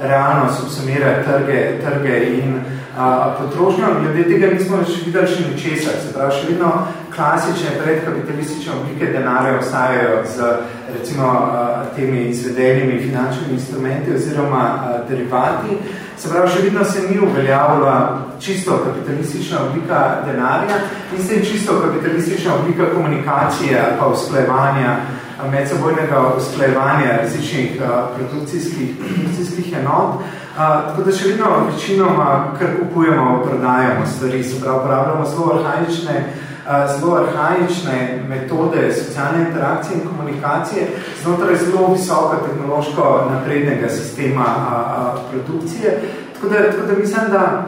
realno subsumirati trge, trge in a, potrošnjo, glede tega nismo več videli še ničesar. Se pravi, še vedno klasične predkapitalistične oblike denarja obstajajo z recimo temi izvedenimi finančnimi instrumenti oziroma derivati, Se pravi, še vidno se ni uveljavila čisto kapitalistična oblika denarja in se čisto kapitalistična oblika komunikacije ali pa usklajevanja, medsebojnega usklajevanja različnih produkcijskih, produkcijskih enot. Tako da še vidno večinoma, kar kupujemo, prodajamo stvari, se pravi, uporabljamo zelo arhajične zelo arhajične metode socialne interakcije in komunikacije znotraj zelo visoko tehnološko naprednega sistema produkcije. Tako da, tako da mislim, da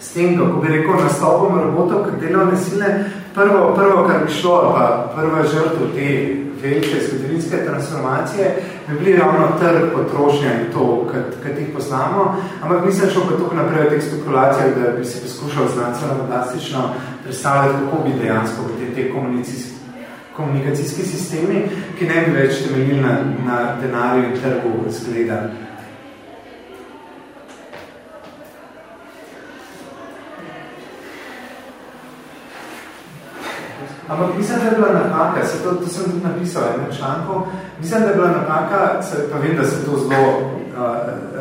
s tem, kako bi rekel, nastopom robotov, kot delovne sile, prvo, prvo kar bi šlo, pa prva žrtv te velike zgodovinske transformacije, bi bili ravno trg potrošnja in to, kad jih poznamo, ampak mislim šel pa tukaj naprej v teh spekulacijah, da bi se poskušal znanstveno fantastično predstavljati, kako bi dejansko te, te komunikacijski, komunikacijski sistemi, ki ne bi več temeljili na, na denarju in trgu zgleda. Ampak mislim, da je bila napaka, se to, to sem tudi napisal v članku, mislim, da je bila napaka, se, pa vem, da se to zelo, uh,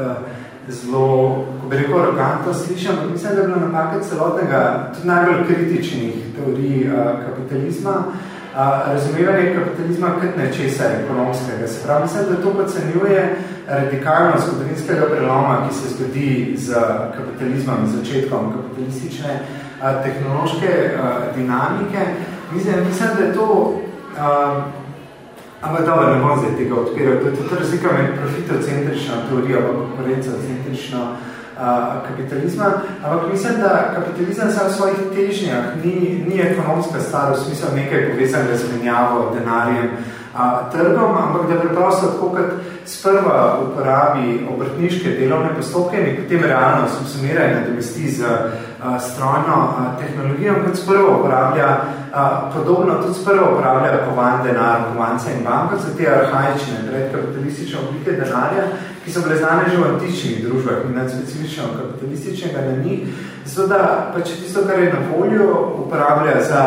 uh, zelo, ko bi rekel, arogantno slišam, ampak mislim, da je bila napaka celotnega, tudi najbolj kritičnih teorij uh, kapitalizma, uh, razumevanje kapitalizma kot nečesa ekonomskega. Se pravi, mislim, da to podcenjuje radikalno zgodovinskega preloma, ki se zgodi z kapitalizmom in začetkom kapitalistične uh, tehnološke uh, dinamike, Mislim, mislim, da je to, uh, ampak dobro, ne bom zdaj tega odpiral, to je to razlika med profitocentrično teorijo pa konkurencocentrično uh, kapitalizma, ampak mislim, da kapitalizem sam v svojih težnjah ni, ni ekonomska stvar, v smislu nekaj povezanega z menjavo, denarjem, a, trgom, ampak da preprosto tako, kot sprva uporabi obrtniške delovne postopke in potem realno subsumira in nadomesti z strojno a, tehnologijo, kot sprva uporablja a, podobno, tudi sprva uporablja kovan denar, kovance in banko za te arhajične, predkapitalistične oblike denarja, ki so bile znane že v antičnih družbah in specifično kapitalističnega na njih, zato da pa če tisto, kar je na voljo, uporablja za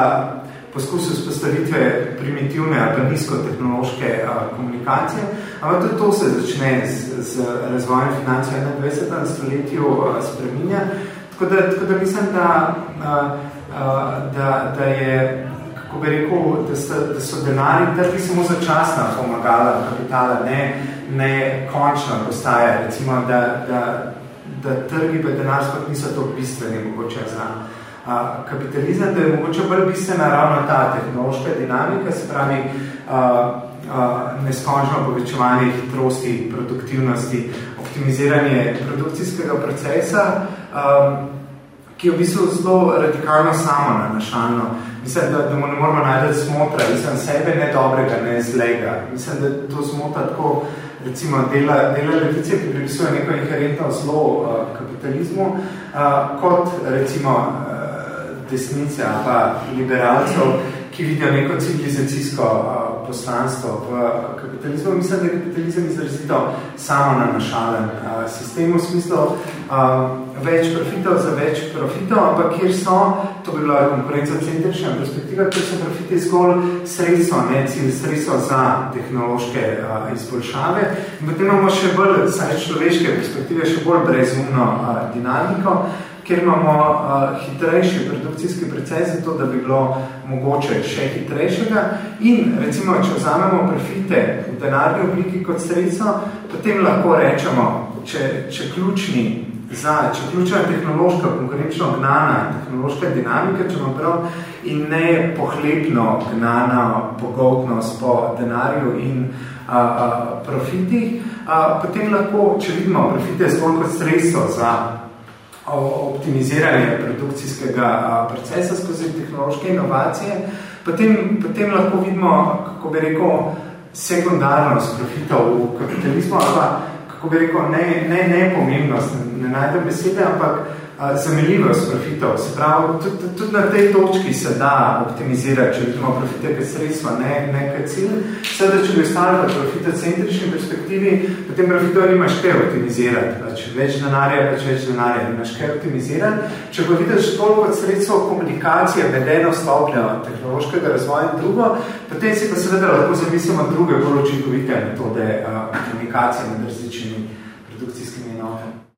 poskusil spostavitve primitivne ali pa nizkotehnološke a, komunikacije, ampak tudi to se začne z, z razvojem financije v 21. stoletju a, spreminja. Tako da, tako da mislim, da, da, da je, kako bi rekel, da so, da so denari trgi samo začasna pomagala kapitala, ne, ne končno postaje, recimo, da, da, da trgi pa denar spod niso to bistveni mogoče za a, kapitalizem, da je mogoče bolj bistvena ravno ta tehnološka dinamika, se pravi a, a, neskončno povečevanje hitrosti, produktivnosti, optimiziranje produkcijskega procesa, a, ki je v bistvu zelo radikalno samo nanašalno. Mislim, da, da mu ne moramo najdeti smotra, mislim, sebe ne dobrega, ne zlega. Mislim, da to smota tako, recimo, dela, dela levice, ki pripisuje neko inherentno zlo uh, kapitalizmu, uh, kot, recimo, uh, desnice ali pa liberalcev, ki vidijo neko civilizacijsko poslanstvo v kapitalizmu. Mislim, da je kapitalizem izrazito samo nanašalen sistem v smislu več profitov za več profitov, ampak kjer so, to bi bila konkurenca centrična perspektiva, kjer so profiti zgolj sredstvo, ne cilj sredstvo za tehnološke izboljšave. In potem imamo še bolj, saj človeške perspektive, še bolj brezumno dinamiko, kjer imamo uh, hitrejši produkcijski proces, zato da bi bilo mogoče še hitrejšega. In recimo, če vzamemo profite v denarni obliki kot sredstvo, potem lahko rečemo, če, če ključni za, če ključna tehnološka, konkurenčno gnana, tehnološka dinamika, če imamo prav, in ne pohlepno gnana pogoltnost po denarju in a, a, profitih, a, potem lahko, če vidimo profite zgolj kot sredstvo za optimiziranje produkcijskega procesa skozi tehnološke inovacije, potem, potem lahko vidimo, kako bi rekel, sekundarnost profitov v kapitalizmu, ali pa, kako bi rekel, ne, ne, ne pomembnost, ne, najdem besede, ampak zameljivost profitov. Se pravi, tudi, tudi na tej točki se da optimizirati, če vidimo profite kot sredstva, ne, ne kot cilj. Seveda, če bi ostali v profitocentrični perspektivi, potem profitov nimaš kaj optimizirati. Pač več denarja, pač več denarja, nimaš kaj optimizirati. Če pa vidiš toliko kot sredstvo komunikacije, vedeno stopnjo tehnološkega razvoja in drugo, potem si pa seveda lahko zamislimo druge bolj učinkovite metode uh, komunikacije med različnimi